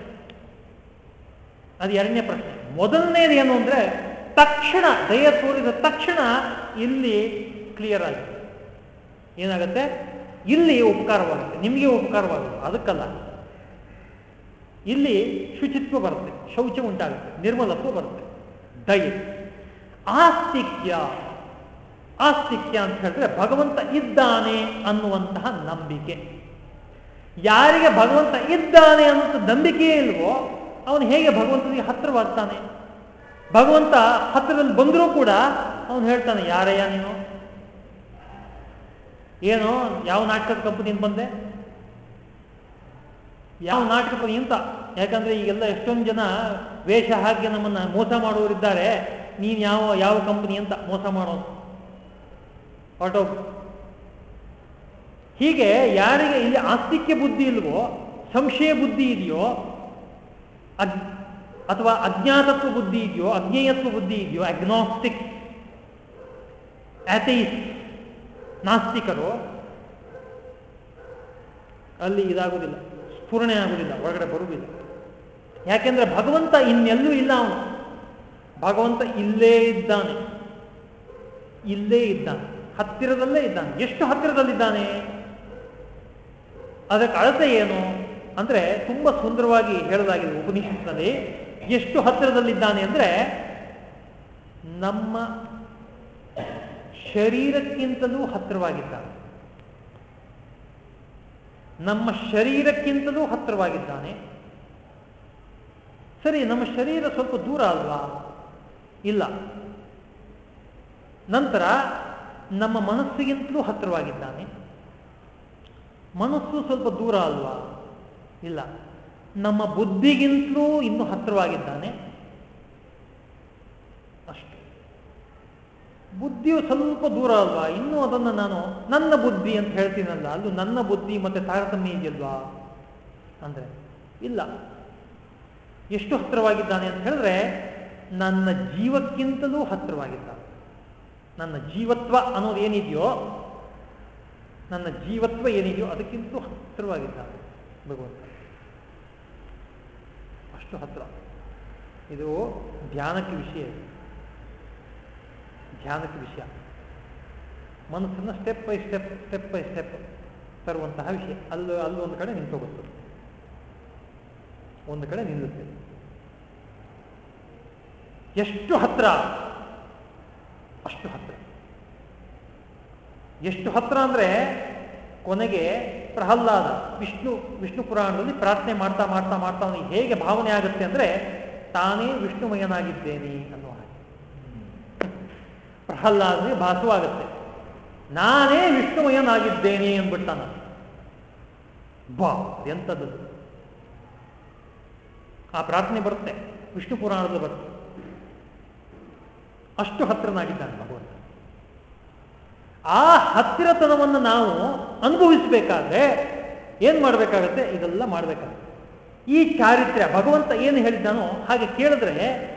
ಅದು ಎರಡನೇ ಪ್ರಶ್ನೆ. ಮೊದಲನೇದು ಏನು ಅಂದ್ರೆ ತಕ್ಷಣ, ದಯ ತೋರಿದ ತಕ್ಷಣ ಇಲ್ಲಿ ಕ್ಲಿಯರ್ ಆಗುತ್ತೆ ಏನಾಗುತ್ತೆ? ಇಲ್ಲಿ ಉಪಕಾರವಾಗುತ್ತೆ. ನಿಮಗೆ ಉಪಕಾರವಾಗುತ್ತೆ. ಅದಕ್ಕಲ್ಲ. ಇಲ್ಲಿ ಶುಚಿತ್ವ ಬರುತ್ತೆ, ಶೌಚ ಉಂಟಾಗುತ್ತೆ, ನಿರ್ಮಲತ್ವ ಬರುತ್ತೆ, ದಯೆ. ಆಸ್ತಿಕ್ಯ. ಆಸ್ತಿಕ್ಯ ಅಂತ ಹೇಳಿದ್ರೆ ಭಗವಂತ ಇದ್ದಾನೆ ಅನ್ನುವಂತಹ ನಂಬಿಕೆ. ಯಾರಿಗೆ ಭಗವಂತ ಇದ್ದಾನೆ ಅನ್ನುವಂಥ ನಂಬಿಕೆಯೇ ಇಲ್ವೋ, ಅವನು ಹೇಗೆ ಭಗವಂತನಿಗೆ ಹತ್ತಿರವಾಗ್ತಾನೆ? ಭಗವಂತ ಹತ್ತಿರದಲ್ಲಿ ಬಂದರೂ ಕೂಡ ಅವನು ಹೇಳ್ತಾನೆ, ಯಾರಯ್ಯ ನೀನು? ಏನು, ಯಾವ ನಾಟಕದ ಕಂಪನಿಯಿಂದ ಬಂದೆ? ಯಾವ ನಾಟಕ ಇಂತ ಯಾಕಂದ್ರೆ ಈಗೆಲ್ಲ ಎಷ್ಟೊಂದು ಜನ ವೇಷ ಹಾಕಿ ನಮ್ಮನ್ನ ಮೋಸ ಮಾಡುವವರಿದ್ದಾರೆ ನೀನು ಯಾವ ಯಾವ ಕಂಪನಿ ಅಂತ ಮೋಸ ಮಾಡೋದು? ಆಟೋ ಹೀಗೆ ಯಾರಿಗೆ ಇಲ್ಲಿ ಆಸ್ತಿಕ್ಯ ಬುದ್ಧಿ ಇಲ್ವೋ, ಸಂಶಯ ಬುದ್ಧಿ ಇದೆಯೋ ಅಥವಾ ಅಜ್ಞಾತತ್ವ ಬುದ್ಧಿ ಇದೆಯೋ, ಅಜ್ಞೇಯತ್ವ ಬುದ್ಧಿ ಇದೆಯೋ ಅಗ್ನೋಸ್ಟಿಕ್ ಆಥೈಸ್ ನಾಸ್ತಿಕರು, ಅಲ್ಲಿ ಇದಾಗುವುದಿಲ್ಲ, ಸ್ಫುರಣೆ ಆಗುವುದಿಲ್ಲ ಒಳಗಡೆ ಬರುವುದಿಲ್ಲ. ಯಾಕೆಂದ್ರೆ ಭಗವಂತ ಇನ್ನೆಲ್ಲೂ ಇಲ್ಲ ಅವನು. ಭಗವಂತ ಇಲ್ಲೇ ಇದ್ದಾನೆ. ಇಲ್ಲೇ ಇದ್ದಾನೆ. ಹತ್ತಿರದಲ್ಲೇ ಇದ್ದಾನೆ. ಎಷ್ಟು ಹತ್ತಿರದಲ್ಲಿದ್ದಾನೆ? ಅದಕ್ಕೆ ಅಳತೆ ಏನು? ಅಂದ್ರೆ ತುಂಬಾ ಸುಂದರವಾಗಿ ಹೇಳಲಾಗಿದೆ ಉಪನಿಷತ್ನಲ್ಲಿ ಎಷ್ಟು ಹತ್ತಿರದಲ್ಲಿದ್ದಾನೆ ಅಂದ್ರೆ ನಮ್ಮ ಶರೀರಕ್ಕಿಂತಲೂ ಹತ್ತಿರವಾಗಿದ್ದಾನೆ. ನಮ್ಮ ಶರೀರಕ್ಕಿಂತಲೂ ಹತ್ತಿರವಾಗಿದ್ದಾನೆ. ಸರಿ, ನಮ್ಮ ಶರೀರ ಸ್ವಲ್ಪ ದೂರ ಅಲ್ವಾ? ಇಲ್ಲ. ನಂತರ ನಮ್ಮ ಮನಸ್ಸಿಗಿಂತಲೂ ಹತ್ತಿರವಾಗಿದ್ದಾನೆ. ಮನಸ್ಸು ಸ್ವಲ್ಪ ದೂರ ಅಲ್ವಾ? ಇಲ್ಲ. ನಮ್ಮ ಬುದ್ಧಿಗಿಂತಲೂ ಇನ್ನೂ ಹತ್ತಿರವಾಗಿದ್ದಾನೆ? ಅಷ್ಟು. ಬುದ್ಧಿಯು ಸ್ವಲ್ಪ ದೂರ ಅಲ್ವಾ? ಇನ್ನೂ ಅದನ್ನು ನಾನು ನನ್ನ ಬುದ್ಧಿ ಅಂತ ಹೇಳ್ತೀನಲ್ಲ, ಅದು ನನ್ನ ಬುದ್ಧಿ ಮತ್ತೆ ತಾರತಮ್ಯ ಇದೆಯಲ್ವಾ ಅಂದ್ರೆ, ಇಲ್ಲ. ಎಷ್ಟು ಹತ್ತಿರವಾಗಿದ್ದಾನೆ ಅಂತ ಹೇಳಿದ್ರೆ, ನನ್ನ ಜೀವಕ್ಕಿಂತಲೂ ಹತ್ತಿರವಾಗಿದ್ದಾನೆ. ನನ್ನ ಜೀವತ್ವ ಅನ್ನೋದು ಏನಿದೆಯೋ, ನನ್ನ ಜೀವತ್ವ ಏನಿದೆಯೋ ಅದಕ್ಕಿಂತಲೂ ಹತ್ತಿರವಾಗಿದ್ದಾನೆ ಭಗವಂತ. ಅಷ್ಟು ಹತ್ರ. ಇದು ಧ್ಯಾನಕ್ಕೆ ವಿಷಯ ಧ್ಯಾನಕ್ಕೆ ವಿಷಯ. ಮನಸ್ಸನ್ನು step by step step by step ತರುವಂತಹ ವಿಷಯ. ಅಲ್ಲಿ ಅಲ್ಲೊಂದು ಕಡೆ ನಿಂತೋಗುತ್ತೆ ಒಂದು ಕಡೆ ನಿಲ್ಲುತ್ತೆ. ಎಷ್ಟು ಹತ್ರ? ಅಷ್ಟು ಹತ್ರ. ಎಷ್ಟು ಹತ್ರ ಅಂದ್ರೆ ಕೊನೆಗೆ ಪ್ರಹ್ಲಾದ ವಿಷ್ಣು ವಿಷ್ಣು ಪುರಾಣದಲ್ಲಿ ಪ್ರಾರ್ಥನೆ ಮಾಡ್ತಾ ಮಾಡ್ತಾ ಮಾಡ್ತಾ ಅವನಿಗೆ ಹೇಗೆ ಭಾವನೆ ಆಗುತ್ತೆ ಅಂದ್ರೆ, ತಾನೇ ವಿಷ್ಣುಮಯನಾಗಿದ್ದೇನೆ ಅನ್ನುವ ಹಾಗೆ. ಪ್ರಹ್ಲಾದನಿಗೆ ಭಾಸವಾಗುತ್ತೆ ನಾನೇ ವಿಷ್ಣುಮಯನಾಗಿದ್ದೇನೆ ಅಂದ್ಬಿಟ್ಟಾನ. ಬಾ ಎಂಥದ್ದು ಆ ಪ್ರಾರ್ಥನೆ ಬರುತ್ತೆ, ವಿಷ್ಣು ಪುರಾಣದಲ್ಲಿ ಬರುತ್ತೆ. ಅಷ್ಟು ಹತ್ತಿರನಾಗಿದ್ದಾನೆ ಆ ಹತ್ತಿರತನವನ್ನು ನಾವು ಅನುಭವಿಸಬೇಕಾದ್ರೆ ಏನು ಮಾಡಬೇಕಾಗತ್ತೆ? ಇದೆಲ್ಲ ಮಾಡಬೇಕಾಗುತ್ತೆ. ಈ ಚಾರಿತ್ರ್ಯ, ಭಗವಂತ ಏನು ಹೇಳಿದ್ದಾನೋ ಹಾಗೆ ಕೇಳಿದ್ರೆ,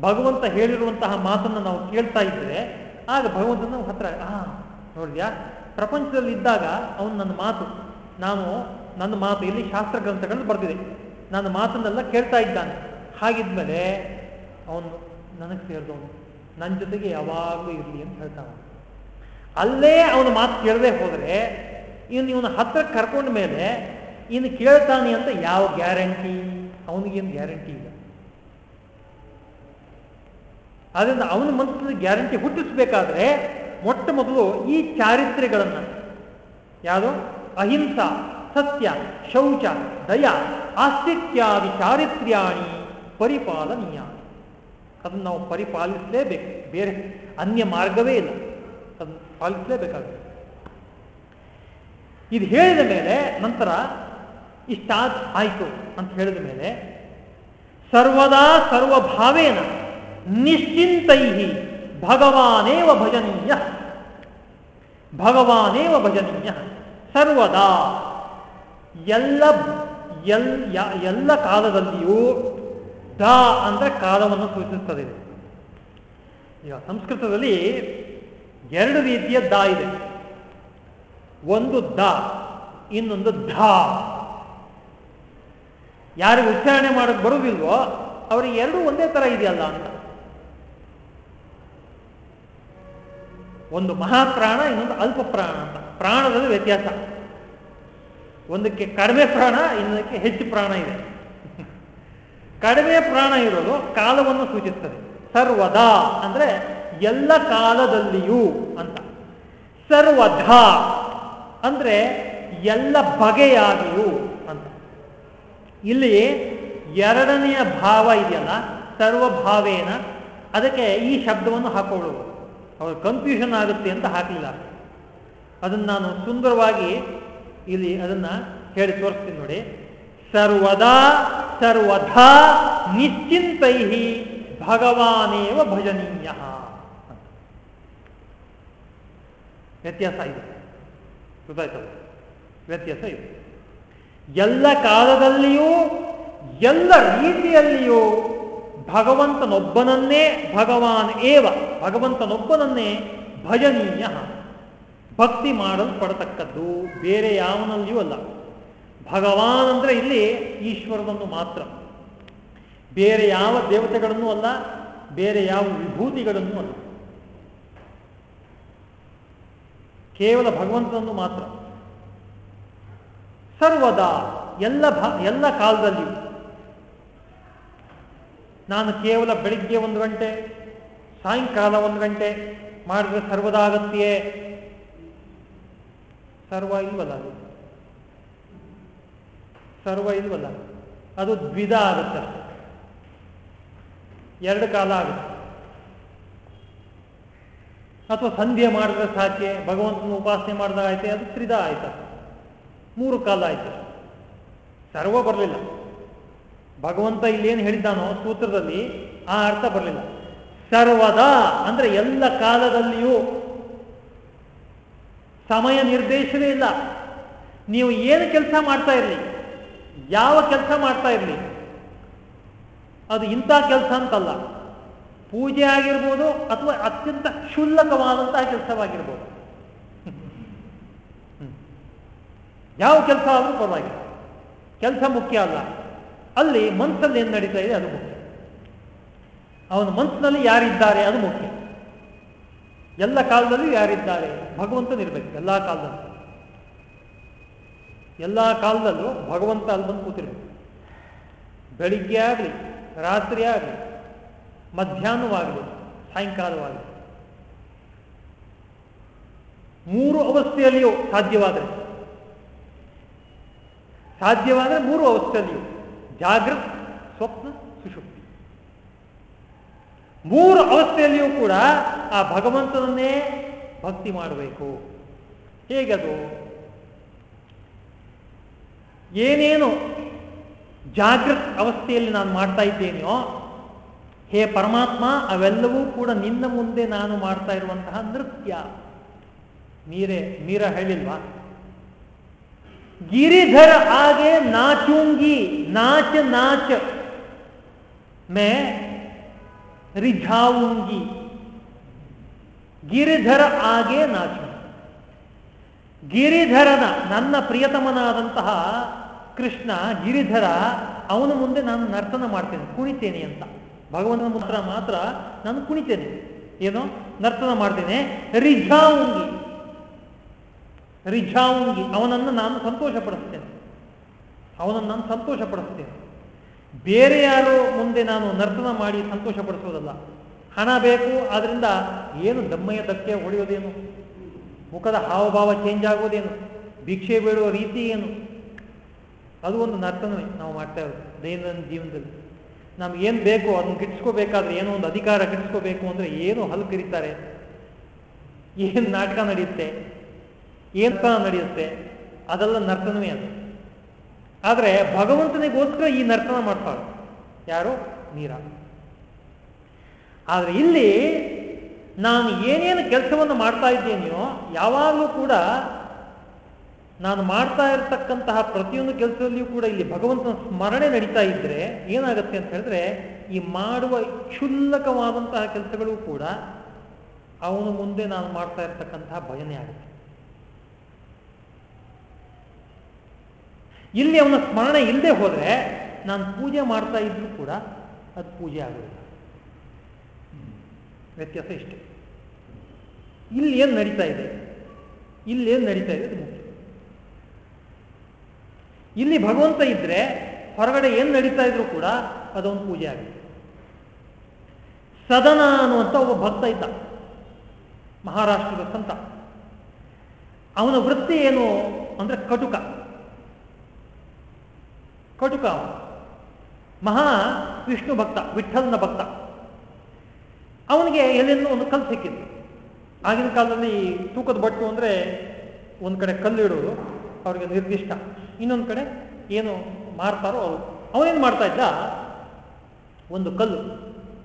ಭಗವಂತ ಹೇಳಿರುವಂತಹ ಮಾತನ್ನು ನಾವು ಕೇಳ್ತಾ ಇದ್ರೆ, ಆಗ ಭಗವಂತನ ಹತ್ರ ಹಾ ನೋಡಿದ್ಯಾ? ಪ್ರಪಂಚದಲ್ಲಿ ಇದ್ದಾಗ ಅವನು ನನ್ನ ಮಾತು, ನಾನು ನನ್ನ ಮಾತು, ಇಲ್ಲಿ ಶಾಸ್ತ್ರ ಗ್ರಂಥಗಳಲ್ಲಿ ಬರ್ತಿದೆ ನನ್ನ ಮಾತನ್ನೆಲ್ಲ ಕೇಳ್ತಾ ಇದ್ದಾನೆ. ಹಾಗಿದ್ಮೇಲೆ ಅವನು ನನಗೆ ಸೇರಿದವನು. ನನ್ನ ಜೊತೆಗೆ ಯಾವಾಗಲೂ ಇರಲಿ ಅಂತ ಹೇಳ್ತಾನೆ. ಅಲ್ಲೇ ಅವನ ಮಾತು ಕೇಳದೆ ಹೋದರೆ ಇನ್ನು ಇವನ ಹತ್ರ ಕರ್ಕೊಂಡ ಮೇಲೆ ಇನ್ನು ಕೇಳ್ತಾನೆ ಅಂತ ಯಾವ ಗ್ಯಾರಂಟಿ? ಅವನಿಗೇನು ಗ್ಯಾರಂಟಿ ಇಲ್ಲ. ಆದ್ದರಿಂದ ಅವನ ಮನಸ್ಸಿನ ಗ್ಯಾರಂಟಿ ಹುಟ್ಟಿಸ್ಬೇಕಾದ್ರೆ ಮೊಟ್ಟ ಮೊದಲು ಈ ಚಾರಿತ್ರ್ಯಗಳನ್ನು, ಯಾವುದು? ಅಹಿಂಸಾ, ಸತ್ಯ, ಶೌಚ, ದಯ, ಆಸ್ತಿತ್ಯಾದಿ ಚಾರಿತ್ರ್ಯಾಣಿ ಪರಿಪಾಲನೀಯ. ಅದನ್ನು ನಾವು ಪರಿಪಾಲಿಸಲೇಬೇಕು. ಬೇರೆ ಅನ್ಯ ಮಾರ್ಗವೇ ಇಲ್ಲ. ಪಾಲಿಸಲೇಬೇಕಾಗುತ್ತೆ. ಇದು ಹೇಳಿದ ಮೇಲೆ ನಂತರ ಇಷ್ಟಾದ್ ಆಯಿತು ಅಂತ ಹೇಳಿದ ಮೇಲೆ, ಸರ್ವದಾ ಸರ್ವಭಾವೇನ ನಿಶ್ಚಿಂತೈ ಭಗವಾನೇವ ಭಜನೀಯ ಭಗವಾನೇವ ಭಜನೀಯ, ಸರ್ವದಾ ಎಲ್ಲ ಎಲ್ಲ ಕಾಲದಲ್ಲಿಯೂ ದ ಅಂದ್ರೆ ಕಾಲವನ್ನು ಸೂಚಿಸುತ್ತದೆ. ಈಗ ಸಂಸ್ಕೃತದಲ್ಲಿ ಎರಡು ರೀತಿಯ ದ ಇದೆ. ಒಂದು ದ, ಇನ್ನೊಂದು ಧ. ಯಾರಿಗೆ ಉಚ್ಚಾರಣೆ ಮಾಡಕ್ಕೆ ಬರುವುದಿಲ್ವೋ ಅವರಿಗೆ ಎರಡು ಒಂದೇ ತರ ಇದೆಯಲ್ಲ ಅಂತ. ಒಂದು ಮಹಾಪ್ರಾಣ, ಇನ್ನೊಂದು ಅಲ್ಪ ಪ್ರಾಣ ಅಂತ. ಪ್ರಾಣದಲ್ಲಿ ವ್ಯತ್ಯಾಸ. ಒಂದಕ್ಕೆ ಕಡಿಮೆ ಪ್ರಾಣ, ಇನ್ನೊಂದಕ್ಕೆ ಹೆಚ್ಚು ಪ್ರಾಣ ಇದೆ. ಕಡಿಮೆ ಪ್ರಾಣ ಇರೋದು ಕಾಲವನ್ನು ಸೂಚಿಸ್ತದೆ. ಸರ್ವದಾ ಅಂದ್ರೆ ಎಲ್ಲ ಕಾಲದಲ್ಲಿಯೂ ಅಂತ. ಸರ್ವಧ ಅಂದ್ರೆ ಎಲ್ಲ ಬಗೆಯಾಗಿಯೂ ಅಂತ. ಇಲ್ಲಿ ಎರಡನೆಯ ಭಾವ ಇದೆಯಲ್ಲ, ಸರ್ವಭಾವೇನ, ಅದಕ್ಕೆ ಈ ಶಬ್ದವನ್ನು ಹಾಕೊಳ್ಳುವುದು. ಅವ್ರ ಕನ್ಫ್ಯೂಷನ್ ಆಗುತ್ತೆ ಅಂತ ಹಾಕಲಿಲ್ಲ ಅದನ್ನು ನಾನು ಸುಂದರವಾಗಿ ಇಲ್ಲಿ ಅದನ್ನ ಹೇಳಿ ತೋರಿಸ್ತೀನಿ ನೋಡಿ. ಸರ್ವದಾ ಸರ್ವಧ ನಿಶ್ಚಿಂತೈ ಭಗವಾನೇವ ಭಜನೀಯ. ವ್ಯತ್ಯಾಸ ಇದೆ. ಗೊತ್ತಾಯ್ತಲ್ಲ ವ್ಯತ್ಯಾಸ ಇದೆ. ಎಲ್ಲ ಕಾಲದಲ್ಲಿಯೂ, ಎಲ್ಲ ರೀತಿಯಲ್ಲಿಯೂ ಭಗವಂತನೊಬ್ಬನನ್ನೇ ಭಗವಾನ್ ಏವ, ಭಗವಂತನೊಬ್ಬನನ್ನೇ ಭಜನೀಯ. ಭಕ್ತಿ ಮಾಡಲ್ಪಡತಕ್ಕದ್ದು ಬೇರೆ ಯಾವನಲ್ಲಿಯೂ ಅಲ್ಲ. ಭಗವಾನ್ ಅಂದರೆ ಇಲ್ಲಿ ಈಶ್ವರನನ್ನು ಮಾತ್ರ. ಬೇರೆ ಯಾವ ದೇವತೆಗಳನ್ನೂ ಅಲ್ಲ, ಬೇರೆ ಯಾವ ವಿಭೂತಿಗಳನ್ನೂ ಅಲ್ಲ. ಕೇವಲ ಭಗವಂತನನ್ನು ಮಾತ್ರ. ಸರ್ವದಾ ಎಲ್ಲ ಎಲ್ಲ ಕಾಲದಲ್ಲಿಯೂ. ನಾನು ಕೇವಲ ಬೆಳಿಗ್ಗೆ ಒಂದು ಗಂಟೆ, ಸಾಯಂಕಾಲ ಒಂದು ಗಂಟೆ ಮಾಡಿದ್ರೆ ಸರ್ವದಾ ಆಗತ್ತೆಯೇ ಸರ್ವ ಇಲ್ವಲ್ಲ ಅದು? ಸರ್ವ ಇಲ್ವಲ್ಲ? ಅದು ದ್ವಿಧ ಆಗುತ್ತೆ ಎರಡು ಕಾಲ ಆಗುತ್ತೆ. ಅಥವಾ ಸಂಧ್ಯೆ ಮಾಡಿದ್ರೆ ಸಾಕೆ, ಭಗವಂತನ ಉಪಾಸನೆ ಮಾಡಿದಾಗ ಆಯ್ತೆ, ಅದು ತ್ರಿದ ಆಯ್ತ? ಮೂರು ಕಾಲ ಆಯ್ತು. ಸರ್ವ ಬರಲಿಲ್ಲ. ಭಗವಂತ ಇಲ್ಲೇನು ಹೇಳಿದ್ದಾನೋ ಸೂತ್ರದಲ್ಲಿ ಆ ಅರ್ಥ ಬರಲಿಲ್ಲ. ಸರ್ವದ ಅಂದ್ರೆ ಎಲ್ಲ ಕಾಲದಲ್ಲಿಯೂ ಸಮಯ ನಿರ್ದೇಶವೇ ಇಲ್ಲ. ನೀವು ಏನು ಕೆಲಸ ಮಾಡ್ತಾ ಇರಲಿ, ಯಾವ ಕೆಲಸ ಮಾಡ್ತಾ ಇರಲಿ, ಅದು ಇಂಥ ಕೆಲಸ ಅಂತಲ್ಲ. ಪೂಜೆ ಆಗಿರ್ಬೋದು ಅಥವಾ ಅತ್ಯಂತ ಕ್ಷುಲ್ಲಕವಾದಂತಹ ಕೆಲಸವಾಗಿರ್ಬೋದು. ಯಾವ ಕೆಲಸ ಆದರೂ ಪರವಾಗಿಲ್ಲ. ಕೆಲಸ ಮುಖ್ಯ ಅಲ್ಲ. ಅಲ್ಲಿ ಮನಸ್ಸಲ್ಲಿ ಏನು ನಡೀತಾ ಇದೆ ಅದು ಮುಖ್ಯ. ಅವನ ಮನಸ್ಸಿನಲ್ಲಿ ಯಾರಿದ್ದಾರೆ ಅದು ಮುಖ್ಯ. ಎಲ್ಲ ಕಾಲದಲ್ಲೂ ಯಾರಿದ್ದಾರೆ? ಭಗವಂತನಿರ್ಬೇಕು ಎಲ್ಲ ಕಾಲದಲ್ಲೂ. ಎಲ್ಲ ಕಾಲದಲ್ಲೂ ಭಗವಂತ ಅಲ್ಲಿ ಬಂದು ಕೂತಿರ್ಬೇಕು. ಬೆಳಿಗ್ಗೆ ಆಗಲಿ, ರಾತ್ರಿ ಆಗಲಿ ಮಧ್ಯಾಹ್ನವಾಗಲಿ ಸಾಯಂಕಾಲವಾಗಲಿ ಮೂರು ಅವಸ್ಥೆಯಲ್ಲಿಯೂ ಸಾಧ್ಯವಾದರೆ ಸಾಧ್ಯವಾದರೆ ಮೂರು ಅವಸ್ಥೆಯಲ್ಲಿಯೂ ಜಾಗೃತ್, ಸ್ವಪ್ನ, ಸುಷುಪ್ತಿ. ಮೂರು ಅವಸ್ಥೆಯಲ್ಲಿಯೂ ಕೂಡ ಆ ಭಗವಂತನನ್ನೇ ಭಕ್ತಿ ಮಾಡಬೇಕು. ಹೇಗದು? ಏನೇನು ಜಾಗೃತ್ ಅವಸ್ಥೆಯಲ್ಲಿ ನಾನು ಮಾಡ್ತಾ ಇದ್ದೇನೆಯೋ ಹೇ ಪರಮಾತ್ಮ, ಅವೆಲ್ಲವೂ ಕೂಡ ನಿನ್ನ ಮುಂದೆ ನಾನು ಮಾಡ್ತಾ ಇರುವಂತಹ ನೃತ್ಯ. ನೀರೇ ಮೀರ ಹೇಳಿಲ್ವಾ? ಗಿರಿಧರ ಆಗೆ ನಾಚುಂಗಿ, ನಾಚ ನಾಚ. ಮೇ, ರಿಝಾವುಂಗಿ. ಗಿರಿಧರ ಆಗೆ ನಾಚು. ಗಿರಿಧರನ, ನನ್ನ ಪ್ರಿಯತಮನಾದಂತಹ ಕೃಷ್ಣ ಗಿರಿಧರ, ಅವನ ಮುಂದೆ ನಾನು ನರ್ತನ ಮಾಡ್ತೇನೆ, ಕುಣಿತೇನೆ ಅಂತ. ಭಗವಂತನ ಮಂತ್ರ ಮಾತ್ರ ನಾನು ಕುಣಿತೇನೆ. ಏನೋ? ನರ್ತನ ಮಾಡ್ತೇನೆ. ರಿಝಾವುಂಗಿ. ರಿಝಾವುಂಗಿ. ಅವನನ್ನು ನಾನು ಸಂತೋಷ ಪಡಿಸ್ತೇನೆ ಅವನನ್ನು ನಾನು ಸಂತೋಷ ಪಡಿಸ್ತೇನೆ ಬೇರೆ ಯಾರೋ ಮುಂದೆ ನಾನು ನರ್ತನ ಮಾಡಿ ಸಂತೋಷ ಪಡಿಸೋದಲ್ಲ ಹಣ ಬೇಕು, ಆದ್ರಿಂದ ಏನು ದಮ್ಮಯ್ಯ ದಕ್ಕೆ ಹೊಡೆಯೋದೇನು? ಮುಖದ ಹಾವಭಾವ ಚೇಂಜ್ ಆಗೋದೇನು? ಭಿಕ್ಷೆ ಬೇಡುವ ರೀತಿ ಏನು? ಅದು ಒಂದು ನರ್ತನವೇ ನಾವು ಮಾಡ್ತಾ ಇರೋದು ದೈನಂದಿನ ಜೀವನದಲ್ಲಿ. ನಮ್ಗೆ ಏನು ಬೇಕು, ಅದನ್ನು ಗಿಟ್ಸ್ಕೋಬೇಕಾದ್ರೆ ಏನೋ ಒಂದು ಅಧಿಕಾರ ಗಿಟ್ಸ್ಕೋಬೇಕು ಅಂದರೆ ಏನು ಹಲ್ ಕರೀತಾರೆ. ಏನು ನಾಟಕ ನಡೆಯುತ್ತೆ, ಏನು ನಡೆಯುತ್ತೆ, ಅದೆಲ್ಲ ನರ್ತನವೇ ಅದು. ಆದರೆ ಭಗವಂತನಿಗೋಸ್ಕರ ಈ ನರ್ತನ ಮಾಡ್ತಾಳೆ ಯಾರು? ನೀರ ಆದರೆ ಇಲ್ಲಿ ನಾನು ಏನೇನು ಕೆಲಸವನ್ನು ಮಾಡ್ತಾ ಇದ್ದೇನೆಯೋ, ಯಾವಾಗಲೂ ಕೂಡ ನಾನು ಮಾಡ್ತಾ ಇರತಕ್ಕಂತಹ ಪ್ರತಿಯೊಂದು ಕೆಲಸದಲ್ಲಿಯೂ ಕೂಡ ಇಲ್ಲಿ ಭಗವಂತನ ಸ್ಮರಣೆ ನಡೀತಾ ಇದ್ರೆ ಏನಾಗುತ್ತೆ ಅಂತ ಹೇಳಿದ್ರೆ, ಈ ಮಾಡುವ ಕ್ಷುಲ್ಲಕವಾದಂತಹ ಕೆಲಸಗಳು ಕೂಡ ಅವನು ಮುಂದೆ ನಾನು ಮಾಡ್ತಾ ಇರತಕ್ಕಂತಹ ಭಜನೆ ಆಗುತ್ತೆ. ಇಲ್ಲಿ ಅವನ ಸ್ಮರಣೆ ಇಲ್ಲದೆ ಹೋದರೆ ನಾನು ಪೂಜೆ ಮಾಡ್ತಾ ಇದ್ರು ಕೂಡ ಅದು ಪೂಜೆ ಆಗೋದಿಲ್ಲ. ವ್ಯತ್ಯಾಸ ಇಷ್ಟೇ. ಇಲ್ಲಿ ಏನು ನಡೀತಾ ಇದೆ? ಇಲ್ಲಿ ಏನು ನಡೀತಾ ಇದೆ? ಅದು ಮುಖ್ಯ. ಇಲ್ಲಿ ಭಗವಂತ ಇದ್ರೆ ಹೊರಗಡೆ ಏನು ನಡೀತಾ ಇದ್ರು ಕೂಡ ಅದೊಂದು ಪೂಜೆ ಆಗಿದೆ ಸದನ ಅನ್ನುವಂತ ಒಬ್ಬ ಭಕ್ತ ಇದ್ದ ಮಹಾರಾಷ್ಟ್ರದ ಸಂತ ಅವನ ವೃತ್ತಿ ಏನು ಅಂದ್ರೆ ಕಟುಕ. ಕಟುಕ ಮಹಾ ವಿಷ್ಣು ಭಕ್ತ, ವಿಠಲ್ನ ಭಕ್ತ. ಅವನಿಗೆ ಎಲ್ಲಿಂದ ಒಂದು ಕಲ್ಲು ಸಿಕ್ಕಿತ್ತು. ಆಗಿನ ಕಾಲದಲ್ಲಿ ತೂಕದ ಬಟ್ಟು ಅಂದ್ರೆ ಒಂದ್ ಕಡೆ ಕಲ್ಲು ಇಡೋದು ಅವ್ರಿಗೆ ನಿರ್ದಿಷ್ಟ ಇನ್ನೊಂದು ಕಡೆ ಏನು ಮಾರ್ತಾರೋ ಅವರು. ಅವನೇನು ಮಾಡ್ತಾ ಇದ್ದ? ಒಂದು ಕಲ್ಲು.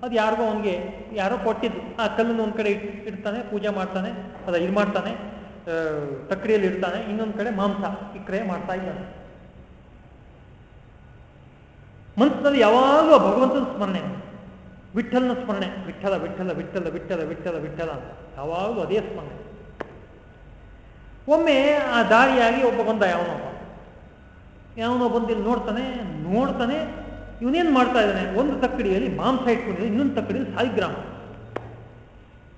ಅದು ಯಾರಿಗೋ ಅವನಿಗೆ ಯಾರೋ ಕೊಟ್ಟಿದ್ದು. ಆ ಕಲ್ಲನ್ನು ಒಂದು ಕಡೆ ಇಡ್ತಾನೆ, ಪೂಜೆ ಮಾಡ್ತಾನೆ, ಅದ ಇದು ಮಾಡ್ತಾನೆ ತಕ್ಕಡಿಯಲ್ಲಿ ಇಡ್ತಾನೆ, ಇನ್ನೊಂದು ಕಡೆ ಮಾಂಸ ಇಕ್ರೆ ಮಾಡ್ತಾ ಇದ್ದಾನೆ ಮನಸ್ಸಿನಲ್ಲಿ ಯಾವಾಗಲೂ ಭಗವಂತನ ಸ್ಮರಣೆ. ವಿಠಲನ ಸ್ಮರಣೆ. ವಿಠಲ ವಿಠಲ ವಿಠಲ ವಿಠಲ ವಿಠಲ ವಿಠಲ ಅಂತ. ಯಾವಾಗಲೂ ಅದೇ ಸ್ಮರಣೆ. ಒಮ್ಮೆ ಆ ದಾರಿಯಾಗಿ ಒಬ್ಬ ಬಂದ ಯಾವನೊಬ್ಬ ಯಾವನೋ ಬಂದಿಲ್ಲಿ ನೋಡ್ತಾನೆ ನೋಡ್ತಾನೆ, ಇವನೇನು ಮಾಡ್ತಾ ಇದ್ದಾನೆ? ಒಂದು ತಕ್ಕಡಿಯಲ್ಲಿ ಮಾಂಸ ಇಟ್ಕೊಂಡಿದ್ದಾನೆ ಇನ್ನೊಂದು ತಕ್ಕಡಿಯಲ್ಲಿ ಸಾಯಿಗ್ರಾಮ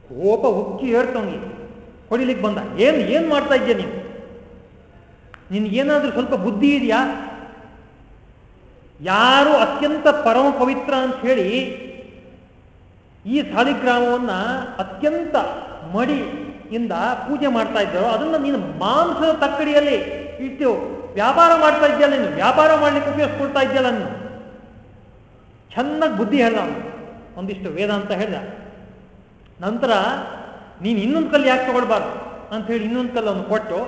ಕೋಪ ಉಕ್ಕಿ ಹೇಳ್ತವನಿಗೆ ಹೊಡಿಲಿಕ್ಕೆ ಬಂದ. ಏನು ಏನು ಮಾಡ್ತಾ ಇದೆಯಾ ನೀನು? ನಿನ್ಗೇನಾದ್ರೂ ಸ್ವಲ್ಪ ಬುದ್ಧಿ ಇದೆಯಾ? ಯಾರು ಅತ್ಯಂತ ಪರಮ ಪವಿತ್ರ ಅಂತ ಹೇಳಿ ಈ ಸಾಲಿಗ್ರಾಮವನ್ನ ಅತ್ಯಂತ ಮಡಿಯಿಂದ ಪೂಜೆ ಮಾಡ್ತಾ ಇದ್ದರೋ, ಅದನ್ನ ನೀನು ಮಾಂಸದ ತಕ್ಕಡಿಯಲ್ಲಿ ಇಟ್ಟು ವ್ಯಾಪಾರ ಮಾಡ್ತಾ ಇದೆಯಲ್ಲ ನೀನು? ವ್ಯಾಪಾರ ಮಾಡ್ಲಿಕ್ಕೆ ಉಪಯೋಗಿಸ್ಕೊಳ್ತಾ ಇದೆಯಲ್ಲ ನೀನು? ಚೆನ್ನಾಗಿ ಬುದ್ಧಿ ಹೇಳ ಒಂದಿಷ್ಟು ವೇದ ಅಂತ ಹೇಳ್ದ. ನಂತರ, ನೀನು ಇನ್ನೊಂದು ಕಲ್ಲು ಯಾಕೆ ತಗೊಳ್ಬಾರ್ದು? ಅಂತ ಹೇಳಿ ಇನ್ನೊಂದು ಕಲ್ಲನ್ನು ಕೊಟ್ಟು,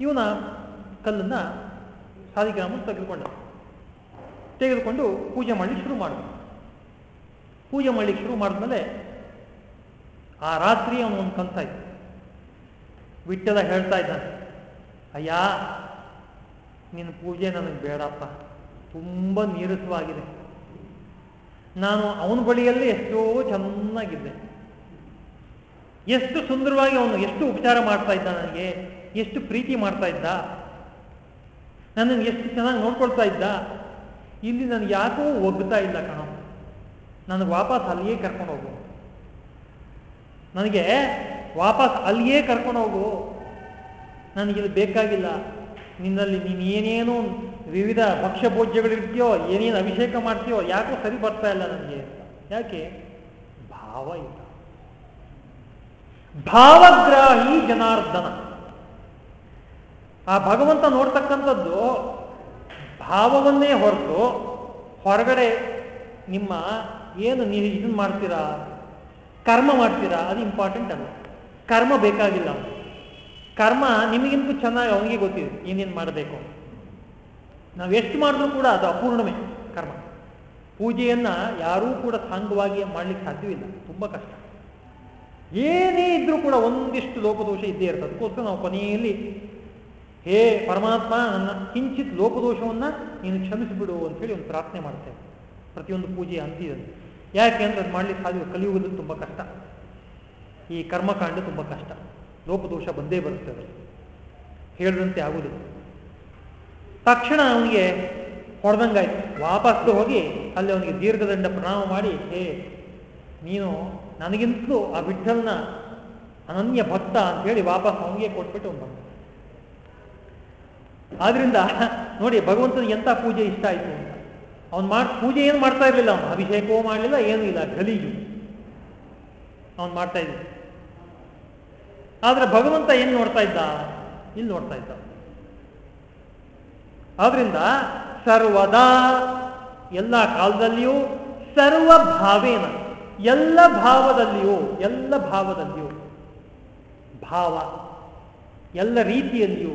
ಇವನ ಕಲ್ಲನ್ನ ಸಾಲಿಗ್ರಾಮ ತೆಗೆದುಕೊಂಡ. ತೆಗೆದುಕೊಂಡು ಪೂಜೆ ಮಾಡಲಿಕ್ಕೆ ಶುರು ಮಾಡಿದ ಪೂಜೆ ಮಾಡಲಿಕ್ಕೆ ಶುರು ಮಾಡಿದ್ಮೇಲೆ ಆ ರಾತ್ರಿ ಅವನು ಒಂದು ಕನ್ಸಾಯ್ತು ವಿಟ್ಟದ ಹೇಳ್ತಾ ಇದ್ದಾನೆ, ಅಯ್ಯ ನಿನ್ನ ಪೂಜೆ ನನಗೆ ಬೇಡಪ್ಪ. ತುಂಬ ನೀರಸವಾಗಿದೆ. ನಾನು ಅವನ ಬಳಿಯಲ್ಲಿ ಎಷ್ಟೋ ಚೆನ್ನಾಗಿದ್ದೆ. ಎಷ್ಟು ಸುಂದರವಾಗಿ ಅವನು ಎಷ್ಟು ಉಪಚಾರ ಮಾಡ್ತಾ ಇದ್ದ ನನಗೆ, ಎಷ್ಟು ಪ್ರೀತಿ ಮಾಡ್ತಾ ಇದ್ದ. ನನ್ನನ್ನು ಎಷ್ಟು ಚೆನ್ನಾಗಿ ನೋಡ್ಕೊಳ್ತಾ ಇದ್ದ. ಇಲ್ಲಿ ನನಗೆ ಯಾಕೋ ಒಗ್ತಾ ಇಲ್ಲ ಕಣ. ನನಗೆ ವಾಪಸ್ ಅಲ್ಲಿಯೇ ಕರ್ಕೊಂಡು ಹೋಗು. ನನಗೆ ವಾಪಸ್ ಅಲ್ಲಿಯೇ ಕರ್ಕೊಂಡು ಹೋಗು. ನನಗಿದು ಬೇಕಾಗಿಲ್ಲ. ನಿನ್ನಲ್ಲಿ ನೀನು ಏನೇನು ವಿವಿಧ ಭಕ್ಷ್ಯ ಭೋಜ್ಯಗಳಿರ್ತೀಯೋ ಏನೇನು ಅಭಿಷೇಕ ಮಾಡ್ತೀಯೋ, ಯಾಕೋ ಸರಿ ಬರ್ತಾ ಇಲ್ಲ ನನಗೆ ಯಾಕೆ? ಭಾವ ಇಲ್ಲ. ಭಾವಗ್ರಾಹಿ ಜನಾರ್ದನ. ಆ ಭಗವಂತ ನೋಡ್ತಕ್ಕಂಥದ್ದು ಭಾವವನ್ನೇ ಹೊರತು ಹೊರಗಡೆ ನಿಮ್ಮ ಏನು ನೀವು ಇದನ್ನು ಮಾಡ್ತೀರಾ, ಕರ್ಮ ಮಾಡ್ತೀರಾ, ಅದು ಇಂಪಾರ್ಟೆಂಟ್ ಅಲ್ಲ. ಕರ್ಮ ಬೇಕಾಗಿಲ್ಲ ಕರ್ಮ ನಿಮಗಿಂತೂ ಚೆನ್ನಾಗಿ ಅವನಿಗೆ ಗೊತ್ತಿದೆ ಏನೇನು ಮಾಡಬೇಕು? ನಾವು ಎಷ್ಟು ಮಾಡಿದ್ರೂ ಕೂಡ ಅದು ಅಪೂರ್ಣವೇ ಕರ್ಮ. ಪೂಜೆಯನ್ನ ಯಾರೂ ಕೂಡ ಸಾಂಗವಾಗಿ ಮಾಡ್ಲಿಕ್ಕೆ ಸಾಧ್ಯವಿಲ್ಲ, ತುಂಬ ಕಷ್ಟ. ಏನೇ ಇದ್ರೂ ಕೂಡ ಒಂದಿಷ್ಟು ಲೋಪದೋಷ ಇದ್ದೇ ಇರ್ತದೆ. ಅದಕ್ಕೋಸ್ಕರ ನಾವು ಕೊನೆಯಲ್ಲಿ, ಹೇ ಪರಮಾತ್ಮ, ನನ್ನ ಕಿಂಚಿತ್ ಲೋಪದೋಷವನ್ನ ನೀನು ಕ್ಷಮಿಸಿಬಿಡು ಅಂತ ಹೇಳಿ ಒಂದು ಪ್ರಾರ್ಥನೆ ಮಾಡ್ತೇವೆ. ಪ್ರತಿಯೊಂದು ಪೂಜೆಯ ಅಂತಿದಲ್ಲಿ ಯಾಕೆ ಅಂದ್ರೆ ಅದು ಮಾಡ್ಲಿಕ್ಕೆ ಸಾಧ್ಯ ಕಲಿಯುವುದು ತುಂಬ ಕಷ್ಟ. ಈ ಕರ್ಮಕಾಂಡ ತುಂಬ ಕಷ್ಟ. ಲೋಪದೋಷ ಬಂದೇ ಬರುತ್ತೆ ಹೇಳಿದಂತೆ ಆಗುದು. ತಕ್ಷಣ ಅವನಿಗೆ ಹೊಡೆದಂಗಾಯ್ತು. ವಾಪಸ್ ಹೋಗಿ ಅಲ್ಲಿ ಅವನಿಗೆ ದೀರ್ಘದಂಡ ಪ್ರಣಾಮ ಮಾಡಿ, ಹೇ, ನೀನು ನನಗಿಂತಲೂ ಆ ವಿಠಲ್ನ ಅನನ್ಯ ಭಕ್ತ ಅಂತ ಹೇಳಿ ವಾಪಸ್ ಅವನಿಗೆ ಕೊಟ್ಬಿಟ್ಟು ಬಂದ. ಆದ್ರಿಂದ ನೋಡಿ ಭಗವಂತನಿಗೆ ಎಂಥ ಪೂಜೆ ಇಷ್ಟ ಆಯ್ತು ಅಂತ. ಅವನು ಮಾಡಿ, ಪೂಜೆ ಏನು ಮಾಡ್ತಾ ಇರಲಿಲ್ಲ ಅವನು. ಅಭಿಷೇಕವೂ ಮಾಡಲಿಲ್ಲ, ಏನೂ ಇಲ್ಲ, ಗಲೀಜು. ಅವನು ಮಾಡ್ತಾ ಇದ್ದ. ಆದ್ರೆ ಭಗವಂತ ಏನು ನೋಡ್ತಾ ಇದ್ದ? ಇಲ್ಲಿ ನೋಡ್ತಾ ಇದ್ದ. ಆದ್ರಿಂದ ಸರ್ವದಾ ಎಲ್ಲ ಕಾಲದಲ್ಲಿಯೂ ಸರ್ವ ಭಾವೇನ, ಎಲ್ಲ ಭಾವದಲ್ಲಿಯೂ ಎಲ್ಲ ಭಾವದಲ್ಲಿಯೂ, ಭಾವ, ಎಲ್ಲ ರೀತಿಯಲ್ಲಿಯೂ,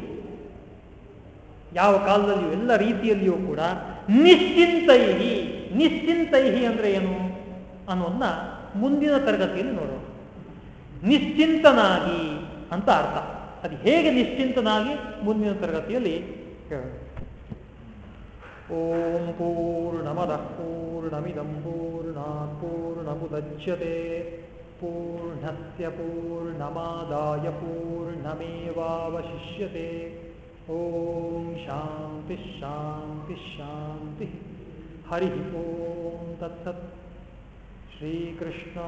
ಯಾವ ಕಾಲದಲ್ಲಿಯೂ, ಎಲ್ಲ ರೀತಿಯಲ್ಲಿಯೂ ಕೂಡ ನಿಶ್ಚಿಂತೈಹಿ ನಿಶ್ಚಿಂತೈಹಿ ಅಂದ್ರೆ ಏನು ಅನ್ನೋದನ್ನ ಮುಂದಿನ ತರಗತಿಯಲ್ಲಿ ನೋಡೋಣ. ನಿಶ್ಚಿಂತನಾಗಿ ಅಂತ ಅರ್ಥ. ಅದು ಹೇಗೆ ನಿಶ್ಚಿಂತನಾಗಿ ಮುಂದಿನ ತರಗತಿಯಲ್ಲಿ ಓಂ ಪೂರ್ಣಮದಃ ಪೂರ್ಣಮಿದಂ ಪೂರ್ಣಾತ್ ಪೂರ್ಣಮುದಚ್ಯತೆ. ಪೂರ್ಣಸ್ಯ ಪೂರ್ಣಮಾದಾಯ ಪೂರ್ಣಮೇವಾವಶಿಷ್ಯತೆ. ಓಂ ಶಾಂತಿ ಶಾಂತಿ ಶಾಂತಿ. ಹರಿ ಓಂ ತತ್ಸತ್. ಶ್ರೀಕೃಷ್ಣಾರ್ಪಣಮಸ್ತು.